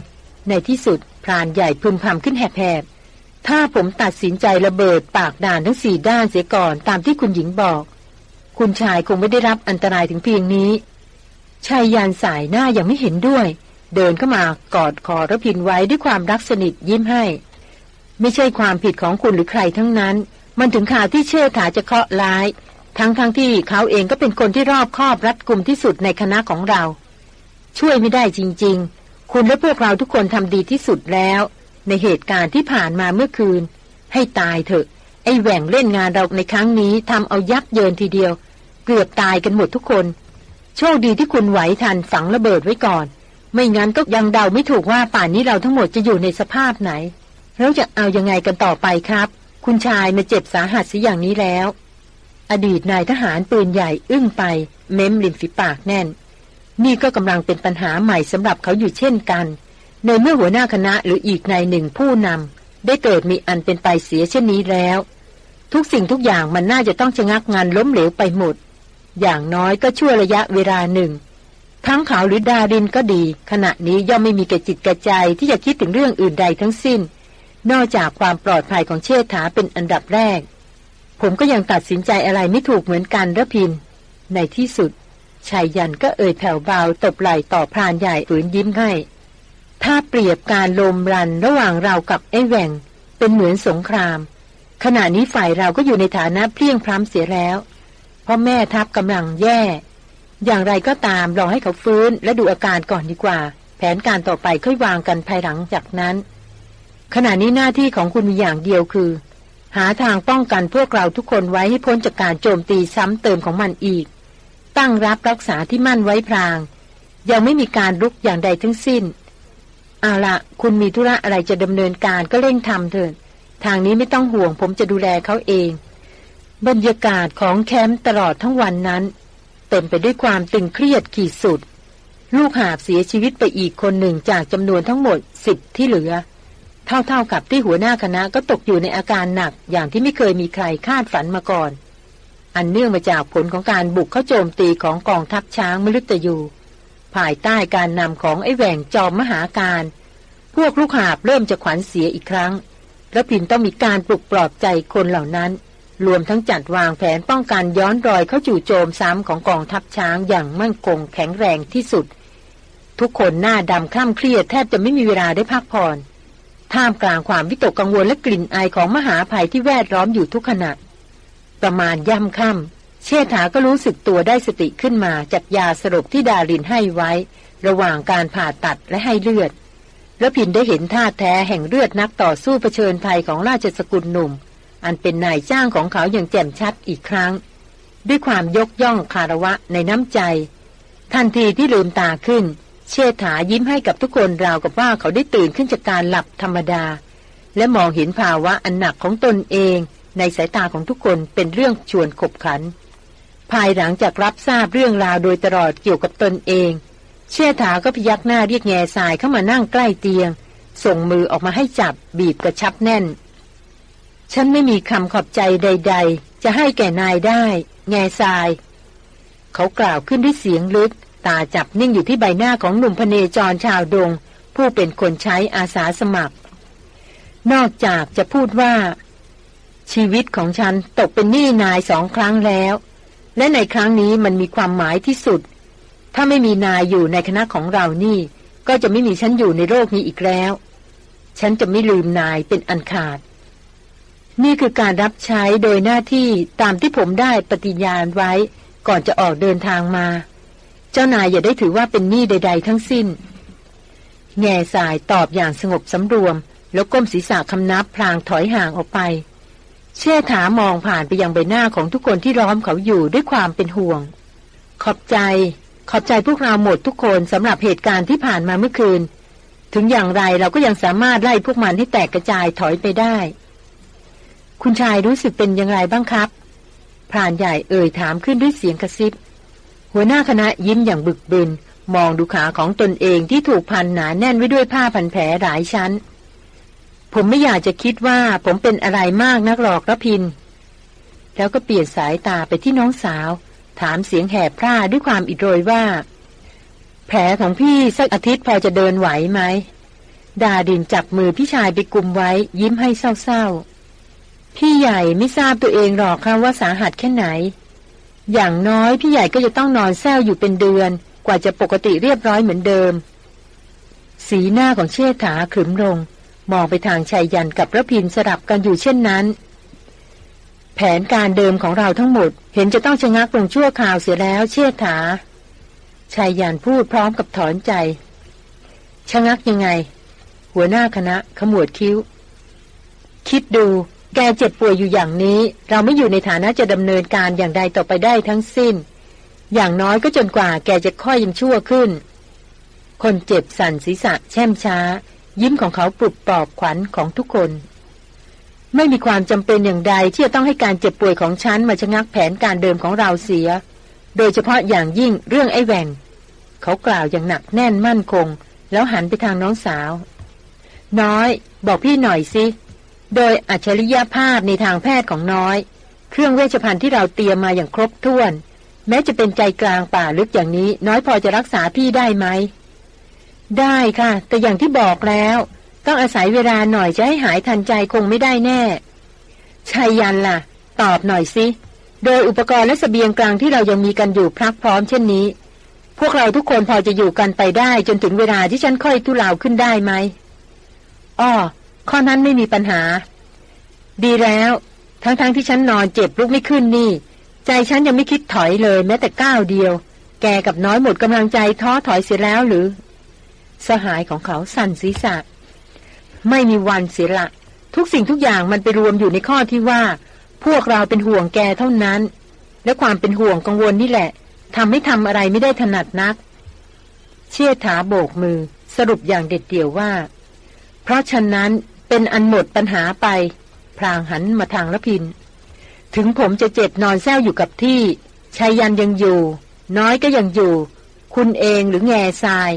ในที่สุดพรานใหญ่พึมพำขึ้นแหบๆถ้าผมตัดสินใจระเบิดปากด่านทั้งสี่ด้านเสียก่อนตามที่คุณหญิงบอก คุณชายคงไม่ได้รับอันตรายถึงเพียงนี้ชายยานสายหน้ายังไม่เห็นด้วย เดินเข้ามากอดคอระพินไว้ด้วยความรักสนิทยิ้มให้ ไม่ใช่ความผิดของคุณหรือใครทั้งนั้น มันถึงข่าวที่เชื่อถาจะเคาะร้าย ทั้งๆทที่เขาเองก็เป็นคนที่รอบคอบรัดกุมที่สุดในคณะของเรา ช่วยไม่ได้จริง ๆ คุณและพวกเราทุกคนทำดีที่สุดแล้ว ในเหตุการณ์ที่ผ่านมาเมื่อคืน ให้ตายเถอะ ไอ้แหว่งเล่นงานเราในครั้งนี้ทำเอายับเยินทีเดียว เกือบตายกันหมดทุกคน โชคดีที่คุณไหวทันฝังระเบิดไว้ก่อน ไม่งั้นก็ยังเดาไม่ถูกว่าป่านนี้เราทั้งหมดจะอยู่ในสภาพไหนแล้วจะเอายังไงกันต่อไปครับ คุณชายมาเจ็บสาหัสสิอย่างนี้แล้ว อดีตนายทหารปืนใหญ่อึ้งไป เม้มริมฝีปากแน่น นี่ก็กำลังเป็นปัญหาใหม่สำหรับเขาอยู่เช่นกัน ในเมื่อหัวหน้าคณะหรืออีกนายหนึ่งผู้นำได้เกิดมีอันเป็นไปเสียเช่นนี้แล้ว ทุกสิ่งทุกอย่างมันน่าจะต้องชะงักงานล้มเหลวไปหมด อย่างน้อยก็ชั่วระยะเวลาหนึ่ง ทั้งเขาหรือดารินก็ดี ขณะนี้ย่อมไม่มีกระจิตกระใจที่จะคิดถึงเรื่องอื่นใดทั้งสิ้น นอกจากความปลอดภัยของเชษฐาเป็นอันดับแรก ผมก็ยังตัดสินใจอะไรไม่ถูกเหมือนกันระพิน ในที่สุดชายยันก็เอ่ยแผ่วเบาตบไหล่ต่อพรานใหญ่ฝืนยิ้มให้ ถ้าเปรียบการลมรันระหว่างเรากับไอ้แหว่ง เป็นเหมือนสงคราม ขณะนี้ฝ่ายเราก็อยู่ในฐานะเพลียงพล้ำเสียแล้ว เพราะแม่ทัพกำลังแย่ อย่างไรก็ตามรอให้เขาฟื้นและดูอาการก่อนดีกว่า แผนการต่อไปค่อยวางกันภายหลังจากนั้น ขณะนี้หน้าที่ของคุณมีอย่างเดียวคือ หาทางป้องกันพวกเราทุกคนไว้ให้พ้นจากการโจมตีซ้ำเติมของมันอีก ตั้งรับรักษาที่มั่นไว้พราง ยังไม่มีการลุกอย่างใดทั้งสิ้น เอาละคุณมีธุระอะไรจะดำเนินการก็เร่งทำเถิดทางนี้ไม่ต้องห่วงผมจะดูแลเขาเอง บรรยากาศของแคมป์ตลอดทั้งวันนั้น เต็มไปด้วยความตึงเครียดขีดสุด ลูกหาบเสียชีวิตไปอีกคนหนึ่งจากจำนวนทั้งหมดสิบที่เหลือ เท่าๆกับที่หัวหน้าคณะก็ตกอยู่ในอาการหนักอย่างที่ไม่เคยมีใครคาดฝันมาก่อน อันเนื่องมาจากผลของการบุกเข้าโจมตีของกองทัพช้างมฤตยู ภายใต้การนำของไอ้แหว่งจอมมหาการ พวกลูกหาบเริ่มจะขวัญเสียอีกครั้ง และพินต้องมีการปลุกปลอบใจคนเหล่านั้น รวมทั้งจัดวางแผนป้องกันย้อนรอยเข้าจู่โจมซ้ำของกองทัพช้างอย่างมั่นคงแข็งแรงที่สุด ทุกคนหน้าดำคล่ำเครียดแทบจะไม่มีเวลาได้พักผ่อน ท่ามกลางความวิตกกังวลและกลิ่นอายของมหาภัยที่แวดล้อมอยู่ทุกขณะ ประมาณย่ำค่ำเชษฐาก็รู้สึกตัวได้สติขึ้นมาจากยาสลบที่ดารินให้ไว้ ระหว่างการผ่าตัดและให้เลือด แล้วพินได้เห็นท่าแท้แห่งเลือดนักต่อสู้เผชิญภัยของราชสกุลหนุ่ม อันเป็นนายจ้างของเขาอย่างแจ่มชัดอีกครั้ง ด้วยความยกย่องคารวะในน้ำใจ ทันทีที่ลืมตาขึ้น เชษฐายิ้มให้กับทุกคนราวกับว่าเขาได้ตื่นขึ้นจากการหลับธรรมดา และมองเห็นภาวะอันหนักของตนเอง ในสายตาของทุกคนเป็นเรื่องชวนขบขัน ภายหลังจากรับทราบเรื่องราวโดยตลอดเกี่ยวกับตนเอง เชษฐาก็พยักหน้าเรียกแง่ทรายเข้ามานั่งใกล้เตียง ส่งมือออกมาให้จับบีบกระชับแน่น ฉันไม่มีคำขอบใจใด ๆ จะให้แก่นายได้ แง่ทราย เขากล่าวขึ้นด้วยเสียงลึก ตาจับนิ่งอยู่ที่ใบหน้าของหนุ่มพเนจรชาวดง ผู้เป็นคนใช้อาสาสมัคร นอกจากจะพูดว่า ชีวิตของฉันตกเป็นหนี้นายสองครั้งแล้ว และในครั้งนี้มันมีความหมายที่สุด ถ้าไม่มีนายอยู่ในคณะของเรานี่ ก็จะไม่มีฉันอยู่ในโลกนี้อีกแล้ว ฉันจะไม่ลืมนายเป็นอันขาด นี่คือการรับใช้โดยหน้าที่ตามที่ผมได้ปฏิญาณไว้ก่อนจะออกเดินทางมา จ้านายอย่าได้ถือว่าเป็นหนี้ใด ๆ ทั้งสิ้น แง่สายตอบอย่างสงบสำรวม แล้วก้มศีรษะคำนับพลางถอยห่างออกไป เช่ถามองผ่านไปยังใบหน้าของทุกคนที่ล้อมเขาอยู่ด้วยความเป็นห่วง ขอบใจ ขอบใจพวกเราหมดทุกคนสำหรับเหตุการณ์ที่ผ่านมาเมื่อคืน ถึงอย่างไรเราก็ยังสามารถไล่พวกมันให้แตกกระจายถอยไปได้ คุณชายรู้สึกเป็นอย่างไรบ้างครับพรานใหญ่เอ่ยถามขึ้นด้วยเสียงกระซิบ หัวหน้าคณะยิ้มอย่างบึกบึน มองดูขาของตนเองที่ถูกพันหนาแน่นไว้ด้วยผ้าพันแผลหลายชั้น ผมไม่อยากจะคิดว่าผมเป็นอะไรมากนักหรอกระพิน แล้วก็เปลี่ยนสายตาไปที่น้องสาว ถามเสียงแหบพร่าด้วยความอิดโรยว่า แผลของพี่สักอาทิตย์พอจะเดินไหวไหมดาดินจับมือพี่ชายไปกุมไว้ ยิ้มให้เศร้าๆ พี่ใหญ่ไม่ทราบตัวเองหรอกค่ะว่าสาหัสแค่ไหน อย่างน้อยพี่ใหญ่ก็จะต้องนอนแซวอยู่เป็นเดือน กว่าจะปกติเรียบร้อยเหมือนเดิม สีหน้าของเชษฐาขรึมลง มองไปทางชายยันกับระพินสลับกันอยู่เช่นนั้น แผนการเดิมของเราทั้งหมด เห็นจะต้องชะงักลงชั่วคราวเสียแล้ว เชษฐาชายยันพูดพร้อมกับถอนใจ ชะงักยังไง หัวหน้าคณะขมวดคิ้ว คิดดู แกเจ็บป่วยอยู่อย่างนี้ เราไม่อยู่ในฐานะจะดำเนินการอย่างใดต่อไปได้ทั้งสิ้น อย่างน้อยก็จนกว่าแกจะค่อยยังชั่วขึ้น คนเจ็บสั่นศีรษะแช่มช้า ยิ้มของเขาปลุกปลอบขวัญของทุกคน ไม่มีความจำเป็นอย่างใดที่จะต้องให้การเจ็บป่วยของฉันมาชะงักแผนการเดิมของเราเสีย โดยเฉพาะอย่างยิ่งเรื่องไอ้แหวงเขากล่าวอย่างหนักแน่นมั่นคง แล้วหันไปทางน้องสาว น้อย บอกพี่หน่อยสิ โดยอัจฉริยภาพในทางแพทย์ของน้อย เครื่องเวชภัณฑ์ที่เราเตรียมมาอย่างครบถ้วน แม้จะเป็นใจกลางป่าลึกอย่างนี้ น้อยพอจะรักษาพี่ได้ไหม ได้ค่ะ แต่อย่างที่บอกแล้ว ต้องอาศัยเวลาหน่อยจะให้หายทันใจคงไม่ได้แน่ชายยันล่ะ ตอบหน่อยสิโดยอุปกรณ์และสเสบียงกลางที่เรายังมีกันอยู่พรักพร้อมเช่นนี้ พวกเราทุกคนพอจะอยู่กันไปได้จนถึงเวลาที่ฉันค่อยทุเลาขึ้นได้ไหมอ้อ ข้อนั้นไม่มีปัญหา ดีแล้ว ทั้งๆทที่ฉันนอนเจ็บลุกไม่ขึ้นนี่ ใจฉันยังไม่คิดถอยเลยแม้แต่ก้าวเดียว แกกับน้อยหมดกำลังใจท้อถอยเสียแล้วหรือ สหายของเขาสั่นศีรษะ ไม่มีวันเสียละ ทุกสิ่งทุกอย่างมันไปรวมอยู่ในข้อที่ว่า พวกเราเป็นห่วงแกเท่านั้น และความเป็นห่วงกังวลนี่แหละทำให้ทำอะไรไม่ได้ถนัดนัก เชี่ยถาโบกมือ สรุปอย่างเด็ดเดี่ยวว่า เพราะฉะนั้น เป็นอันหมดปัญหาไป พรางหันมาทางละพิน ถึงผมจะเจ็บนอนแซวอยู่กับที่ชายยันยังอยู่ น้อยก็ยังอยู่ คุณเองหรือแง่ทราย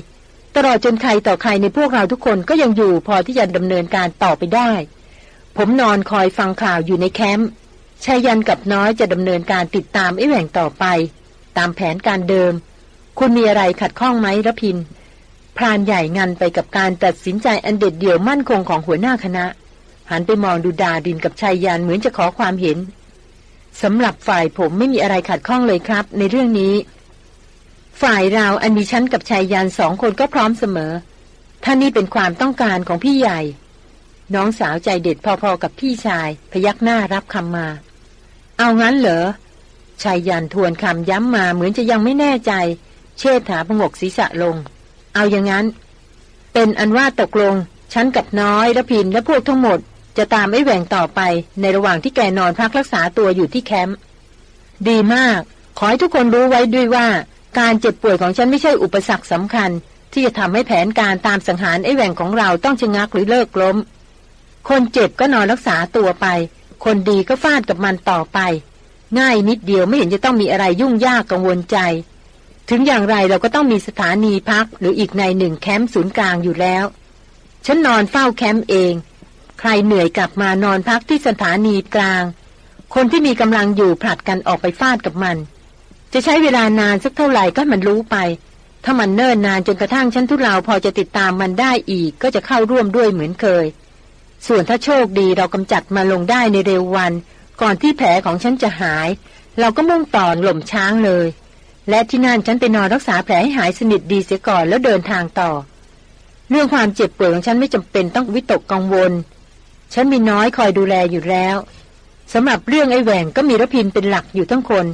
ตลอดจนใครต่อใครในพวกเราทุกคนก็ยังอยู่พอที่จะดำเนินการต่อไปได้ ผมนอนคอยฟังข่าวอยู่ในแคมป์ชายันกับน้อยจะดำเนินการติดตามไอ้แหว่งต่อไป ตามแผนการเดิม คุณมีอะไรขัดข้องไหมระพิน พรานใหญ่งันไปกับการตัดสินใจอันเด็ดเดี่ยวมั่นคงของหัวหน้าคณะ หันไปมองดูดาดินกับชายยันเหมือนจะขอความเห็นสำหรับฝ่ายผมไม่มีอะไรขัดข้องเลยครับ ในเรื่องนี้ ฝ่ายเราอันมีชั้นกับชายยันสองคนก็พร้อมเสมอ ท่านนี่เป็นความต้องการของพี่ใหญ่ น้องสาวใจเด็ดพอๆกับพี่ชาย พยักหน้ารับคำมา เอางั้นเหรอชายยันทวนคำย้ำมาเหมือนจะยังไม่แน่ใจ เชษฐาพงกศีรษะลง เอาอย่างนั้น เป็นอันว่าตกลง ฉันกับน้อยและพินและพวกทั้งหมด จะตามไอ้แหว่งต่อไป ในระหว่างที่แกนอนพักรักษาตัวอยู่ที่แคมป์ดีมาก ขอให้ทุกคนรู้ไว้ด้วยว่า การเจ็บป่วยของฉันไม่ใช่อุปสรรคสำคัญ ที่จะทำให้แผนการตามสังหารไอ้แหว่งของเราต้องชะงักหรือเลิกล้ม คนเจ็บก็นอนรักษาตัวไป คนดีก็ฟาดกับมันต่อไป ง่ายนิดเดียวไม่เห็นจะต้องมีอะไรยุ่งยากกังวลใจ ถึงอย่างไรเราก็ต้องมีสถานีพักหรืออีกในหนึ่งแคมป์ศูนย์กลางอยู่แล้ว ฉันนอนเฝ้าแคมป์เอง ใครเหนื่อยกลับมานอนพักที่สถานีกลาง คนที่มีกำลังอยู่ผลัดกันออกไปฟาดกับมัน จะใช้เวลานานสักเท่าไหร่ก็มันรู้ไป ถ้ามันเนิ่นนานจนกระทั่งฉันทุเราพอจะติดตามมันได้อีกก็จะเข้าร่วมด้วยเหมือนเคย ส่วนถ้าโชคดีเรากำจัดมาลงได้ในเร็ววัน ก่อนที่แผลของฉันจะหาย เราก็มุ่งต่อหล่มช้างเลย และที่นั่นฉันไปนอนรักษาแผลให้หายสนิทดีเสียก่อนแล้วเดินทางต่อ เรื่องความเจ็บป่วยของฉันไม่จำเป็นต้องวิตกกังวล ฉันมีน้อยคอยดูแลอยู่แล้วสำหรับเรื่องไอ้แหวงก็มีรพินเป็นหลักอยู่ทั้งคน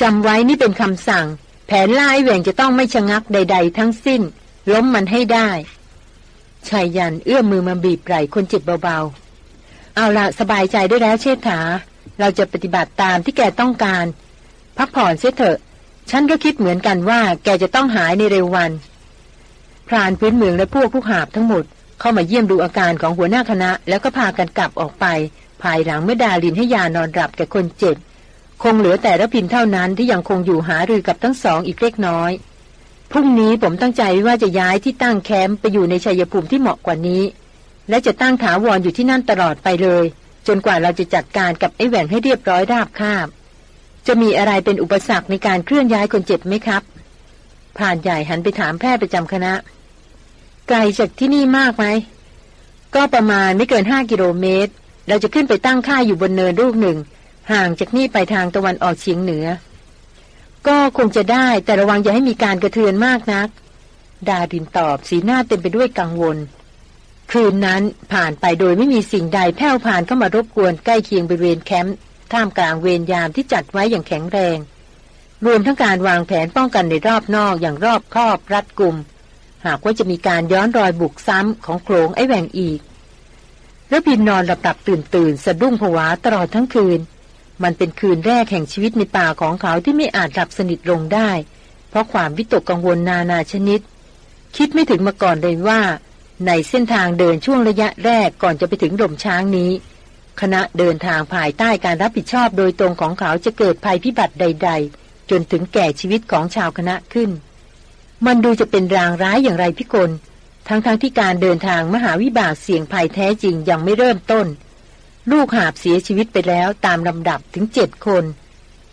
จำไว้นี่เป็นคำสั่ง แผนล่าไอ้แหวงจะต้องไม่ชะงักใด ๆ ทั้งสิ้น ล้มมันให้ได้ชายยันเอื้อมมือมาบีบไหล่คนเจ็บเบาๆ เอาละสบายใจได้แล้วเชษฐา เราจะปฏิบัติตามที่แกต้องการ พักผ่อนเสียเถอะ ฉันก็คิดเหมือนกันว่าแกจะต้องหายในเร็ววัน พรานพื้นเมืองและพวกผู้หาบทั้งหมด เข้ามาเยี่ยมดูอาการของหัวหน้าคณะ แล้วก็พากันกลับออกไป ภายหลังเมื่อดาลินให้ยานอนหลับแก่คนเจ็บ คงเหลือแต่ระพินเท่านั้นที่ยังคงอยู่หารือกับทั้งสองอีกเล็กน้อย พรุ่งนี้ผมตั้งใจว่าจะย้ายที่ตั้งแคมป์ไปอยู่ในชัยภูมิที่เหมาะกว่านี้ และจะตั้งถาวรออยู่ที่นั่นตลอดไปเลย จนกว่าเราจะจัดการกับไอ้แหว่งให้เรียบร้อยราบคาบ จะมีอะไรเป็นอุปสรรคในการเคลื่อนย้ายคนเจ็บไหมครับผ่านใหญ่หันไปถามแพทย์ประจำคณะ ไกลจากที่นี่มากไหม ก็ประมาณไม่เกินห้ากิโลเมตร เราจะขึ้นไปตั้งค่ายอยู่บนเนินลูกหนึ่ง ห่างจากนี่ไปทางตะวันออกเฉียงเหนือ ก็คงจะได้แต่ระวังอย่าให้มีการกระเทือนมากนัก ดาดินตอบสีหน้าเต็มไปด้วยกังวล คืนนั้นผ่านไปโดยไม่มีสิ่งใดแผ่วผ่านเข้ามารบกวนใกล้เคียงบริเวณแคมป์ ท่ามกลางเวรยามที่จัดไว้อย่างแข็งแรง รวมทั้งการวางแผนป้องกันในรอบนอกอย่างรอบคอบรัดกุม หากว่าจะมีการย้อนรอยบุกซ้ำของโขลงไอ้แหวงอีกแล้วพินนอนหลับหลับตื่นตื่นสะดุ้งผวาตลอดทั้งคืน มันเป็นคืนแรกแห่งชีวิตในป่าของเขาที่ไม่อาจหลับสนิทลงได้ เพราะความวิตกกังวลนานาชนิด คิดไม่ถึงมาก่อนเลยว่า ในเส้นทางเดินช่วงระยะแรกก่อนจะไปถึงหล่มช้างนี้ คณะเดินทางภายใต้การรับผิดชอบโดยตรงของเขาจะเกิดภัยพิบัติใด ๆ จนถึงแก่ชีวิตของชาวคณะขึ้น มันดูจะเป็นรางร้ายอย่างไรพิกล ทั้งๆทที่การเดินทางมหาวิบากเสี่ยงภัยแท้จริงยังไม่เริ่มต้น ลูกหาบเสียชีวิตไปแล้วตามลำดับถึงเจ็ดคน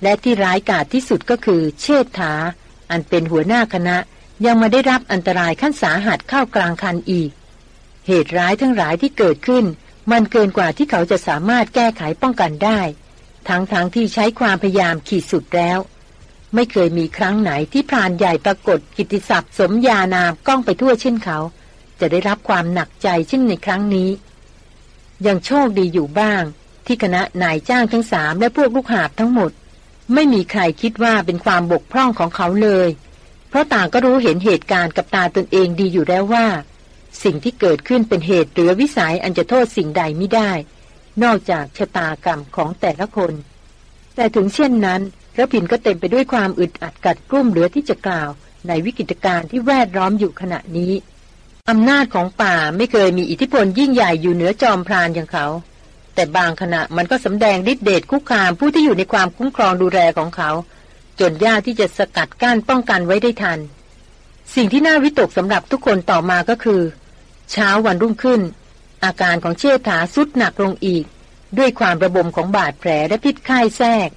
และที่ร้ายกาจที่สุดก็คือเชษฐา อันเป็นหัวหน้าคณะยังมาได้รับอันตรายขั้นสาหัสเข้ากลางคันอีก เหตุร้ายทั้งหลายที่เกิดขึ้น มันเกินกว่าที่เขาจะสามารถแก้ไขป้องกันได้ ทั้งๆทที่ใช้ความพยายามขีดสุดแล้ว ไม่เคยมีครั้งไหนที่พรานใหญ่ปรากฏกิติศัพท์สมญานามก้องไปทั่วเช่นเขา จะได้รับความหนักใจเช่นในครั้งนี้ ยังโชคดีอยู่บ้าง ที่คณะนายจ้างทั้งสามและพวกลูกหาบทั้งหมด ไม่มีใครคิดว่าเป็นความบกพร่องของเขาเลย เพราะต่างก็รู้เห็นเหตุการณ์กับตาตนเองดีอยู่แล้วว่า สิ่งที่เกิดขึ้นเป็นเหตุหรือวิสัยอันจะโทษสิ่งใดไม่ได้ นอกจากชะตากรรมของแต่ละคน แต่ถึงเช่นนั้นระพินก็เต็มไปด้วยความอึดอัดกัดกลุ้มเหลือที่จะกล่าว ในวิกฤตการณ์ที่แวดล้อมอยู่ขณะนี้อำนาจของป่าไม่เคยมีอิทธิพลยิ่งใหญ่อยู่เหนือจอมพรานอย่างเขา แต่บางขณะมันก็สำแดงฤทธิเดชคุกคามผู้ที่อยู่ในความคุ้มครองดูแลของเขา จนยากที่จะสกัดกั้นป้องกันไว้ได้ทัน สิ่งที่น่าวิตกสำหรับทุกคนต่อมาก็คือ เช้าวันรุ่งขึ้น อาการของเชษฐาสุดหนักลงอีก ด้วยความระบมของบาดแผลและพิษไข้แทรก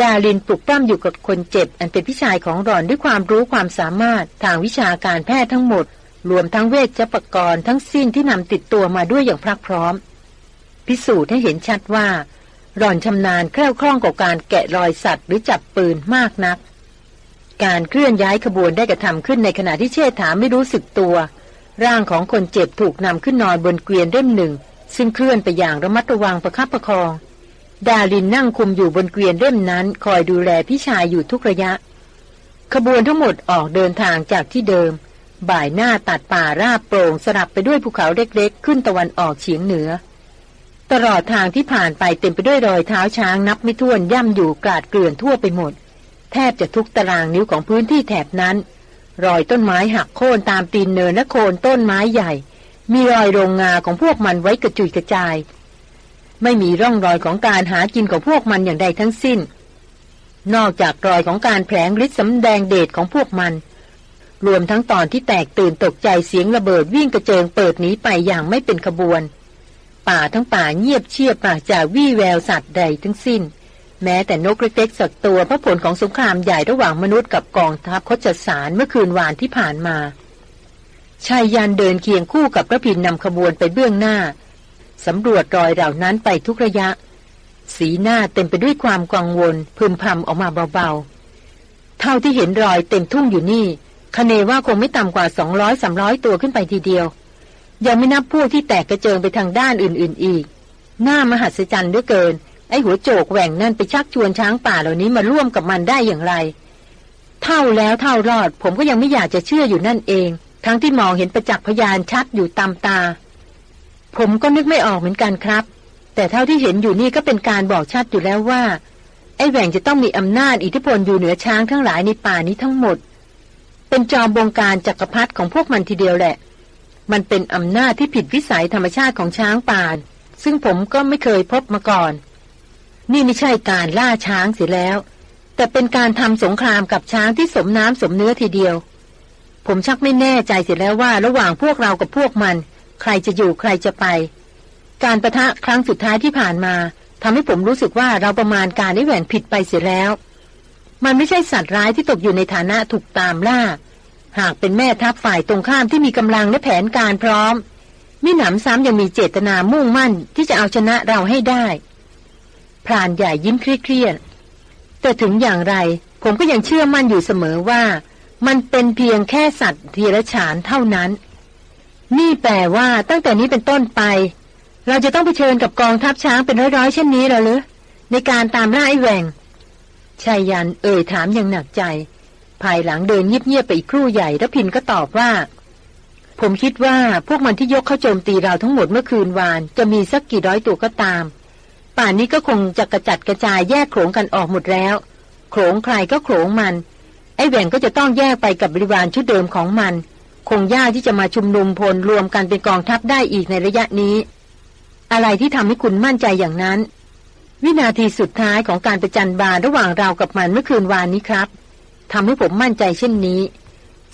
ดาลินปลุกปล้ำอยู่กับคนเจ็บ อันเป็นพี่ชายของรอนด้วยความรู้ความสามารถทางวิชาการแพทย์ทั้งหมด รวมทั้งเวชปกรณ์ทั้งสิ้นที่นำติดตัวมาด้วยอย่างพรักพร้อม พิสูจน์ให้เห็นชัดว่ารอนชำนาญแคล่วคล่องกับการแกะรอยสัตว์หรือจับปืนมากนัก การเคลื่อนย้ายขบวนได้กระทำขึ้นในขณะที่เชษฐาไม่รู้สึกตัว ร่างของคนเจ็บถูกนำขึ้นนอนบนเกวียนเล่มหนึ่ง ซึ่งเคลื่อนไปอย่างระมัดระวังประคับประคอง ดาลินนั่งคุมอยู่บนเกวียนเล่มนั้น คอยดูแลพี่ชายอยู่ทุกระยะ ขบวนทั้งหมดออกเดินทางจากที่เดิม บ่ายหน้าตัดป่าราบโปร่งสลับไปด้วยภูเขาเล็กๆ ขึ้นตะวันออกเฉียงเหนือ ตลอดทางที่ผ่านไปเต็มไปด้วยรอยเท้าช้างนับไม่ถ้วนย่ำอยู่กราดเกลื่อนทั่วไปหมด แทบจะทุกตารางนิ้วของพื้นที่แถบนั้น รอยต้นไม้หักโค่นตามตีนเนินและโคนต้นไม้ใหญ่ มีรอยโรงงาของพวกมันไว้กระจุยกระจาย ไม่มีร่องรอยของการหากินของพวกมันอย่างใดทั้งสิ้น นอกจากรอยของการแผลงฤทธิ์สำแดงเดชของพวกมัน รวมทั้งตอนที่แตกตื่นตกใจเสียงระเบิดวิ่งกระเจิงเปิดหนีไปอย่างไม่เป็นขบวน ป่าทั้งป่าเงียบเชียบปราจากวี่แววสัตว์ใดทั้งสิ้น แม้แต่นกเล็กๆสักตัวเพราะผลของสงครามใหญ่ระหว่างมนุษย์กับกองทัพคชสารเมื่อคืนวานที่ผ่านมาชายยันเดินเคียงคู่กับพระพินนำขบวนไปเบื้องหน้าสำรวจรอยเหล่านั้นไปทุกระยะ สีหน้าเต็มไปด้วยความกังวล พึมพำออกมาเบาๆ เท่าที่เห็นรอยเต็มทุ่งอยู่นี่คเนว่าคงไม่ต่ำกว่าสองร้อยสามร้อยตัวขึ้นไปทีเดียว ยังไม่นับพวกที่แตกกระเจิงไปทางด้านอื่นๆอีก หน้ามหัศจรรย์ด้วยเกิน อ้หัวโจกแหว่งนั่นไปชักชวนช้างป่าเหล่านี้มาร่วมกับมันได้อย่างไร เท่าแล้วเท่ารอด ผมก็ยังไม่อยากจะเชื่ออยู่นั่นเอง ทั้งที่มองเห็นประจักษ์พยานชัดอยู่ตามตา ผมก็นึกไม่ออกเหมือนกันครับ แต่เท่าที่เห็นอยู่นี่ก็เป็นการบอกชัดอยู่แล้วว่า ไอ้แหว่งจะต้องมีอำนาจอิทธิพลอยู่เหนือช้างทั้งหลายในป่านี้ทั้งหมด เป็นจอมบงการจักรพรรดิของพวกมันทีเดียวแหละ มันเป็นอำนาจที่ผิดวิสัยธรรมชาติของช้างป่าซึ่งผมก็ไม่เคยพบมาก่อน นี่ไม่ใช่การล่าช้างเสียแล้ว แต่เป็นการทำสงครามกับช้างที่สมน้ำสมเนื้อทีเดียว ผมชักไม่แน่ใจเสียแล้วว่า ระหว่างพวกเรากับพวกมัน ใครจะอยู่ใครจะไป การประทะครั้งสุดท้ายที่ผ่านมาทำให้ผมรู้สึกว่าเราประมาณการได้แหวนผิดไปเสียแล้ว มันไม่ใช่สัตว์ร้ายที่ตกอยู่ในฐานะถูกตามล่า หากเป็นแม่ทัพฝ่ายตรงข้ามที่มีกำลังและแผนการพร้อมมิหนำซ้ำยังมีเจตนามุ่งมั่นที่จะเอาชนะเราให้ได้ พรานใหญ่ยิ้มเครียดแต่ถึงอย่างไร ผมก็ยังเชื่อมั่นอยู่เสมอว่า มันเป็นเพียงแค่สัตว์ทีละฉานเท่านั้น นี่แปลว่าตั้งแต่นี้เป็นต้นไป เราจะต้องไปเชิญกับกองทัพช้างเป็นร้อยๆเช่นนี้หรอหรือในการตามล่าไอ้แหวงชายยันเอ่ยถามอย่างหนักใจ ภายหลังเดินเงียบๆไปอีกครู่ใหญ่แล้วพินก็ตอบว่า ผมคิดว่าพวกมันที่ยกเข้าโจมตีเราทั้งหมดเมื่อคืนวาน จะมีสักกี่ร้อยตัวก็ตาม ป่านนี้ก็คงจะกระจัดกระจายแยกโขงกันออกหมดแล้ว โขงใครก็โขงมัน ไอ้แหว่งก็จะต้องแยกไปกับบริวารชุดเดิมของมัน คงยากที่จะมาชุมนุมพลรวมกันเป็นกองทัพได้อีกในระยะนี้ อะไรที่ทำให้คุณมั่นใจอย่างนั้น วินาทีสุดท้ายของการประจันบานระหว่างเรากับมันเมื่อคืนวานนี้ครับทำให้ผมมั่นใจเช่นนี้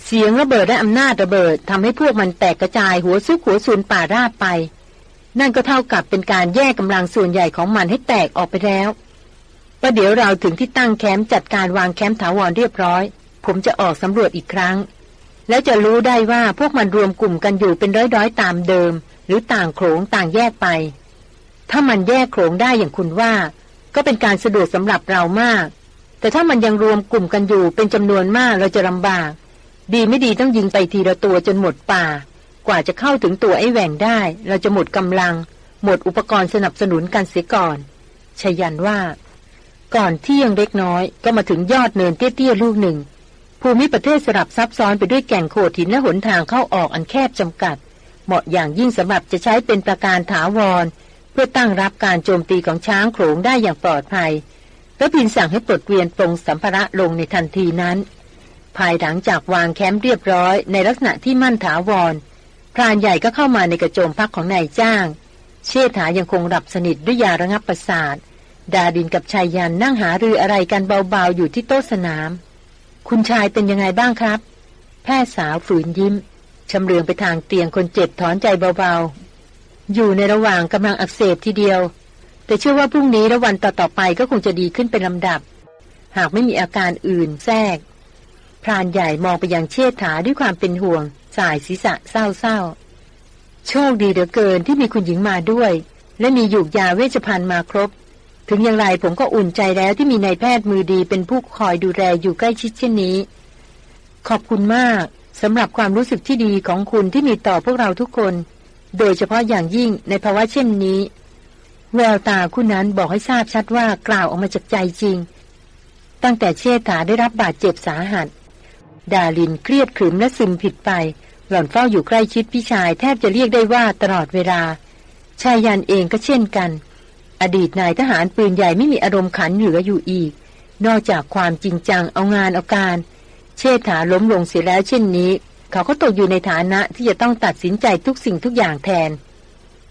เสียงระเบิดและอำนาจระเบิดทำให้พวกมันแตกกระจายหัวซุกหัวซูนป่าราบไป นั่นก็เท่ากับเป็นการแยกกำลังส่วนใหญ่ของมันให้แตกออกไปแล้วประเดี๋ยวเราถึงที่ตั้งแคมป์จัดการวางแคมป์ถาวรเรียบร้อย ผมจะออกสำรวจอีกครั้ง แล้วจะรู้ได้ว่าพวกมันรวมกลุ่มกันอยู่เป็นร้อยๆตามเดิม หรือต่างโขงต่างแยกไป ถ้ามันแยกโขงได้อย่างคุณว่า ก็เป็นการสะดวกสำหรับเรามาก แต่ถ้ามันยังรวมกลุ่มกันอยู่เป็นจำนวนมากเราจะลำบาก ดีไม่ดีต้องยิงไปทีละตัวจนหมดป่า ว่าจะเข้าถึงตัวไอ้แหว่งได้ เราจะหมดกำลัง หมดอุปกรณ์สนับสนุนกันเสียก่อนชยันว่า ก่อนที่ยังเล็กน้อย ก็มาถึงยอดเนินเตี้ยๆลูกหนึ่ง ภูมิประเทศสลับซับซ้อนไปด้วยแก่งโขดหินและหนทางเข้าออกอันแคบจำกัด เหมาะอย่างยิ่งสำหรับจะใช้เป็นประการถาวร เพื่อตั้งรับการโจมตีของช้างโขลงได้อย่างปลอดภัยแล้วพินสั่งให้ปลดเกวียนปรงสัมภาระลงในทันทีนั้น ภายหลังจากวางแคมป์เรียบร้อยในลักษณะที่มั่นถาวร พรานใหญ่ก็เข้ามาในกระโจมพักของนายจ้าง เชษฐายังคงหลับสนิทด้วยยาระงับประสาท ดาดินกับชายยันนั่งหารืออะไรกันเบาๆอยู่ที่โต๊ะสนาม คุณชายเป็นยังไงบ้างครับ แพทย์สาวฝืนยิ้มชำเลืองไปทางเตียงคนเจ็บถอนใจเบาๆ อยู่ในระหว่างกำลังอักเสบทีเดียว แต่เชื่อว่าพรุ่งนี้และวันต่อๆไปก็คงจะดีขึ้นเป็นลำดับ หากไม่มีอาการอื่นแทรกพรานใหญ่มองไปยังเชษฐาด้วยความเป็นห่วง สายศีรษะเศร้าๆ โชคดีเหลือเกินที่มีคุณหญิงมาด้วย และมีหยูกยาเวชภัณฑ์มาครบ ถึงอย่างไรผมก็อุ่นใจแล้วที่มีนายแพทย์มือดีเป็นผู้คอยดูแลอยู่ใกล้ชิดเช่นนี้ ขอบคุณมากสำหรับความรู้สึกที่ดีของคุณที่มีต่อพวกเราทุกคน โดยเฉพาะอย่างยิ่งในภาวะเช่นนี้ แววตาคุณนั้นบอกให้ทราบชัดว่ากล่าวออกมาจากใจจริง ตั้งแต่เชษฐาได้รับบาดเจ็บสาหัส ดาลินเครียดขรึมและซึมผิดไป หล่อนเฝ้าอยู่ใกล้ชิดพี่ชายแทบจะเรียกได้ว่าตลอดเวลา ชายยันเองก็เช่นกัน อดีตนายทหารปืนใหญ่ไม่มีอารมณ์ขันเหลืออยู่อีก นอกจากความจริงจังเอางานเอาการ เชษฐาล้มลงเสียแล้วเช่นนี้ เขาก็ตกอยู่ในฐานะที่จะต้องตัดสินใจทุกสิ่งทุกอย่างแทน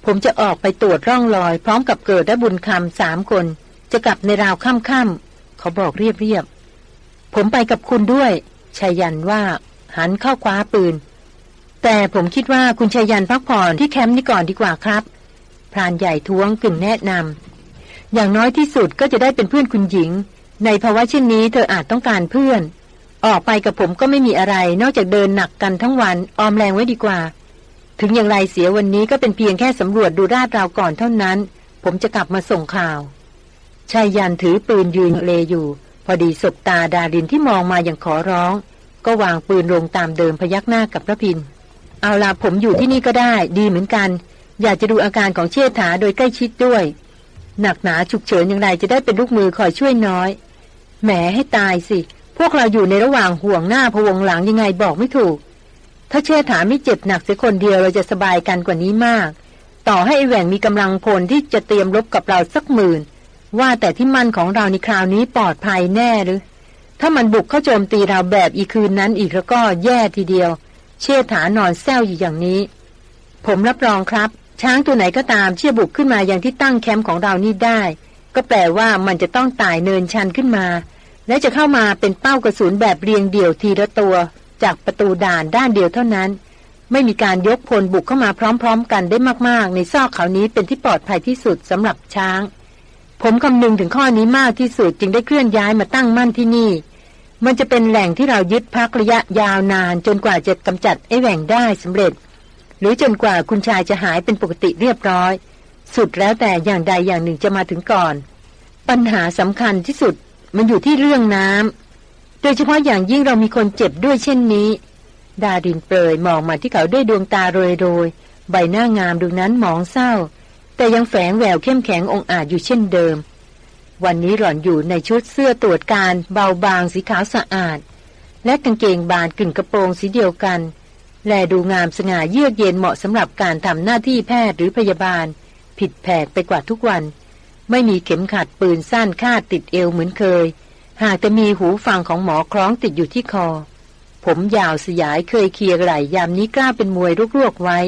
ผมจะออกไปตรวจร่องรอย พร้อมกับเกิดและบุญคำสามคน จะกลับในราวค่ำๆเขาบอกเรียบๆผมไปกับคุณด้วย ชายันว่า หันเข้าคว้าปืน แต่ผมคิดว่าคุณชายันพักผ่อนที่แคมป์นี้ก่อนดีกว่าครับ พรานใหญ่ท้วงกึ่งแนะนำอย่างน้อยที่สุดก็จะได้เป็นเพื่อนคุณหญิง ในภาวะเช่นนี้เธออาจต้องการเพื่อน ออกไปกับผมก็ไม่มีอะไร นอกจากเดินหนักกันทั้งวันออมแรงไว้ดีกว่า ถึงอย่างไรเสียวันนี้ก็เป็นเพียงแค่สำรวจดูราดราวก่อนเท่านั้น ผมจะกลับมาส่งข่าวชายยันถือปืนยืนเลอยู่ อดีสบตาดาดินที่มองมาอย่างขอร้อง ก็วางปืนลงตามเดิมพยักหน้ากับพระพิน เอาล่ะผมอยู่ที่นี่ก็ได้ ดีเหมือนกัน อยากจะดูอาการของเชษฐาโดยใกล้ชิดด้วย หนักหนาฉุกเฉินอย่างไรจะได้เป็นลูกมือคอยช่วยน้อย แหมให้ตายสิ พวกเราอยู่ในระหว่างห่วงหน้าพวงหลังยังไงบอกไม่ถูก ถ้าเชษฐาไม่เจ็บหนักเสียคนเดียวเราจะสบายกันกว่านี้มาก ต่อให้ไอแหว่งมีกำลังพลที่จะเตรียมรบกับเราสักหมื่น ว่าแต่ที่มันของเราในคราวนี้ปลอดภัยแน่หรือ ถ้ามันบุกเข้าโจมตีเราแบบอีคืนนั้นอีกแล้วก็แย่ทีเดียว เชี่ยฐานอนแซวอยู่อย่างนี้ ผมรับรองครับ ช้างตัวไหนก็ตามเชี่ยบุกขึ้นมาอย่างที่ตั้งแคมป์ของเรานี่ได้ ก็แปลว่ามันจะต้องตายเนินชันขึ้นมา และจะเข้ามาเป็นเป้ากระสุนแบบเรียงเดี่ยวทีละตัว จากประตูด่านด้านเดียวเท่านั้น ไม่มีการยกพลบุกเข้ามาพร้อม ๆ กันได้มาก ๆ ในซอกเขานี้เป็นที่ปลอดภัยที่สุดสำหรับช้าง ผมคำนึงถึงข้อนี้มากที่สุดจึงได้เคลื่อนย้ายมาตั้งมั่นที่นี่ มันจะเป็นแหล่งที่เรายึดพักระยะยาวนานจนกว่าจะกำจัดไอ้แหว่งได้สำเร็จ หรือจนกว่าคุณชายจะหายเป็นปกติเรียบร้อย สุดแล้วแต่อย่างใดอย่างหนึ่งจะมาถึงก่อน ปัญหาสำคัญที่สุดมันอยู่ที่เรื่องน้ำโดยเฉพาะอย่างยิ่งเรามีคนเจ็บด้วยเช่นนี้ ดาดินเปรยมองมาที่เขาด้วยดวงตาโรยโรยใบหน้างามดวงนั้นมองเศร้า แต่ยังแฝงแววเข้มแข็งองอาจอยู่เช่นเดิม วันนี้หล่อนอยู่ในชุดเสื้อตรวจการเบาบางสีขาวสะอาด และกางเกงบานกึ่งกระโปรงสีเดียวกัน แลดูงามสง่าเยือกเย็นเหมาะสำหรับการทำหน้าที่แพทย์หรือพยาบาล ผิดแผกไปกว่าทุกวัน ไม่มีเข็มขัดปืนสั้นคาดติดเอวเหมือนเคย หากจะมีหูฟังของหมอคล้องติดอยู่ที่คอ ผมยาวสยายเคยเคียไหลยามนี้กล้าเป็นมวยรวกๆไว้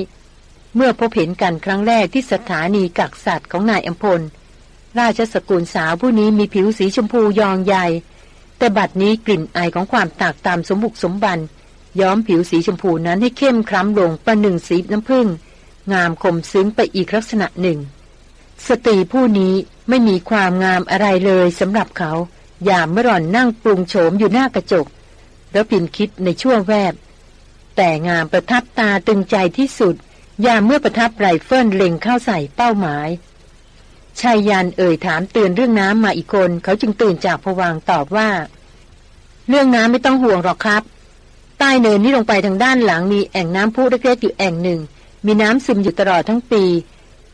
เมื่อพบเห็นกันครั้งแรกที่สถานีกักสัตว์ของนายอัมพล ราชสกุลสาวผู้นี้มีผิวสีชมพูยองใหญ่ แต่บัดนี้กลิ่นไอของความตากตามสมบุกสมบัน ย้อมผิวสีชมพูนั้นให้เข้มคล้ำลงประหนึ่งสีน้ำผึ้งงามคมซึ้งไปอีกลักษณะหนึ่ง สตรีผู้นี้ไม่มีความงามอะไรเลยสำหรับเขายามเมื่อหล่อนนั่งปรุงโฉมอยู่หน้ากระจก รพินทร์คิดในชั่วแวบ แต่งามประทับตาตรึงใจที่สุด ยามเมื่อประทับไรเฟิลเล็งเข้าใส่เป้าหมายไชยยันต์เอ่ยถามเตือนเรื่องน้ำมาอีกคน เขาจึงตื่นจากภวังค์ตอบว่า เรื่องน้ำไม่ต้องห่วงหรอกครับ ใต้เนินนี้ลงไปทางด้านหลังมีแอ่งน้ำพุเล็กๆอยู่แอ่งหนึ่ง มีน้ำซึมอยู่ตลอดทั้งปี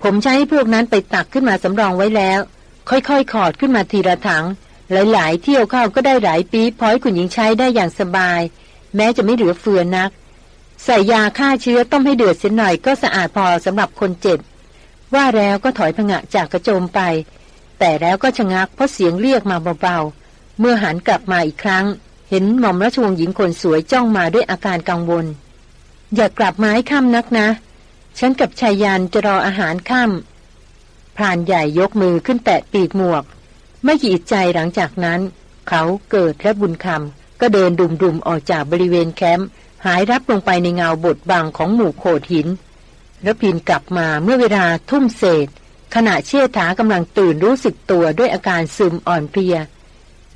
ผมใช้ให้พวกนั้นไปตักขึ้นมาสำรองไว้แล้ว ค่อยๆขอดขึ้นมาทีละถัง หลายๆ เที่ยวเข้าก็ได้หลายปีพอยคุณหญิงใช้ได้อย่างสบาย แม้จะไม่เหลือเฟือนัก ใส่ยาฆ่าเชื้อต้มให้เดือดเสียหน่อยก็สะอาดพอสำหรับคนเจ็บ ว่าแล้วก็ถอยผงะจากกระโจมไป แต่แล้วก็ชะงักเพราะเสียงเรียกมาเบาๆ เมื่อหันกลับมาอีกครั้ง เห็นหม่อมราชวงศ์หญิงคนสวยจ้องมาด้วยอาการกังวล อย่ากลับมาให้ค่ำนักนะ ฉันกับชายยันจะรออาหารค่ำพรานใหญ่ยกมือขึ้นแตะปีกหมวก ไม่กี่ใจหลังจากนั้น เขาเกิดและบุญคำก็เดินดุมๆออกจากบริเวณแคมป์ หายรับลงไปในเงาบดบังของหมู่โขดหินแล้วพินกลับมาเมื่อเวลาทุ่มเศษ ขณะเชี่ยถากำลังตื่นรู้สึกตัวด้วยอาการซึมอ่อนเพลีย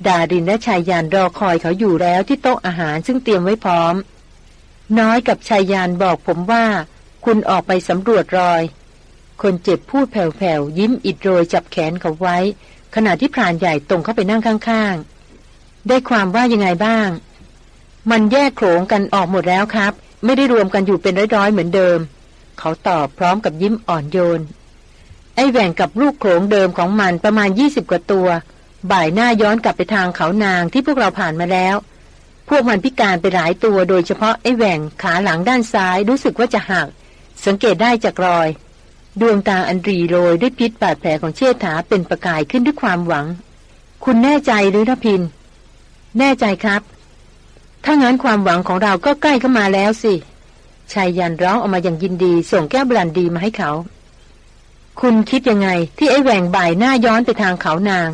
ดารินและชายยานรอคอยเขาอยู่แล้วที่โต๊ะอาหารซึ่งเตรียมไว้พร้อม น้อยกับชายยานบอกผมว่า คุณออกไปสำรวจรอย คนเจ็บพูดแผ่วๆ ยิ้มอิดโรยจับแขนเขาไว้ ขณะที่พรานใหญ่ตรงเข้าไปนั่งข้างๆ ได้ความว่ายังไงบ้าง มันแยกโขงกันออกหมดแล้วครับ ไม่ได้รวมกันอยู่เป็นร้อยๆเหมือนเดิม เขาตอบพร้อมกับยิ้มอ่อนโยน ไอ้แหว่งกับลูกโขงเดิมของมันประมาณยี่สิบกว่าตัว บ่ายหน้าย้อนกลับไปทางเขานางที่พวกเราผ่านมาแล้ว พวกมันพิการไปหลายตัวโดยเฉพาะไอ้แหว่งขาหลังด้านซ้ายรู้สึกว่าจะหัก สังเกตได้จากรอย ดวงตาอันรีโรยด้วยพิษบาดแผลของเชษฐาเป็นประกายขึ้นด้วยความหวัง คุณแน่ใจหรือทพิน แน่ใจครับ ถ้างั้นความหวังของเราก็ใกล้เข้ามาแล้วสิชายยันร้องออกมาอย่างยินดี ส่งแก้วบรันดีมาให้เขา คุณคิดยังไง ที่ไอ้แหว่งบ่ายหน้าย้อนไปทางเขานาง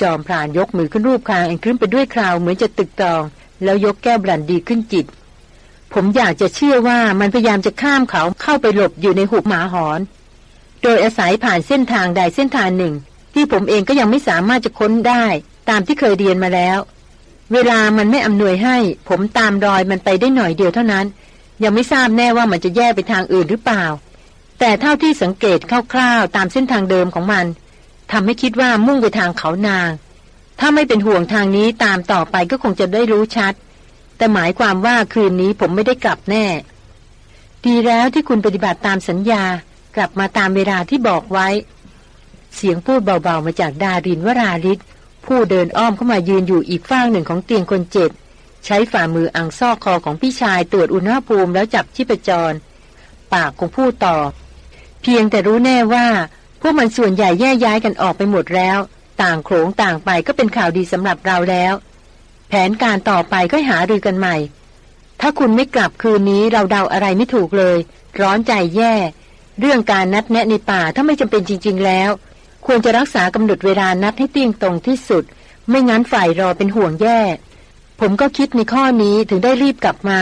จอมพรานยกมือขึ้นรูปคางอันขึ้นไปด้วยคราวเหมือนจะตึกตอง แล้วยกแก้วบรันดีขึ้นจิต ผมอยากจะเชื่อว่ามันพยายามจะข้ามเขาเข้าไปหลบอยู่ในหุบหมาหอน โดยอาศัยผ่านเส้นทางใดเส้นทางหนึ่ง ที่ผมเองก็ยังไม่สามารถจะค้นได้ ตามที่เคยเรียนมาแล้ว เวลามันไม่อำนวยให้ ผมตามรอยมันไปได้หน่อยเดียวเท่านั้น ยังไม่ทราบแน่ว่ามันจะแยกไปทางอื่นหรือเปล่า แต่เท่าที่สังเกตคร่าวๆตามเส้นทางเดิมของมันทำให้คิดว่ามุ่งไปทางเขานาง ถ้าไม่เป็นห่วงทางนี้ตามต่อไปก็คงจะได้รู้ชัด แต่หมายความว่าคืนนี้ผมไม่ได้กลับแน่ ดีแล้วที่คุณปฏิบัติตามสัญญากลับมาตามเวลาที่บอกไว้ เสียงพูดเบาๆมาจากดารินวราริศ ผู้เดินอ้อมเข้ามายืนอยู่อีกฝ้างหนึ่งของเตียงคนเจ็บ ใช้ฝ่ามืออังซอกคอของพี่ชายตรวจอุณหภูมิแล้วจับชีพจร ปากของผู้ต่อ เพียงแต่รู้แน่ว่า พวกมันส่วนใหญ่แย่ย้ายกันออกไปหมดแล้ว ต่างโขงต่างไปก็เป็นข่าวดีสำหรับเราแล้ว แผนการต่อไปก็หารือกันใหม่ ถ้าคุณไม่กลับคืนนี้เราเดาอะไรไม่ถูกเลย ร้อนใจแย่ เรื่องการนัดแนะในป่าถ้าไม่จำเป็นจริง ๆ แล้ว ควรจะรักษากำหนดเวลานัดให้เตียงตรงที่สุด ไม่งั้นฝ่ายรอเป็นห่วงแย่ ผมก็คิดในข้อนี้ถึงได้รีบกลับมา